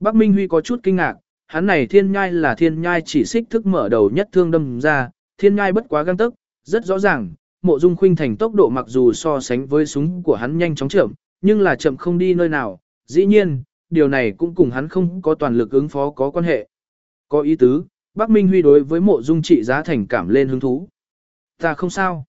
Bắc Minh Huy có chút kinh ngạc, hắn này thiên nhai là thiên nhai chỉ xích thức mở đầu nhất thương đâm ra, thiên nhai bất quá găng tức, rất rõ ràng, mộ dung khuynh thành tốc độ mặc dù so sánh với súng của hắn nhanh chóng chậm, nhưng là chậm không đi nơi nào, dĩ nhiên, điều này cũng cùng hắn không có toàn lực ứng phó có quan hệ. Có ý tứ, Bắc Minh Huy đối với mộ dung trị giá thành cảm lên hứng thú. Ta không sao.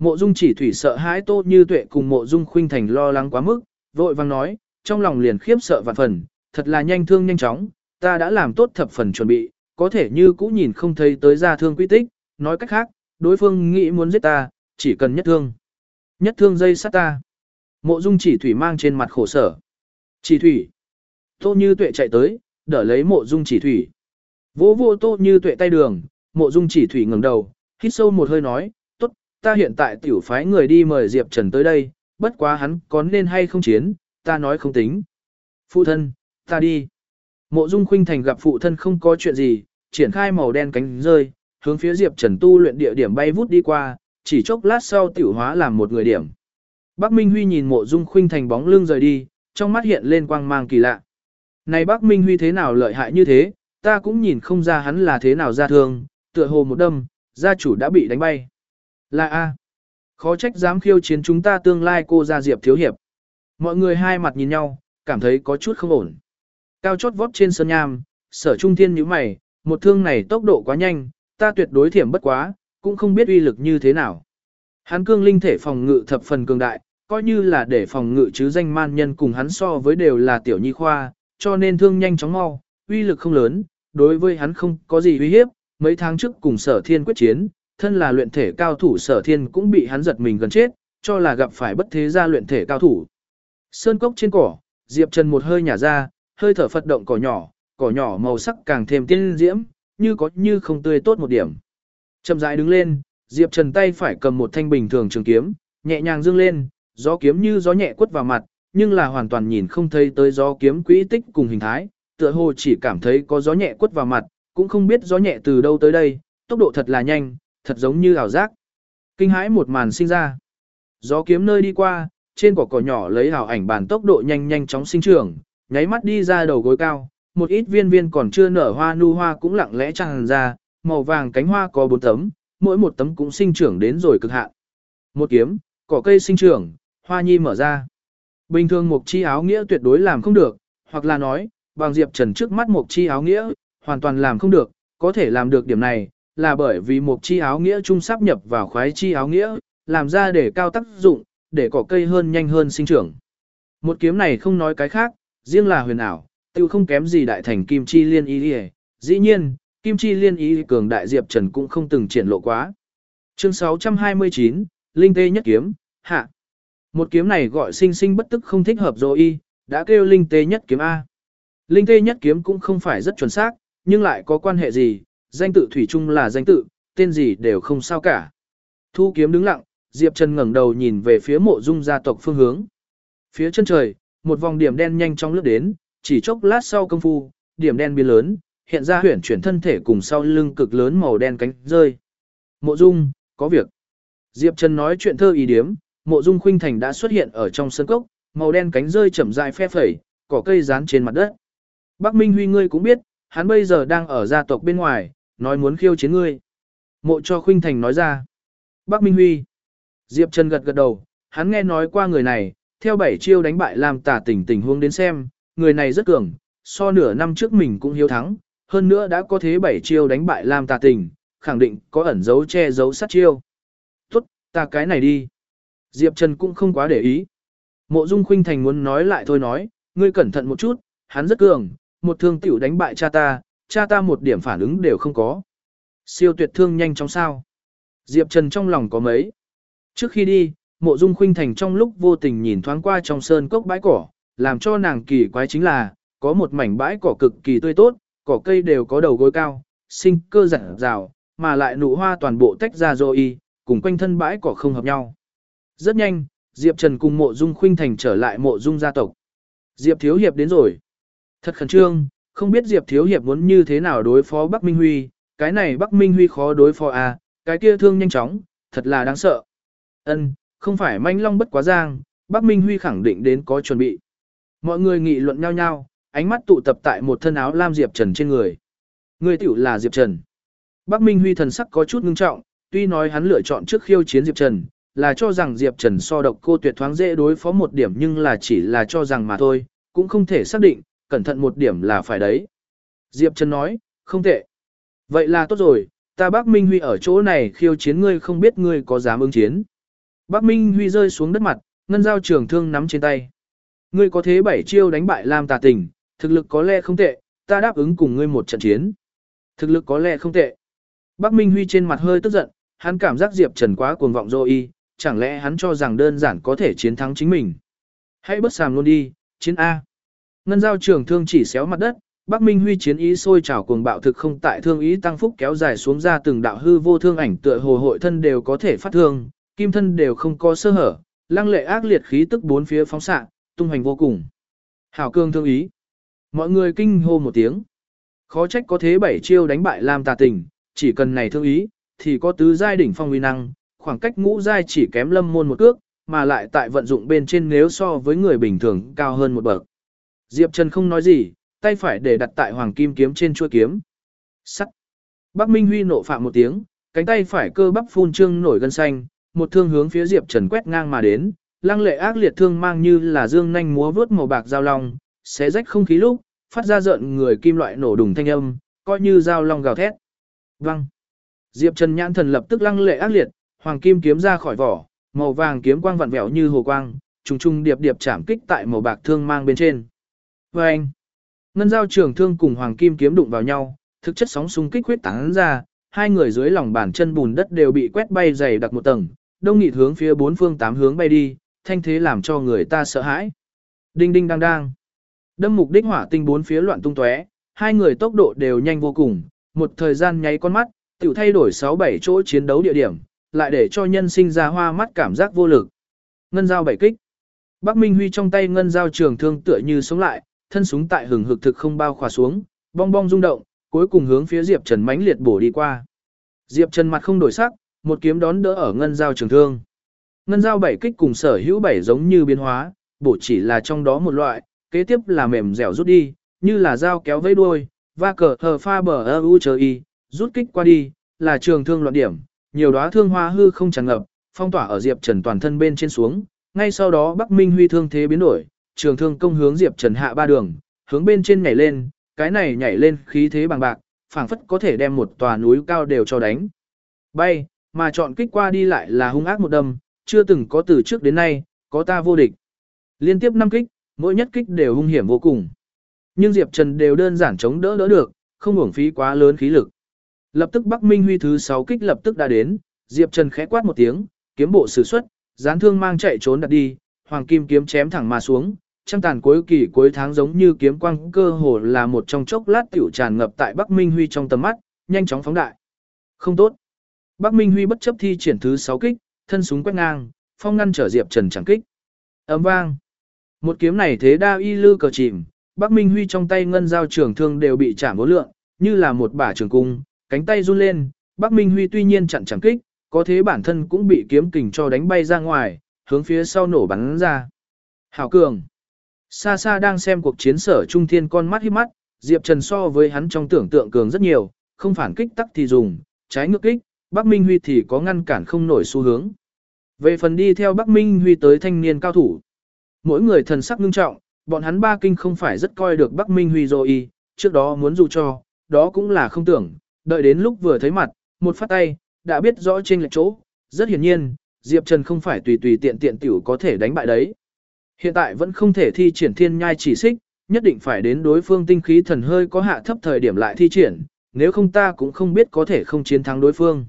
Mộ dung chỉ thủy sợ hãi tô như tuệ cùng mộ dung khuynh thành lo lắng quá mức, vội vang nói, trong lòng liền khiếp sợ vạn phần, thật là nhanh thương nhanh chóng, ta đã làm tốt thập phần chuẩn bị, có thể như cũ nhìn không thấy tới ra thương quy tích, nói cách khác, đối phương nghĩ muốn giết ta, chỉ cần nhất thương. Nhất thương dây sát ta. Mộ dung chỉ thủy mang trên mặt khổ sở. Chỉ thủy. Tô như tuệ chạy tới, đỡ lấy mộ dung chỉ thủy. Vỗ vô tô như tuệ tay đường, mộ dung chỉ thủy ngẩng đầu, hít sâu một hơi nói, ta hiện tại tiểu phái người đi mời Diệp Trần tới đây, bất quá hắn có nên hay không chiến, ta nói không tính. Phụ thân, ta đi. Mộ dung khuynh thành gặp phụ thân không có chuyện gì, triển khai màu đen cánh rơi, hướng phía Diệp Trần tu luyện địa điểm bay vút đi qua, chỉ chốc lát sau tiểu hóa làm một người điểm. Bắc Minh Huy nhìn mộ dung khuynh thành bóng lưng rời đi, trong mắt hiện lên quang mang kỳ lạ. Này Bắc Minh Huy thế nào lợi hại như thế, ta cũng nhìn không ra hắn là thế nào ra thương, tựa hồ một đâm, gia chủ đã bị đánh bay. Là A. Khó trách dám khiêu chiến chúng ta tương lai cô gia diệp thiếu hiệp. Mọi người hai mặt nhìn nhau, cảm thấy có chút không ổn. Cao chót vót trên sân nham, sở trung thiên như mày, một thương này tốc độ quá nhanh, ta tuyệt đối thiểm bất quá, cũng không biết uy lực như thế nào. Hắn cương linh thể phòng ngự thập phần cường đại, coi như là để phòng ngự chứ danh man nhân cùng hắn so với đều là tiểu nhi khoa, cho nên thương nhanh chóng mau, uy lực không lớn, đối với hắn không có gì uy hiếp, mấy tháng trước cùng sở thiên quyết chiến, thân là luyện thể cao thủ sở thiên cũng bị hắn giật mình gần chết, cho là gặp phải bất thế gia luyện thể cao thủ. Sơn cốc trên cỏ, Diệp Trần một hơi nhả ra, hơi thở phật động cỏ nhỏ, cỏ nhỏ màu sắc càng thêm tiên diễm, như có như không tươi tốt một điểm. Chậm rãi đứng lên, Diệp Trần tay phải cầm một thanh bình thường trường kiếm, nhẹ nhàng dương lên, gió kiếm như gió nhẹ quất vào mặt, nhưng là hoàn toàn nhìn không thấy tới gió kiếm quỹ tích cùng hình thái, tựa hồ chỉ cảm thấy có gió nhẹ quất vào mặt, cũng không biết gió nhẹ từ đâu tới đây, tốc độ thật là nhanh, thật giống như ảo giác. Kinh hãi một màn sinh ra. Gió kiếm nơi đi qua, trên quả cỏ nhỏ lấy hào ảnh bàn tốc độ nhanh nhanh chóng sinh trưởng, nháy mắt đi ra đầu gối cao, một ít viên viên còn chưa nở hoa nu hoa cũng lặng lẽ tràn ra, màu vàng cánh hoa có bốn tấm, mỗi một tấm cũng sinh trưởng đến rồi cực hạn. Một kiếm, cỏ cây sinh trưởng, hoa nhi mở ra. Bình thường một chi áo nghĩa tuyệt đối làm không được, hoặc là nói, bằng Diệp Trần trước mắt một chi áo nghĩa, hoàn toàn làm không được, có thể làm được điểm này, là bởi vì một chi áo nghĩa trung sắp nhập vào khoái chi áo nghĩa, làm ra để cao tác dụng, để cỏ cây hơn nhanh hơn sinh trưởng. Một kiếm này không nói cái khác, riêng là huyền ảo, tiêu không kém gì đại thành kim chi liên ý đi Dĩ nhiên, kim chi liên ý cường đại Diệp Trần cũng không từng triển lộ quá. Chương 629, Linh Tê Nhất Kiếm, Hạ. Một kiếm này gọi sinh sinh bất tức không thích hợp rồi y, đã kêu linh tê nhất kiếm A. Linh tê nhất kiếm cũng không phải rất chuẩn xác, nhưng lại có quan hệ gì, danh tự thủy chung là danh tự, tên gì đều không sao cả. Thu kiếm đứng lặng, Diệp Trần ngẩng đầu nhìn về phía mộ dung gia tộc phương hướng. Phía chân trời, một vòng điểm đen nhanh chóng lướt đến, chỉ chốc lát sau công phu, điểm đen biến lớn, hiện ra huyển chuyển thân thể cùng sau lưng cực lớn màu đen cánh rơi. Mộ dung, có việc. Diệp Trần nói chuyện thơ ý điếm, mộ dung khuynh thành đã xuất hiện ở trong sân cốc, màu đen cánh rơi chậm dài phe phẩy, cỏ cây dán trên mặt đất. Bắc Minh Huy ngươi cũng biết, hắn bây giờ đang ở gia tộc bên ngoài, nói muốn khiêu chiến ngươi. Mộ cho khuynh thành nói ra. Bắc Minh Huy. Diệp Trần gật gật đầu, hắn nghe nói qua người này, theo bảy chiêu đánh bại làm tả tỉnh tình huống đến xem, người này rất cường, so nửa năm trước mình cũng hiếu thắng, hơn nữa đã có thế bảy chiêu đánh bại làm tà tình, khẳng định có ẩn dấu che giấu sát chiêu. Tốt, ta cái này đi. Diệp Trần cũng không quá để ý. Mộ Dung Khuynh Thành muốn nói lại thôi nói, ngươi cẩn thận một chút, hắn rất cường, một thương tiểu đánh bại cha ta, cha ta một điểm phản ứng đều không có. Siêu tuyệt thương nhanh chóng sao. Diệp Trần trong lòng có mấy. Trước khi đi, mộ dung khuynh thành trong lúc vô tình nhìn thoáng qua trong sơn cốc bãi cỏ, làm cho nàng kỳ quái chính là, có một mảnh bãi cỏ cực kỳ tươi tốt, cỏ cây đều có đầu gối cao, sinh cơ rạng rào, mà lại nụ hoa toàn bộ tách ra rồi cùng quanh thân bãi cỏ không hợp nhau. Rất nhanh, Diệp Trần cùng mộ dung khuynh thành trở lại mộ dung gia tộc. Diệp Thiếu Hiệp đến rồi. Thật khẩn trương, không biết Diệp Thiếu Hiệp muốn như thế nào đối phó Bắc Minh Huy, cái này Bắc Minh Huy khó đối phó à, cái kia thương nhanh chóng, thật là đáng sợ. Ân, không phải manh long bất quá giang, Bắc Minh Huy khẳng định đến có chuẩn bị. Mọi người nghị luận nhau nhau, ánh mắt tụ tập tại một thân áo lam Diệp Trần trên người. Người tiểu là Diệp Trần. Bắc Minh Huy thần sắc có chút ngưng trọng, tuy nói hắn lựa chọn trước khiêu chiến Diệp Trần, là cho rằng Diệp Trần so độc cô tuyệt thoáng dễ đối phó một điểm nhưng là chỉ là cho rằng mà thôi, cũng không thể xác định, cẩn thận một điểm là phải đấy. Diệp Trần nói, không tệ. Vậy là tốt rồi, ta Bắc Minh Huy ở chỗ này khiêu chiến ngươi không biết ngươi có dám ứng chiến. Bắc Minh Huy rơi xuống đất mặt, ngân giao trường thương nắm trên tay. Ngươi có thế bảy chiêu đánh bại Lam Tà Tình, thực lực có lẽ không tệ, ta đáp ứng cùng ngươi một trận chiến. Thực lực có lẽ không tệ. Bắc Minh Huy trên mặt hơi tức giận, hắn cảm giác Diệp Trần quá cuồng vọng rồi chẳng lẽ hắn cho rằng đơn giản có thể chiến thắng chính mình. Hãy bất sàm luôn đi, chiến A. Ngân giao trường thương chỉ xéo mặt đất, Bắc Minh Huy chiến ý sôi trào cuồng bạo thực không tại thương ý tăng phúc kéo dài xuống ra từng đạo hư vô thương ảnh tựa hồ hội thân đều có thể phát thương, kim thân đều không có sơ hở, lăng lệ ác liệt khí tức bốn phía phóng xạ, tung hành vô cùng. Hảo cương thương ý. Mọi người kinh hô một tiếng. Khó trách có thế bảy chiêu đánh bại Lam Tà Tình, chỉ cần này thương ý, thì có tứ giai đỉnh phong uy năng, khoảng cách ngũ giai chỉ kém lâm môn một cước, mà lại tại vận dụng bên trên nếu so với người bình thường cao hơn một bậc. Diệp Trần không nói gì, tay phải để đặt tại hoàng kim kiếm trên chuôi kiếm. Sắt. Bắc Minh Huy nộ phạm một tiếng, cánh tay phải cơ bắp phun trương nổi gân xanh, một thương hướng phía Diệp Trần quét ngang mà đến, lăng lệ ác liệt thương mang như là dương nhanh múa vướt màu bạc dao long, xé rách không khí lúc, phát ra rợn người kim loại nổ đùng thanh âm, coi như dao long gào thét. Văng. Diệp Trần nhãn thần lập tức lăng lệ ác liệt, hoàng kim kiếm ra khỏi vỏ, màu vàng kiếm quang vặn vẹo như hồ quang, trùng trùng điệp điệp chạm kích tại màu bạc thương mang bên trên. Vâng! Ngân giao trường thương cùng hoàng kim kiếm đụng vào nhau, thực chất sóng xung kích huyết tán ra, hai người dưới lòng bàn chân bùn đất đều bị quét bay dày đặc một tầng, đông nghị hướng phía bốn phương tám hướng bay đi, thanh thế làm cho người ta sợ hãi. Đinh đinh đang đang. Đâm mục đích hỏa tinh bốn phía loạn tung tóe, hai người tốc độ đều nhanh vô cùng, một thời gian nháy con mắt, tiểu thay đổi 6-7 chỗ chiến đấu địa điểm, lại để cho nhân sinh ra hoa mắt cảm giác vô lực. Ngân giao bảy kích. Bắc Minh Huy trong tay ngân giao trường thương tựa như sống lại, thân súng tại hừng hực thực không bao khỏa xuống, bong bong rung động, cuối cùng hướng phía Diệp Trần mãnh liệt bổ đi qua. Diệp Trần mặt không đổi sắc, một kiếm đón đỡ ở ngân Giao trường thương. Ngân Giao bảy kích cùng sở hữu bảy giống như biến hóa, bổ chỉ là trong đó một loại, kế tiếp là mềm dẻo rút đi, như là dao kéo vây đuôi, va cờ hờ pha bờ ơ u chờ y, rút kích qua đi, là trường thương loạn điểm, nhiều đóa thương hoa hư không tràn ngập, phong tỏa ở Diệp Trần toàn thân bên trên xuống, ngay sau đó Bắc Minh Huy thương thế biến đổi, trường thương công hướng Diệp Trần hạ ba đường, hướng bên trên nhảy lên, cái này nhảy lên khí thế bằng bạc, phảng phất có thể đem một tòa núi cao đều cho đánh. Bay, mà chọn kích qua đi lại là hung ác một đâm, chưa từng có từ trước đến nay, có ta vô địch. Liên tiếp năm kích, mỗi nhất kích đều hung hiểm vô cùng. Nhưng Diệp Trần đều đơn giản chống đỡ đỡ được, không uổng phí quá lớn khí lực. Lập tức Bắc Minh Huy thứ 6 kích lập tức đã đến, Diệp Trần khẽ quát một tiếng, kiếm bộ sử xuất, Gián thương mang chạy trốn đặt đi, hoàng kim kiếm chém thẳng mà xuống, trăng tàn cuối kỳ cuối tháng giống như kiếm quang cơ hồ là một trong chốc lát tiểu tràn ngập tại Bắc Minh Huy trong tầm mắt, nhanh chóng phóng đại. Không tốt. Bắc Minh Huy bất chấp thi triển thứ 6 kích, thân súng quét ngang, phong ngăn trở Diệp Trần chẳng kích. Ấm vang. Một kiếm này thế đa y lư cờ chìm, Bắc Minh Huy trong tay ngân dao trường thương đều bị chạm vô lượng, như là một bả trường cung, cánh tay run lên, Bắc Minh Huy tuy nhiên chặn chẳng kích, có thế bản thân cũng bị kiếm kình cho đánh bay ra ngoài, hướng phía sau nổ bắn ra. Hảo cường. Xa xa đang xem cuộc chiến sở trung thiên con mắt hiếp mắt, Diệp Trần so với hắn trong tưởng tượng cường rất nhiều, không phản kích tắc thì dùng, trái ngược kích, Bắc Minh Huy thì có ngăn cản không nổi xu hướng. Về phần đi theo Bắc Minh Huy tới thanh niên cao thủ. Mỗi người thần sắc ngưng trọng, bọn hắn ba kinh không phải rất coi được Bắc Minh Huy rồi trước đó muốn dù cho, đó cũng là không tưởng, đợi đến lúc vừa thấy mặt, một phát tay, đã biết rõ trên lệch chỗ, rất hiển nhiên, Diệp Trần không phải tùy tùy tiện tiện tiểu có thể đánh bại đấy. Hiện tại vẫn không thể thi triển thiên nhai chỉ xích, nhất định phải đến đối phương tinh khí thần hơi có hạ thấp thời điểm lại thi triển, nếu không ta cũng không biết có thể không chiến thắng đối phương.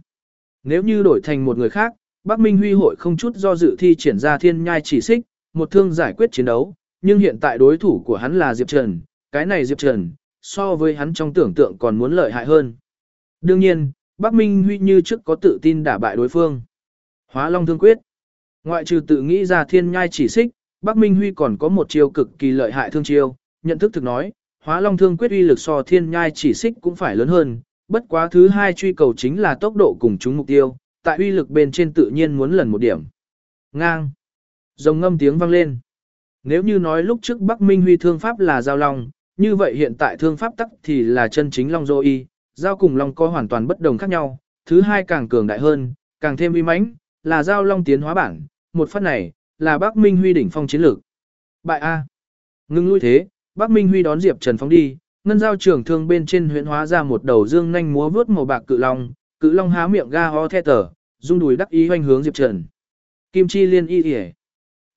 Nếu như đổi thành một người khác, Bắc Minh Huy hội không chút do dự thi triển ra thiên nhai chỉ xích, một thương giải quyết chiến đấu, nhưng hiện tại đối thủ của hắn là Diệp Trần, cái này Diệp Trần, so với hắn trong tưởng tượng còn muốn lợi hại hơn. Đương nhiên, Bắc Minh Huy như trước có tự tin đả bại đối phương. Hóa Long Thương Quyết Ngoại trừ tự nghĩ ra thiên nhai chỉ xích, Bắc Minh Huy còn có một chiêu cực kỳ lợi hại thương chiêu, nhận thức thực nói, Hóa Long Thương Quyết uy lực so thiên nhai chỉ xích cũng phải lớn hơn, bất quá thứ hai truy cầu chính là tốc độ cùng chúng mục tiêu, tại uy lực bên trên tự nhiên muốn lần một điểm. Ngang. Rồng ngâm tiếng vang lên. Nếu như nói lúc trước Bắc Minh Huy thương pháp là giao long, như vậy hiện tại thương pháp tắc thì là chân chính long dô y, giao cùng long có hoàn toàn bất đồng khác nhau, thứ hai càng cường đại hơn, càng thêm uy mãnh, là giao long tiến hóa bản, một phát này, là Bắc Minh Huy đỉnh phong chiến lược. Bại A. Ngưng lui thế, Bắc Minh Huy đón Diệp Trần phóng đi, ngân giao trưởng thương bên trên huyễn hóa ra một đầu dương nhanh múa vướt màu bạc cự long, cự long há miệng ga ho the tở, rung đùi đắc ý hoành hướng Diệp Trần. Kim chi liên y y.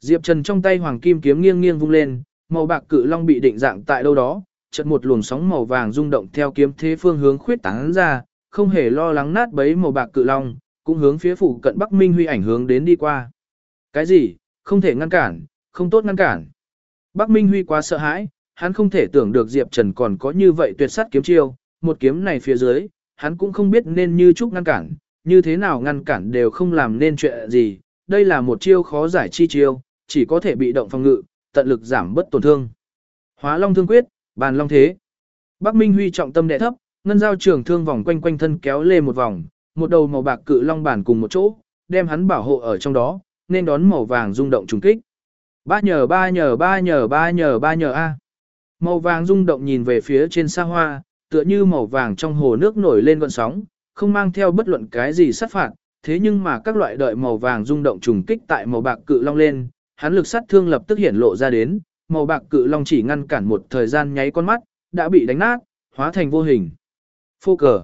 Diệp Trần trong tay hoàng kim kiếm nghiêng nghiêng vung lên, màu bạc cự long bị định dạng tại đâu đó, chợt một luồng sóng màu vàng rung động theo kiếm thế phương hướng khuyết tán ra, không hề lo lắng nát bấy màu bạc cự long, cũng hướng phía phụ cận Bắc Minh Huy ảnh hướng đến đi qua. Cái gì? Không thể ngăn cản, không tốt ngăn cản. Bắc Minh Huy quá sợ hãi, hắn không thể tưởng được Diệp Trần còn có như vậy tuyệt sát kiếm chiêu, một kiếm này phía dưới, hắn cũng không biết nên như chúc ngăn cản, như thế nào ngăn cản đều không làm nên chuyện gì, đây là một chiêu khó giải chi chiêu, chỉ có thể bị động phòng ngự, tận lực giảm bất tổn thương. Hóa Long Thương Quyết, bàn long thế. Bắc Minh Huy trọng tâm đệ thấp, ngân giao trường thương vòng quanh quanh thân kéo lê một vòng, một đầu màu bạc cự long bản cùng một chỗ, đem hắn bảo hộ ở trong đó, nên đón màu vàng rung động trùng kích. Ba nhờ ba nhờ ba nhờ ba nhờ ba nhờ a. Màu vàng rung động nhìn về phía trên xa hoa, tựa như màu vàng trong hồ nước nổi lên gọn sóng, không mang theo bất luận cái gì sát phạt, thế nhưng mà các loại đợi màu vàng rung động trùng kích tại màu bạc cự long lên, hắn lực sát thương lập tức hiển lộ ra đến, màu bạc cự long chỉ ngăn cản một thời gian nháy con mắt, đã bị đánh nát, hóa thành vô hình. Phô cờ.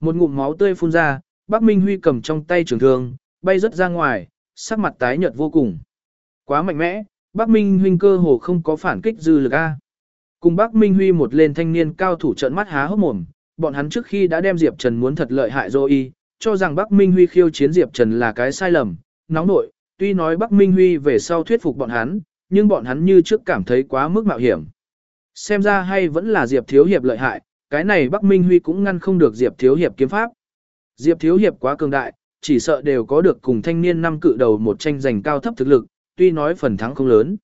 Một ngụm máu tươi phun ra, Bắc Minh Huy cầm trong tay trường thương, bay rất ra ngoài, sắc mặt tái nhợt vô cùng. Quá mạnh mẽ, Bắc Minh Huynh cơ hồ không có phản kích dư lực A. Cùng Bắc Minh Huy một lên thanh niên cao thủ trợn mắt há hốc mồm, bọn hắn trước khi đã đem Diệp Trần muốn thật lợi hại rồi y, cho rằng Bắc Minh Huy khiêu chiến Diệp Trần là cái sai lầm, nóng nội, tuy nói Bắc Minh Huy về sau thuyết phục bọn hắn, nhưng bọn hắn như trước cảm thấy quá mức mạo hiểm. Xem ra hay vẫn là Diệp Thiếu Hiệp lợi hại, cái này Bắc Minh Huy cũng ngăn không được Diệp Thiếu Hiệp kiếm pháp. Diệp Thiếu Hiệp quá cường đại, chỉ sợ đều có được cùng thanh niên năm cự đầu một tranh giành cao thấp thực lực, tuy nói phần thắng không lớn.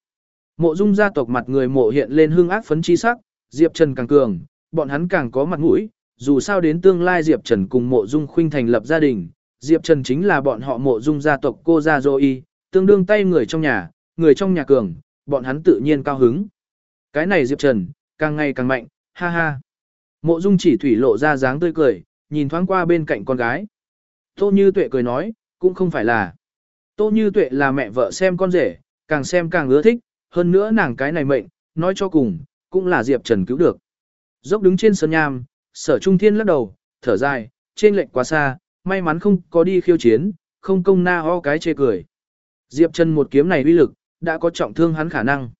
Mộ dung gia tộc mặt người mộ hiện lên hương ác phấn chi sắc, Diệp Trần càng cường, bọn hắn càng có mặt mũi, dù sao đến tương lai Diệp Trần cùng mộ dung khuynh thành lập gia đình, Diệp Trần chính là bọn họ mộ dung gia tộc cô gia dô y, tương đương tay người trong nhà, người trong nhà cường, bọn hắn tự nhiên cao hứng. Cái này Diệp Trần, càng ngày càng mạnh, ha ha. Mộ dung chỉ thủy lộ ra dáng tươi cười, nhìn thoáng qua bên cạnh con gái. Tô Như Tuệ cười nói, cũng không phải là. Tô Như Tuệ là mẹ vợ xem con rể, càng xem càng ưa thích, hơn nữa nàng cái này mệnh, nói cho cùng, cũng là Diệp Trần cứu được. Dốc đứng trên sân nham, sở trung thiên lắc đầu, thở dài, trên lệnh quá xa, may mắn không có đi khiêu chiến, không công na ho cái chê cười. Diệp Trần một kiếm này uy lực, đã có trọng thương hắn khả năng.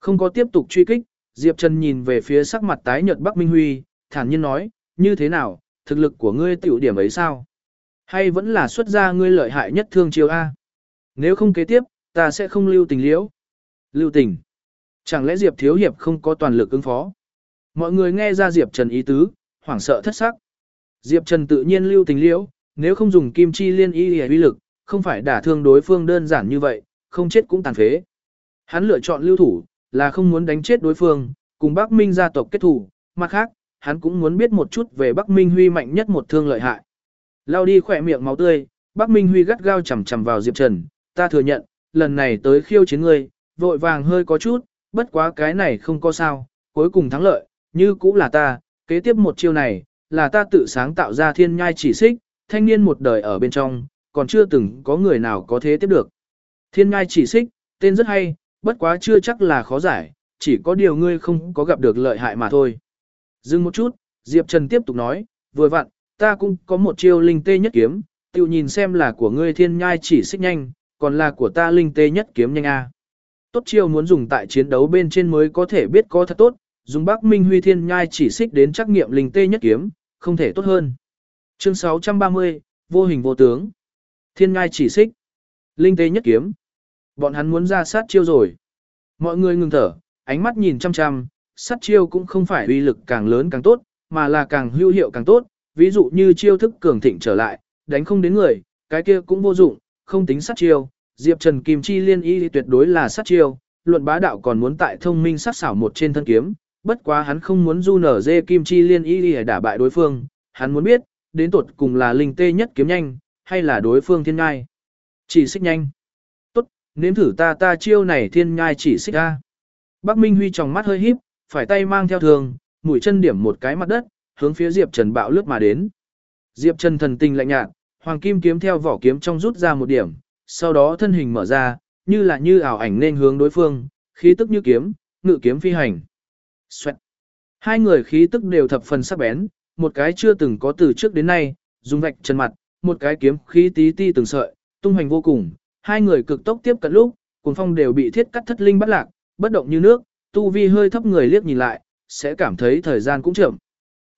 Không có tiếp tục truy kích, Diệp Trần nhìn về phía sắc mặt tái nhợt Bắc Minh Huy, thản nhiên nói, như thế nào, thực lực của ngươi tiểu điểm ấy sao? Hay vẫn là xuất ra ngươi lợi hại nhất thương chiêu A? Nếu không kế tiếp, ta sẽ không lưu tình liễu. Lưu tình. Chẳng lẽ Diệp Thiếu Hiệp không có toàn lực ứng phó? Mọi người nghe ra Diệp Trần ý tứ, hoảng sợ thất sắc. Diệp Trần tự nhiên lưu tình liễu, nếu không dùng kim chi liên y uy lực, không phải đả thương đối phương đơn giản như vậy, không chết cũng tàn phế. Hắn lựa chọn lưu thủ, là không muốn đánh chết đối phương, cùng Bắc Minh gia tộc kết thủ, mặt khác, hắn cũng muốn biết một chút về Bắc Minh Huy mạnh nhất một thương lợi hại. Lao đi khỏe miệng máu tươi, Bắc Minh Huy gắt gao chầm chầm vào Diệp Trần, ta thừa nhận, lần này tới khiêu chiến ngươi, vội vàng hơi có chút, bất quá cái này không có sao, cuối cùng thắng lợi, như cũng là ta, kế tiếp một chiêu này, là ta tự sáng tạo ra thiên nhai chỉ xích, thanh niên một đời ở bên trong, còn chưa từng có người nào có thế tiếp được. Thiên nhai chỉ xích, tên rất hay, bất quá chưa chắc là khó giải, chỉ có điều ngươi không có gặp được lợi hại mà thôi. Dừng một chút, Diệp Trần tiếp tục nói, vừa vặn, ta cũng có một chiêu linh tê nhất kiếm, tự nhìn xem là của ngươi thiên nhai chỉ xích nhanh, còn là của ta linh tê nhất kiếm nhanh a. Tốt chiêu muốn dùng tại chiến đấu bên trên mới có thể biết có thật tốt, dùng Bắc Minh Huy Thiên Nhai chỉ xích đến trắc nghiệm linh tê nhất kiếm, không thể tốt hơn. Chương 630, vô hình vô tướng. Thiên Nhai chỉ xích. Linh tê nhất kiếm. Bọn hắn muốn ra sát chiêu rồi. Mọi người ngừng thở, ánh mắt nhìn chăm chăm, sát chiêu cũng không phải uy lực càng lớn càng tốt, mà là càng hữu hiệu càng tốt, ví dụ như chiêu thức cường thịnh trở lại, đánh không đến người, cái kia cũng vô dụng, không tính sát chiêu, Diệp Trần Kim Chi liên y tuyệt đối là sát chiêu, luận bá đạo còn muốn tại thông minh sát xảo một trên thân kiếm, bất quá hắn không muốn du nở dê Kim Chi liên y để đả bại đối phương, hắn muốn biết, đến tột cùng là linh tê nhất kiếm nhanh, hay là đối phương thiên ngai. Chỉ xích nhanh. Tốt, nếm thử ta ta chiêu này thiên ngai chỉ xích ra. Bắc Minh Huy trong mắt hơi híp, phải tay mang theo thường, mũi chân điểm một cái mặt đất, hướng phía Diệp Trần bạo lướt mà đến. Diệp Trần thần tình lạnh nhạt, hoàng kim kiếm theo vỏ kiếm trong rút ra một điểm, sau đó thân hình mở ra, như là như ảo ảnh nên hướng đối phương, khí tức như kiếm, ngự kiếm phi hành. Xoẹt. Hai người khí tức đều thập phần sắc bén, một cái chưa từng có từ trước đến nay, dùng vạch chân mặt, một cái kiếm khí tí ti từng sợi, tung hành vô cùng, hai người cực tốc tiếp cận lúc, cuồng phong đều bị thiết cắt thất linh bắt lạc, bất động như nước, tu vi hơi thấp người liếc nhìn lại, sẽ cảm thấy thời gian cũng chậm.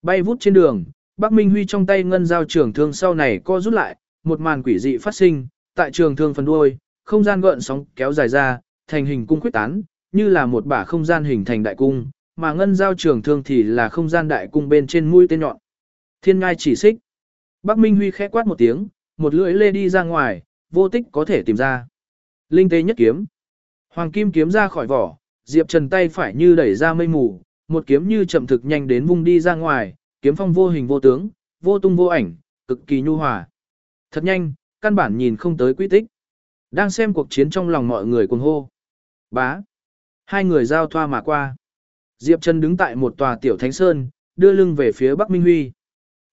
Bay vút trên đường, Bắc Minh Huy trong tay ngân Giao trường thương sau này co rút lại, một màn quỷ dị phát sinh, tại trường thương phần đuôi, không gian gợn sóng kéo dài ra, thành hình cung quyết tán, như là một bả không gian hình thành đại cung, mà ngân giao trường thương thì là không gian đại cung bên trên mũi tên nhọn. Thiên ngai chỉ xích. Bắc Minh Huy khẽ quát một tiếng, một lưỡi lê đi ra ngoài, vô tích có thể tìm ra. Linh tế nhất kiếm. Hoàng kim kiếm ra khỏi vỏ, Diệp Trần tay phải như đẩy ra mây mù, một kiếm như chậm thực nhanh đến vung đi ra ngoài, kiếm phong vô hình vô tướng, vô tung vô ảnh, cực kỳ nhu hòa. Thật nhanh, căn bản nhìn không tới quy tích. Đang xem cuộc chiến trong lòng mọi người cuồng hô. Bá. Hai người giao thoa mà qua. Diệp Trần đứng tại một tòa tiểu thánh sơn, đưa lưng về phía Bắc Minh Huy.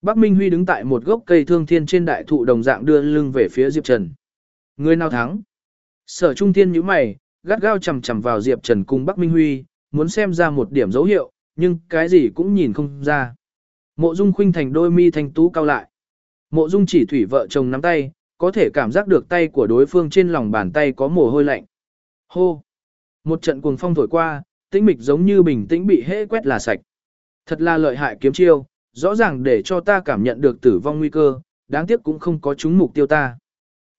Bắc Minh Huy đứng tại một gốc cây thương thiên trên đại thụ đồng dạng đưa lưng về phía Diệp Trần. Người nào thắng? Sở Trung Thiên nhíu mày, gắt gao chầm chầm vào Diệp Trần cùng Bắc Minh Huy, muốn xem ra một điểm dấu hiệu, nhưng cái gì cũng nhìn không ra. Mộ Dung Khuynh thành đôi mi thanh tú cao lại. Mộ Dung chỉ thủy vợ chồng nắm tay, có thể cảm giác được tay của đối phương trên lòng bàn tay có mồ hôi lạnh. Hô! Một trận cuồng phong thổi qua, tĩnh mịch giống như bình tĩnh bị hễ quét là sạch. Thật là lợi hại kiếm chiêu, rõ ràng để cho ta cảm nhận được tử vong nguy cơ, đáng tiếc cũng không có trúng mục tiêu ta.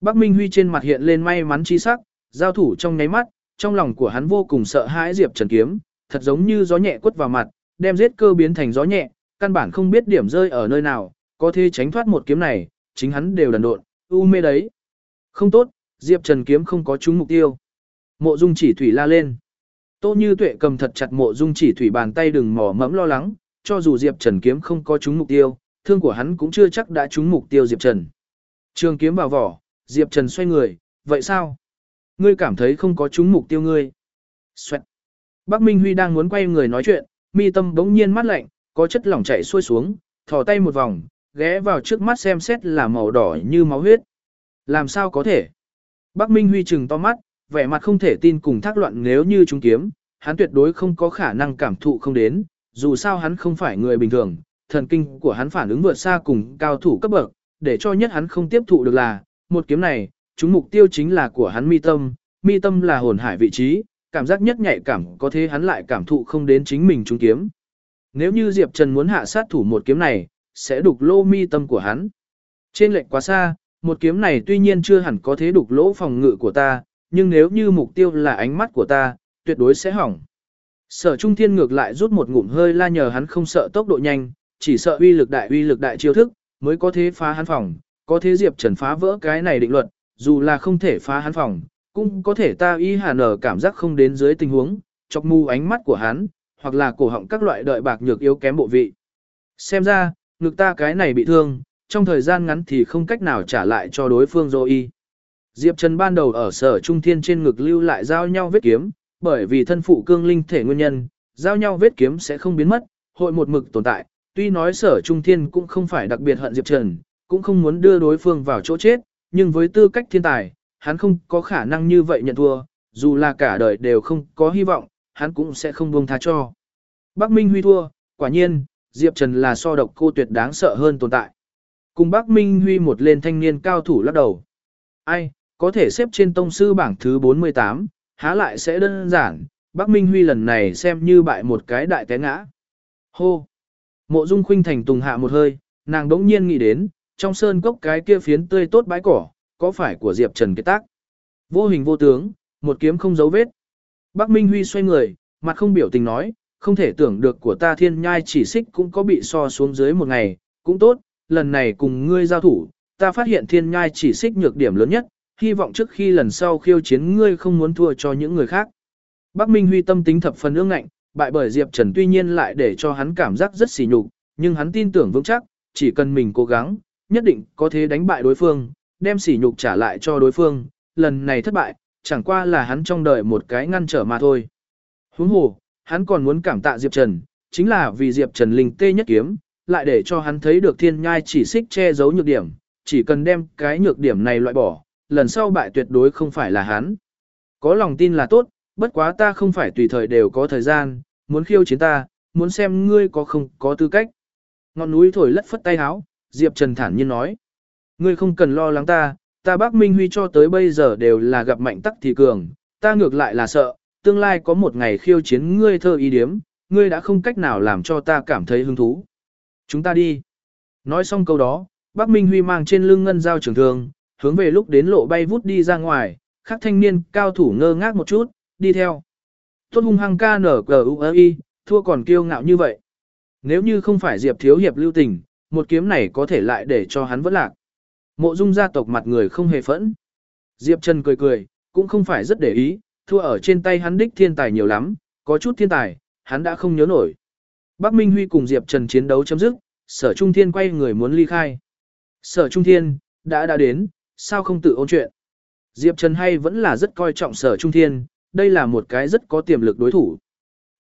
Bắc Minh Huy trên mặt hiện lên may mắn chi sắc, giao thủ trong nháy mắt, trong lòng của hắn vô cùng sợ hãi Diệp Trần kiếm, thật giống như gió nhẹ quất vào mặt, đem giết cơ biến thành gió nhẹ, căn bản không biết điểm rơi ở nơi nào, có thể tránh thoát một kiếm này, chính hắn đều đần độn, u mê đấy. Không tốt, Diệp Trần kiếm không có trúng mục tiêu. Mộ Dung Chỉ Thủy la lên. Tô Như Tuệ cầm thật chặt Mộ Dung Chỉ Thủy bàn tay đừng mỏ mẫm lo lắng, cho dù Diệp Trần kiếm không có trúng mục tiêu, thương của hắn cũng chưa chắc đã trúng mục tiêu Diệp Trần. Trường kiếm vào vỏ, Diệp Trần xoay người, vậy sao? Ngươi cảm thấy không có trúng mục tiêu ngươi. Xoẹt. Bắc Minh Huy đang muốn quay người nói chuyện, mi tâm bỗng nhiên mắt lạnh, có chất lỏng chảy xuôi xuống, thò tay một vòng, ghé vào trước mắt xem xét là màu đỏ như máu huyết. Làm sao có thể? Bắc Minh Huy trừng to mắt, vẻ mặt không thể tin cùng thác loạn nếu như chúng kiếm, hắn tuyệt đối không có khả năng cảm thụ không đến, dù sao hắn không phải người bình thường, thần kinh của hắn phản ứng vượt xa cùng cao thủ cấp bậc, để cho nhất hắn không tiếp thụ được là, một kiếm này, chúng mục tiêu chính là của hắn mi tâm, mi tâm là hồn hải vị trí, cảm giác nhất nhạy cảm có thế hắn lại cảm thụ không đến chính mình trúng kiếm. Nếu như Diệp Trần muốn hạ sát thủ một kiếm này, sẽ đục lỗ mi tâm của hắn. Trên lệnh quá xa, một kiếm này tuy nhiên chưa hẳn có thế đục lỗ phòng ngự của ta, nhưng nếu như mục tiêu là ánh mắt của ta, tuyệt đối sẽ hỏng. Sở Trung Thiên ngược lại rút một ngụm hơi la nhờ hắn không sợ tốc độ nhanh, chỉ sợ uy lực đại uy lực đại chiêu thức, mới có thế phá hắn phòng, có thế Diệp Trần phá vỡ cái này định luật, dù là không thể phá hắn phòng, cũng có thể ta y hà nở cảm giác không đến dưới tình huống, chọc mù ánh mắt của hắn, hoặc là cổ họng các loại đợi bạc nhược yếu kém bộ vị. Xem ra, ngực ta cái này bị thương, trong thời gian ngắn thì không cách nào trả lại cho đối phương dô y. Diệp Trần ban đầu ở sở trung thiên trên ngực lưu lại giao nhau vết kiếm, bởi vì thân phụ cương linh thể nguyên nhân, giao nhau vết kiếm sẽ không biến mất, hội một mực tồn tại. Tuy nói sở trung thiên cũng không phải đặc biệt hận Diệp Trần, cũng không muốn đưa đối phương vào chỗ chết, nhưng với tư cách thiên tài, hắn không có khả năng như vậy nhận thua, dù là cả đời đều không có hy vọng, hắn cũng sẽ không buông tha cho. Bắc Minh Huy thua, quả nhiên, Diệp Trần là so độc cô tuyệt đáng sợ hơn tồn tại. Cùng Bắc Minh Huy một lên thanh niên cao thủ lắc đầu. Ai, có thể xếp trên tông sư bảng thứ 48, há lại sẽ đơn giản, Bắc Minh Huy lần này xem như bại một cái đại té ngã. Hô! Mộ Dung Khuynh Thành tùng hạ một hơi, nàng đỗng nhiên nghĩ đến, trong sơn cốc cái kia phiến tươi tốt bãi cỏ, có phải của Diệp Trần kết tác. Vô hình vô tướng, một kiếm không dấu vết. Bắc Minh Huy xoay người, mặt không biểu tình nói, không thể tưởng được của ta thiên nhai chỉ xích cũng có bị so xuống dưới một ngày, cũng tốt, lần này cùng ngươi giao thủ, ta phát hiện thiên nhai chỉ xích nhược điểm lớn nhất, hy vọng trước khi lần sau khiêu chiến ngươi không muốn thua cho những người khác. Bắc Minh Huy tâm tính thập phần ương ngạnh, bại bởi Diệp Trần tuy nhiên lại để cho hắn cảm giác rất xỉ nhục, nhưng hắn tin tưởng vững chắc, chỉ cần mình cố gắng, nhất định có thể đánh bại đối phương, đem sỉ nhục trả lại cho đối phương, lần này thất bại, chẳng qua là hắn trong đời một cái ngăn trở mà thôi. Huống hồ, hắn còn muốn cảm tạ Diệp Trần, chính là vì Diệp Trần linh tê nhất kiếm, lại để cho hắn thấy được thiên nhai chỉ xích che giấu nhược điểm, chỉ cần đem cái nhược điểm này loại bỏ, lần sau bại tuyệt đối không phải là hắn. Có lòng tin là tốt, bất quá ta không phải tùy thời đều có thời gian, muốn khiêu chiến ta, muốn xem ngươi có không có tư cách. Ngọn núi thổi lất phất tay háo, Diệp Trần thản nhiên nói. Ngươi không cần lo lắng ta, ta bác Minh Huy cho tới bây giờ đều là gặp mạnh tắc thì cường, ta ngược lại là sợ, tương lai có một ngày khiêu chiến ngươi thơ ý điếm, ngươi đã không cách nào làm cho ta cảm thấy hứng thú. Chúng ta đi. Nói xong câu đó, bác Minh Huy mang trên lưng ngân dao trường thương, hướng về lúc đến lộ bay vút đi ra ngoài, khắc thanh niên cao thủ ngơ ngác một chút, đi theo. Tốt hung hăng ca nở cờ u thua còn kiêu ngạo như vậy. Nếu như không phải Diệp Thiếu Hiệp lưu tình, một kiếm này có thể lại để cho hắn vẫn lạc. Mộ dung gia tộc mặt người không hề phẫn. Diệp Trần cười cười, cũng không phải rất để ý, thua ở trên tay hắn đích thiên tài nhiều lắm, có chút thiên tài, hắn đã không nhớ nổi. Bắc Minh Huy cùng Diệp Trần chiến đấu chấm dứt, sở trung thiên quay người muốn ly khai. Sở trung thiên, đã đã đến, sao không tự ôn chuyện. Diệp Trần hay vẫn là rất coi trọng sở trung thiên, đây là một cái rất có tiềm lực đối thủ.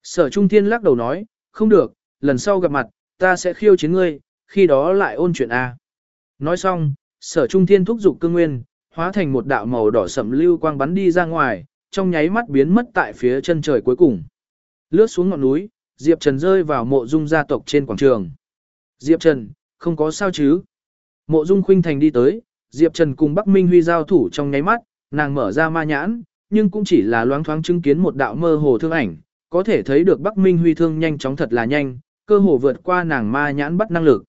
Sở trung thiên lắc đầu nói, không được, lần sau gặp mặt, ta sẽ khiêu chiến ngươi, khi đó lại ôn chuyện A. Nói xong, sở trung thiên thúc dục cương nguyên, hóa thành một đạo màu đỏ sẫm lưu quang bắn đi ra ngoài, trong nháy mắt biến mất tại phía chân trời cuối cùng. Lướt xuống ngọn núi, Diệp Trần rơi vào mộ dung gia tộc trên quảng trường. Diệp Trần, không có sao chứ. Mộ dung khuynh thành đi tới, Diệp Trần cùng Bắc Minh Huy giao thủ trong nháy mắt, nàng mở ra ma nhãn, nhưng cũng chỉ là loáng thoáng chứng kiến một đạo mơ hồ thương ảnh, có thể thấy được Bắc Minh Huy thương nhanh chóng thật là nhanh, cơ hồ vượt qua nàng ma nhãn bắt năng lực.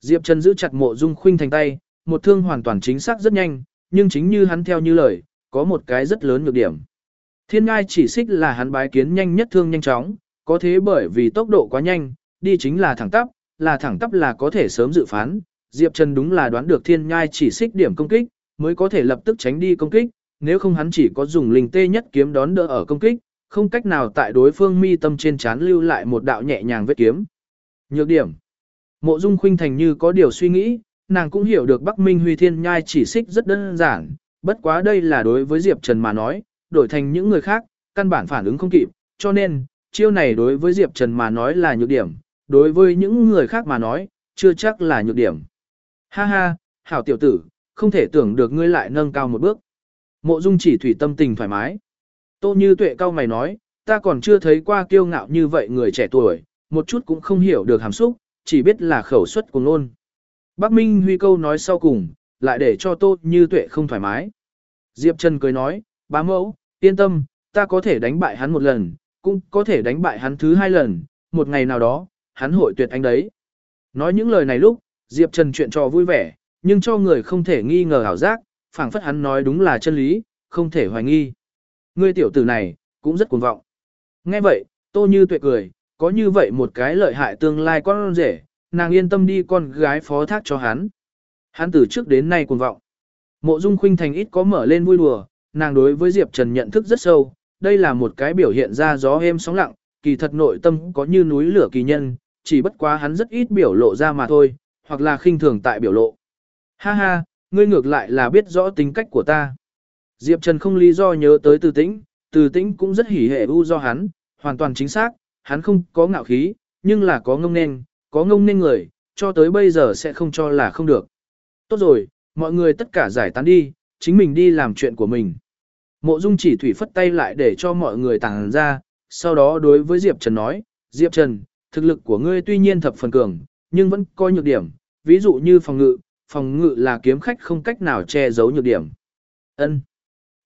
Diệp Trần giữ chặt mộ dung khuynh thành tay, một thương hoàn toàn chính xác rất nhanh, nhưng chính như hắn theo như lời, có một cái rất lớn nhược điểm. Thiên ngai chỉ xích là hắn bái kiến nhanh nhất thương nhanh chóng, có thế bởi vì tốc độ quá nhanh, đi chính là thẳng tắp, là thẳng tắp là có thể sớm dự phán. Diệp Trần đúng là đoán được thiên nhai chỉ xích điểm công kích, mới có thể lập tức tránh đi công kích, nếu không hắn chỉ có dùng linh tê nhất kiếm đón đỡ ở công kích, không cách nào tại đối phương mi tâm trên chán lưu lại một đạo nhẹ nhàng vết kiếm. Nhược điểm Mộ Dung Khuynh Thành như có điều suy nghĩ, nàng cũng hiểu được Bắc Minh Huy Thiên Nhai chỉ xích rất đơn giản, bất quá đây là đối với Diệp Trần mà nói, đổi thành những người khác, căn bản phản ứng không kịp, cho nên, chiêu này đối với Diệp Trần mà nói là nhược điểm, đối với những người khác mà nói, chưa chắc là nhược điểm. Ha ha, hảo tiểu tử, không thể tưởng được ngươi lại nâng cao một bước. Mộ Dung chỉ thủy tâm tình thoải mái. Tô Như Tuệ cao mày nói, ta còn chưa thấy qua kiêu ngạo như vậy người trẻ tuổi, một chút cũng không hiểu được hàm xúc, chỉ biết là khẩu suất của ngôn. Bác Minh Huy câu nói sau cùng, lại để cho Tô Như Tuệ không thoải mái. Diệp Trần cười nói, bá mẫu, yên tâm, ta có thể đánh bại hắn một lần, cũng có thể đánh bại hắn thứ hai lần, một ngày nào đó, hắn hội tuyệt anh đấy. Nói những lời này lúc, Diệp Trần chuyện trò vui vẻ, nhưng cho người không thể nghi ngờ hảo giác, phảng phất hắn nói đúng là chân lý, không thể hoài nghi. Ngươi tiểu tử này, cũng rất cuồng vọng. Nghe vậy, Tô Như Tuệ cười, có như vậy một cái lợi hại tương lai con rể, nàng yên tâm đi con gái phó thác cho hắn. Hắn từ trước đến nay cuồng vọng. Mộ Dung Khuynh Thành ít có mở lên vui đùa, nàng đối với Diệp Trần nhận thức rất sâu, đây là một cái biểu hiện ra gió êm sóng lặng, kỳ thật nội tâm có như núi lửa kỳ nhân, chỉ bất quá hắn rất ít biểu lộ ra mà thôi, hoặc là khinh thường tại biểu lộ. Ha ha, ngươi ngược lại là biết rõ tính cách của ta. Diệp Trần không lý do nhớ tới từ tĩnh, từ tĩnh cũng rất hỉ hệ u do hắn, hoàn toàn chính xác, hắn không có ngạo khí, nhưng là có ngông nên, có ngông nên người, cho tới bây giờ sẽ không cho là không được. Tốt rồi, mọi người tất cả giải tán đi, chính mình đi làm chuyện của mình. Mộ Dung chỉ thủy phất tay lại để cho mọi người tàng ra, sau đó đối với Diệp Trần nói, Diệp Trần, thực lực của ngươi tuy nhiên thập phần cường, nhưng vẫn có nhược điểm, ví dụ như phòng ngự, phòng ngự là kiếm khách không cách nào che giấu nhược điểm. Ân.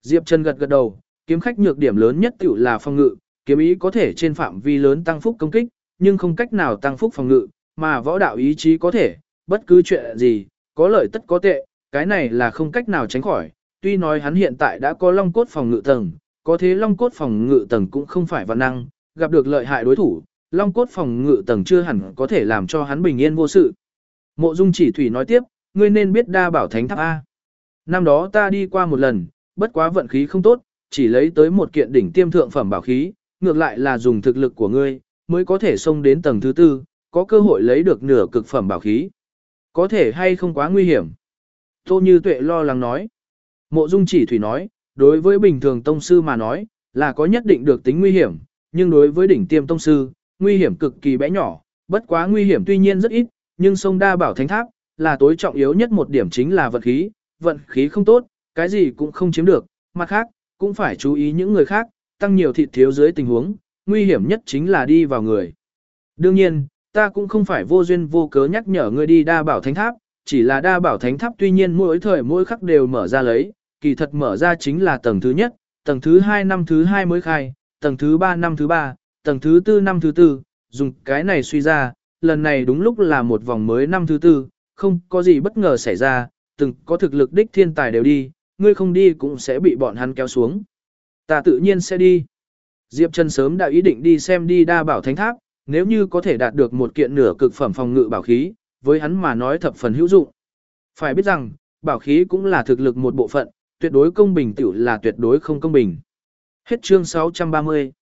Diệp Trần gật gật đầu, kiếm khách nhược điểm lớn nhất tiểu là phòng ngự, kiếm ý có thể trên phạm vi lớn tăng phúc công kích, nhưng không cách nào tăng phúc phòng ngự, mà võ đạo ý chí có thể, bất cứ chuyện gì, có lợi tất có tệ, cái này là không cách nào tránh khỏi. Tuy nói hắn hiện tại đã có long cốt phòng ngự tầng, có thế long cốt phòng ngự tầng cũng không phải văn năng, gặp được lợi hại đối thủ, long cốt phòng ngự tầng chưa hẳn có thể làm cho hắn bình yên vô sự. Mộ Dung Chỉ Thủy nói tiếp, ngươi nên biết đa bảo thánh tháp A. Năm đó ta đi qua một lần, bất quá vận khí không tốt, chỉ lấy tới một kiện đỉnh tiêm thượng phẩm bảo khí, ngược lại là dùng thực lực của ngươi, mới có thể xông đến tầng thứ tư, có cơ hội lấy được nửa cực phẩm bảo khí. Có thể hay không quá nguy hiểm. Tô Như Tuệ lo lắng nói. Mộ Dung Chỉ Thủy nói, đối với bình thường tông sư mà nói, là có nhất định được tính nguy hiểm, nhưng đối với đỉnh tiêm tông sư, nguy hiểm cực kỳ bé nhỏ, bất quá nguy hiểm tuy nhiên rất ít, nhưng sông đa bảo thánh tháp, là tối trọng yếu nhất một điểm chính là vận khí, vận khí không tốt, cái gì cũng không chiếm được, mặt khác, cũng phải chú ý những người khác, tăng nhiều thịt thiếu dưới tình huống, nguy hiểm nhất chính là đi vào người. Đương nhiên, ta cũng không phải vô duyên vô cớ nhắc nhở ngươi đi đa bảo thánh tháp, chỉ là đa bảo thánh tháp tuy nhiên mỗi thời mỗi khắc đều mở ra lấy, kỳ thật mở ra chính là tầng thứ nhất, tầng thứ hai năm thứ hai mới khai, tầng thứ ba năm thứ ba, tầng thứ tư năm thứ tư, dùng cái này suy ra, lần này đúng lúc là một vòng mới năm thứ tư, không có gì bất ngờ xảy ra, từng có thực lực đích thiên tài đều đi, ngươi không đi cũng sẽ bị bọn hắn kéo xuống. Ta tự nhiên sẽ đi. Diệp Trần sớm đã ý định đi xem đi đa bảo thánh tháp, nếu như có thể đạt được một kiện nửa cực phẩm phòng ngự bảo khí, với hắn mà nói thập phần hữu dụng. Phải biết rằng, bảo khí cũng là thực lực một bộ phận, tuyệt đối công bình tiểu là tuyệt đối không công bình. Hết chương 630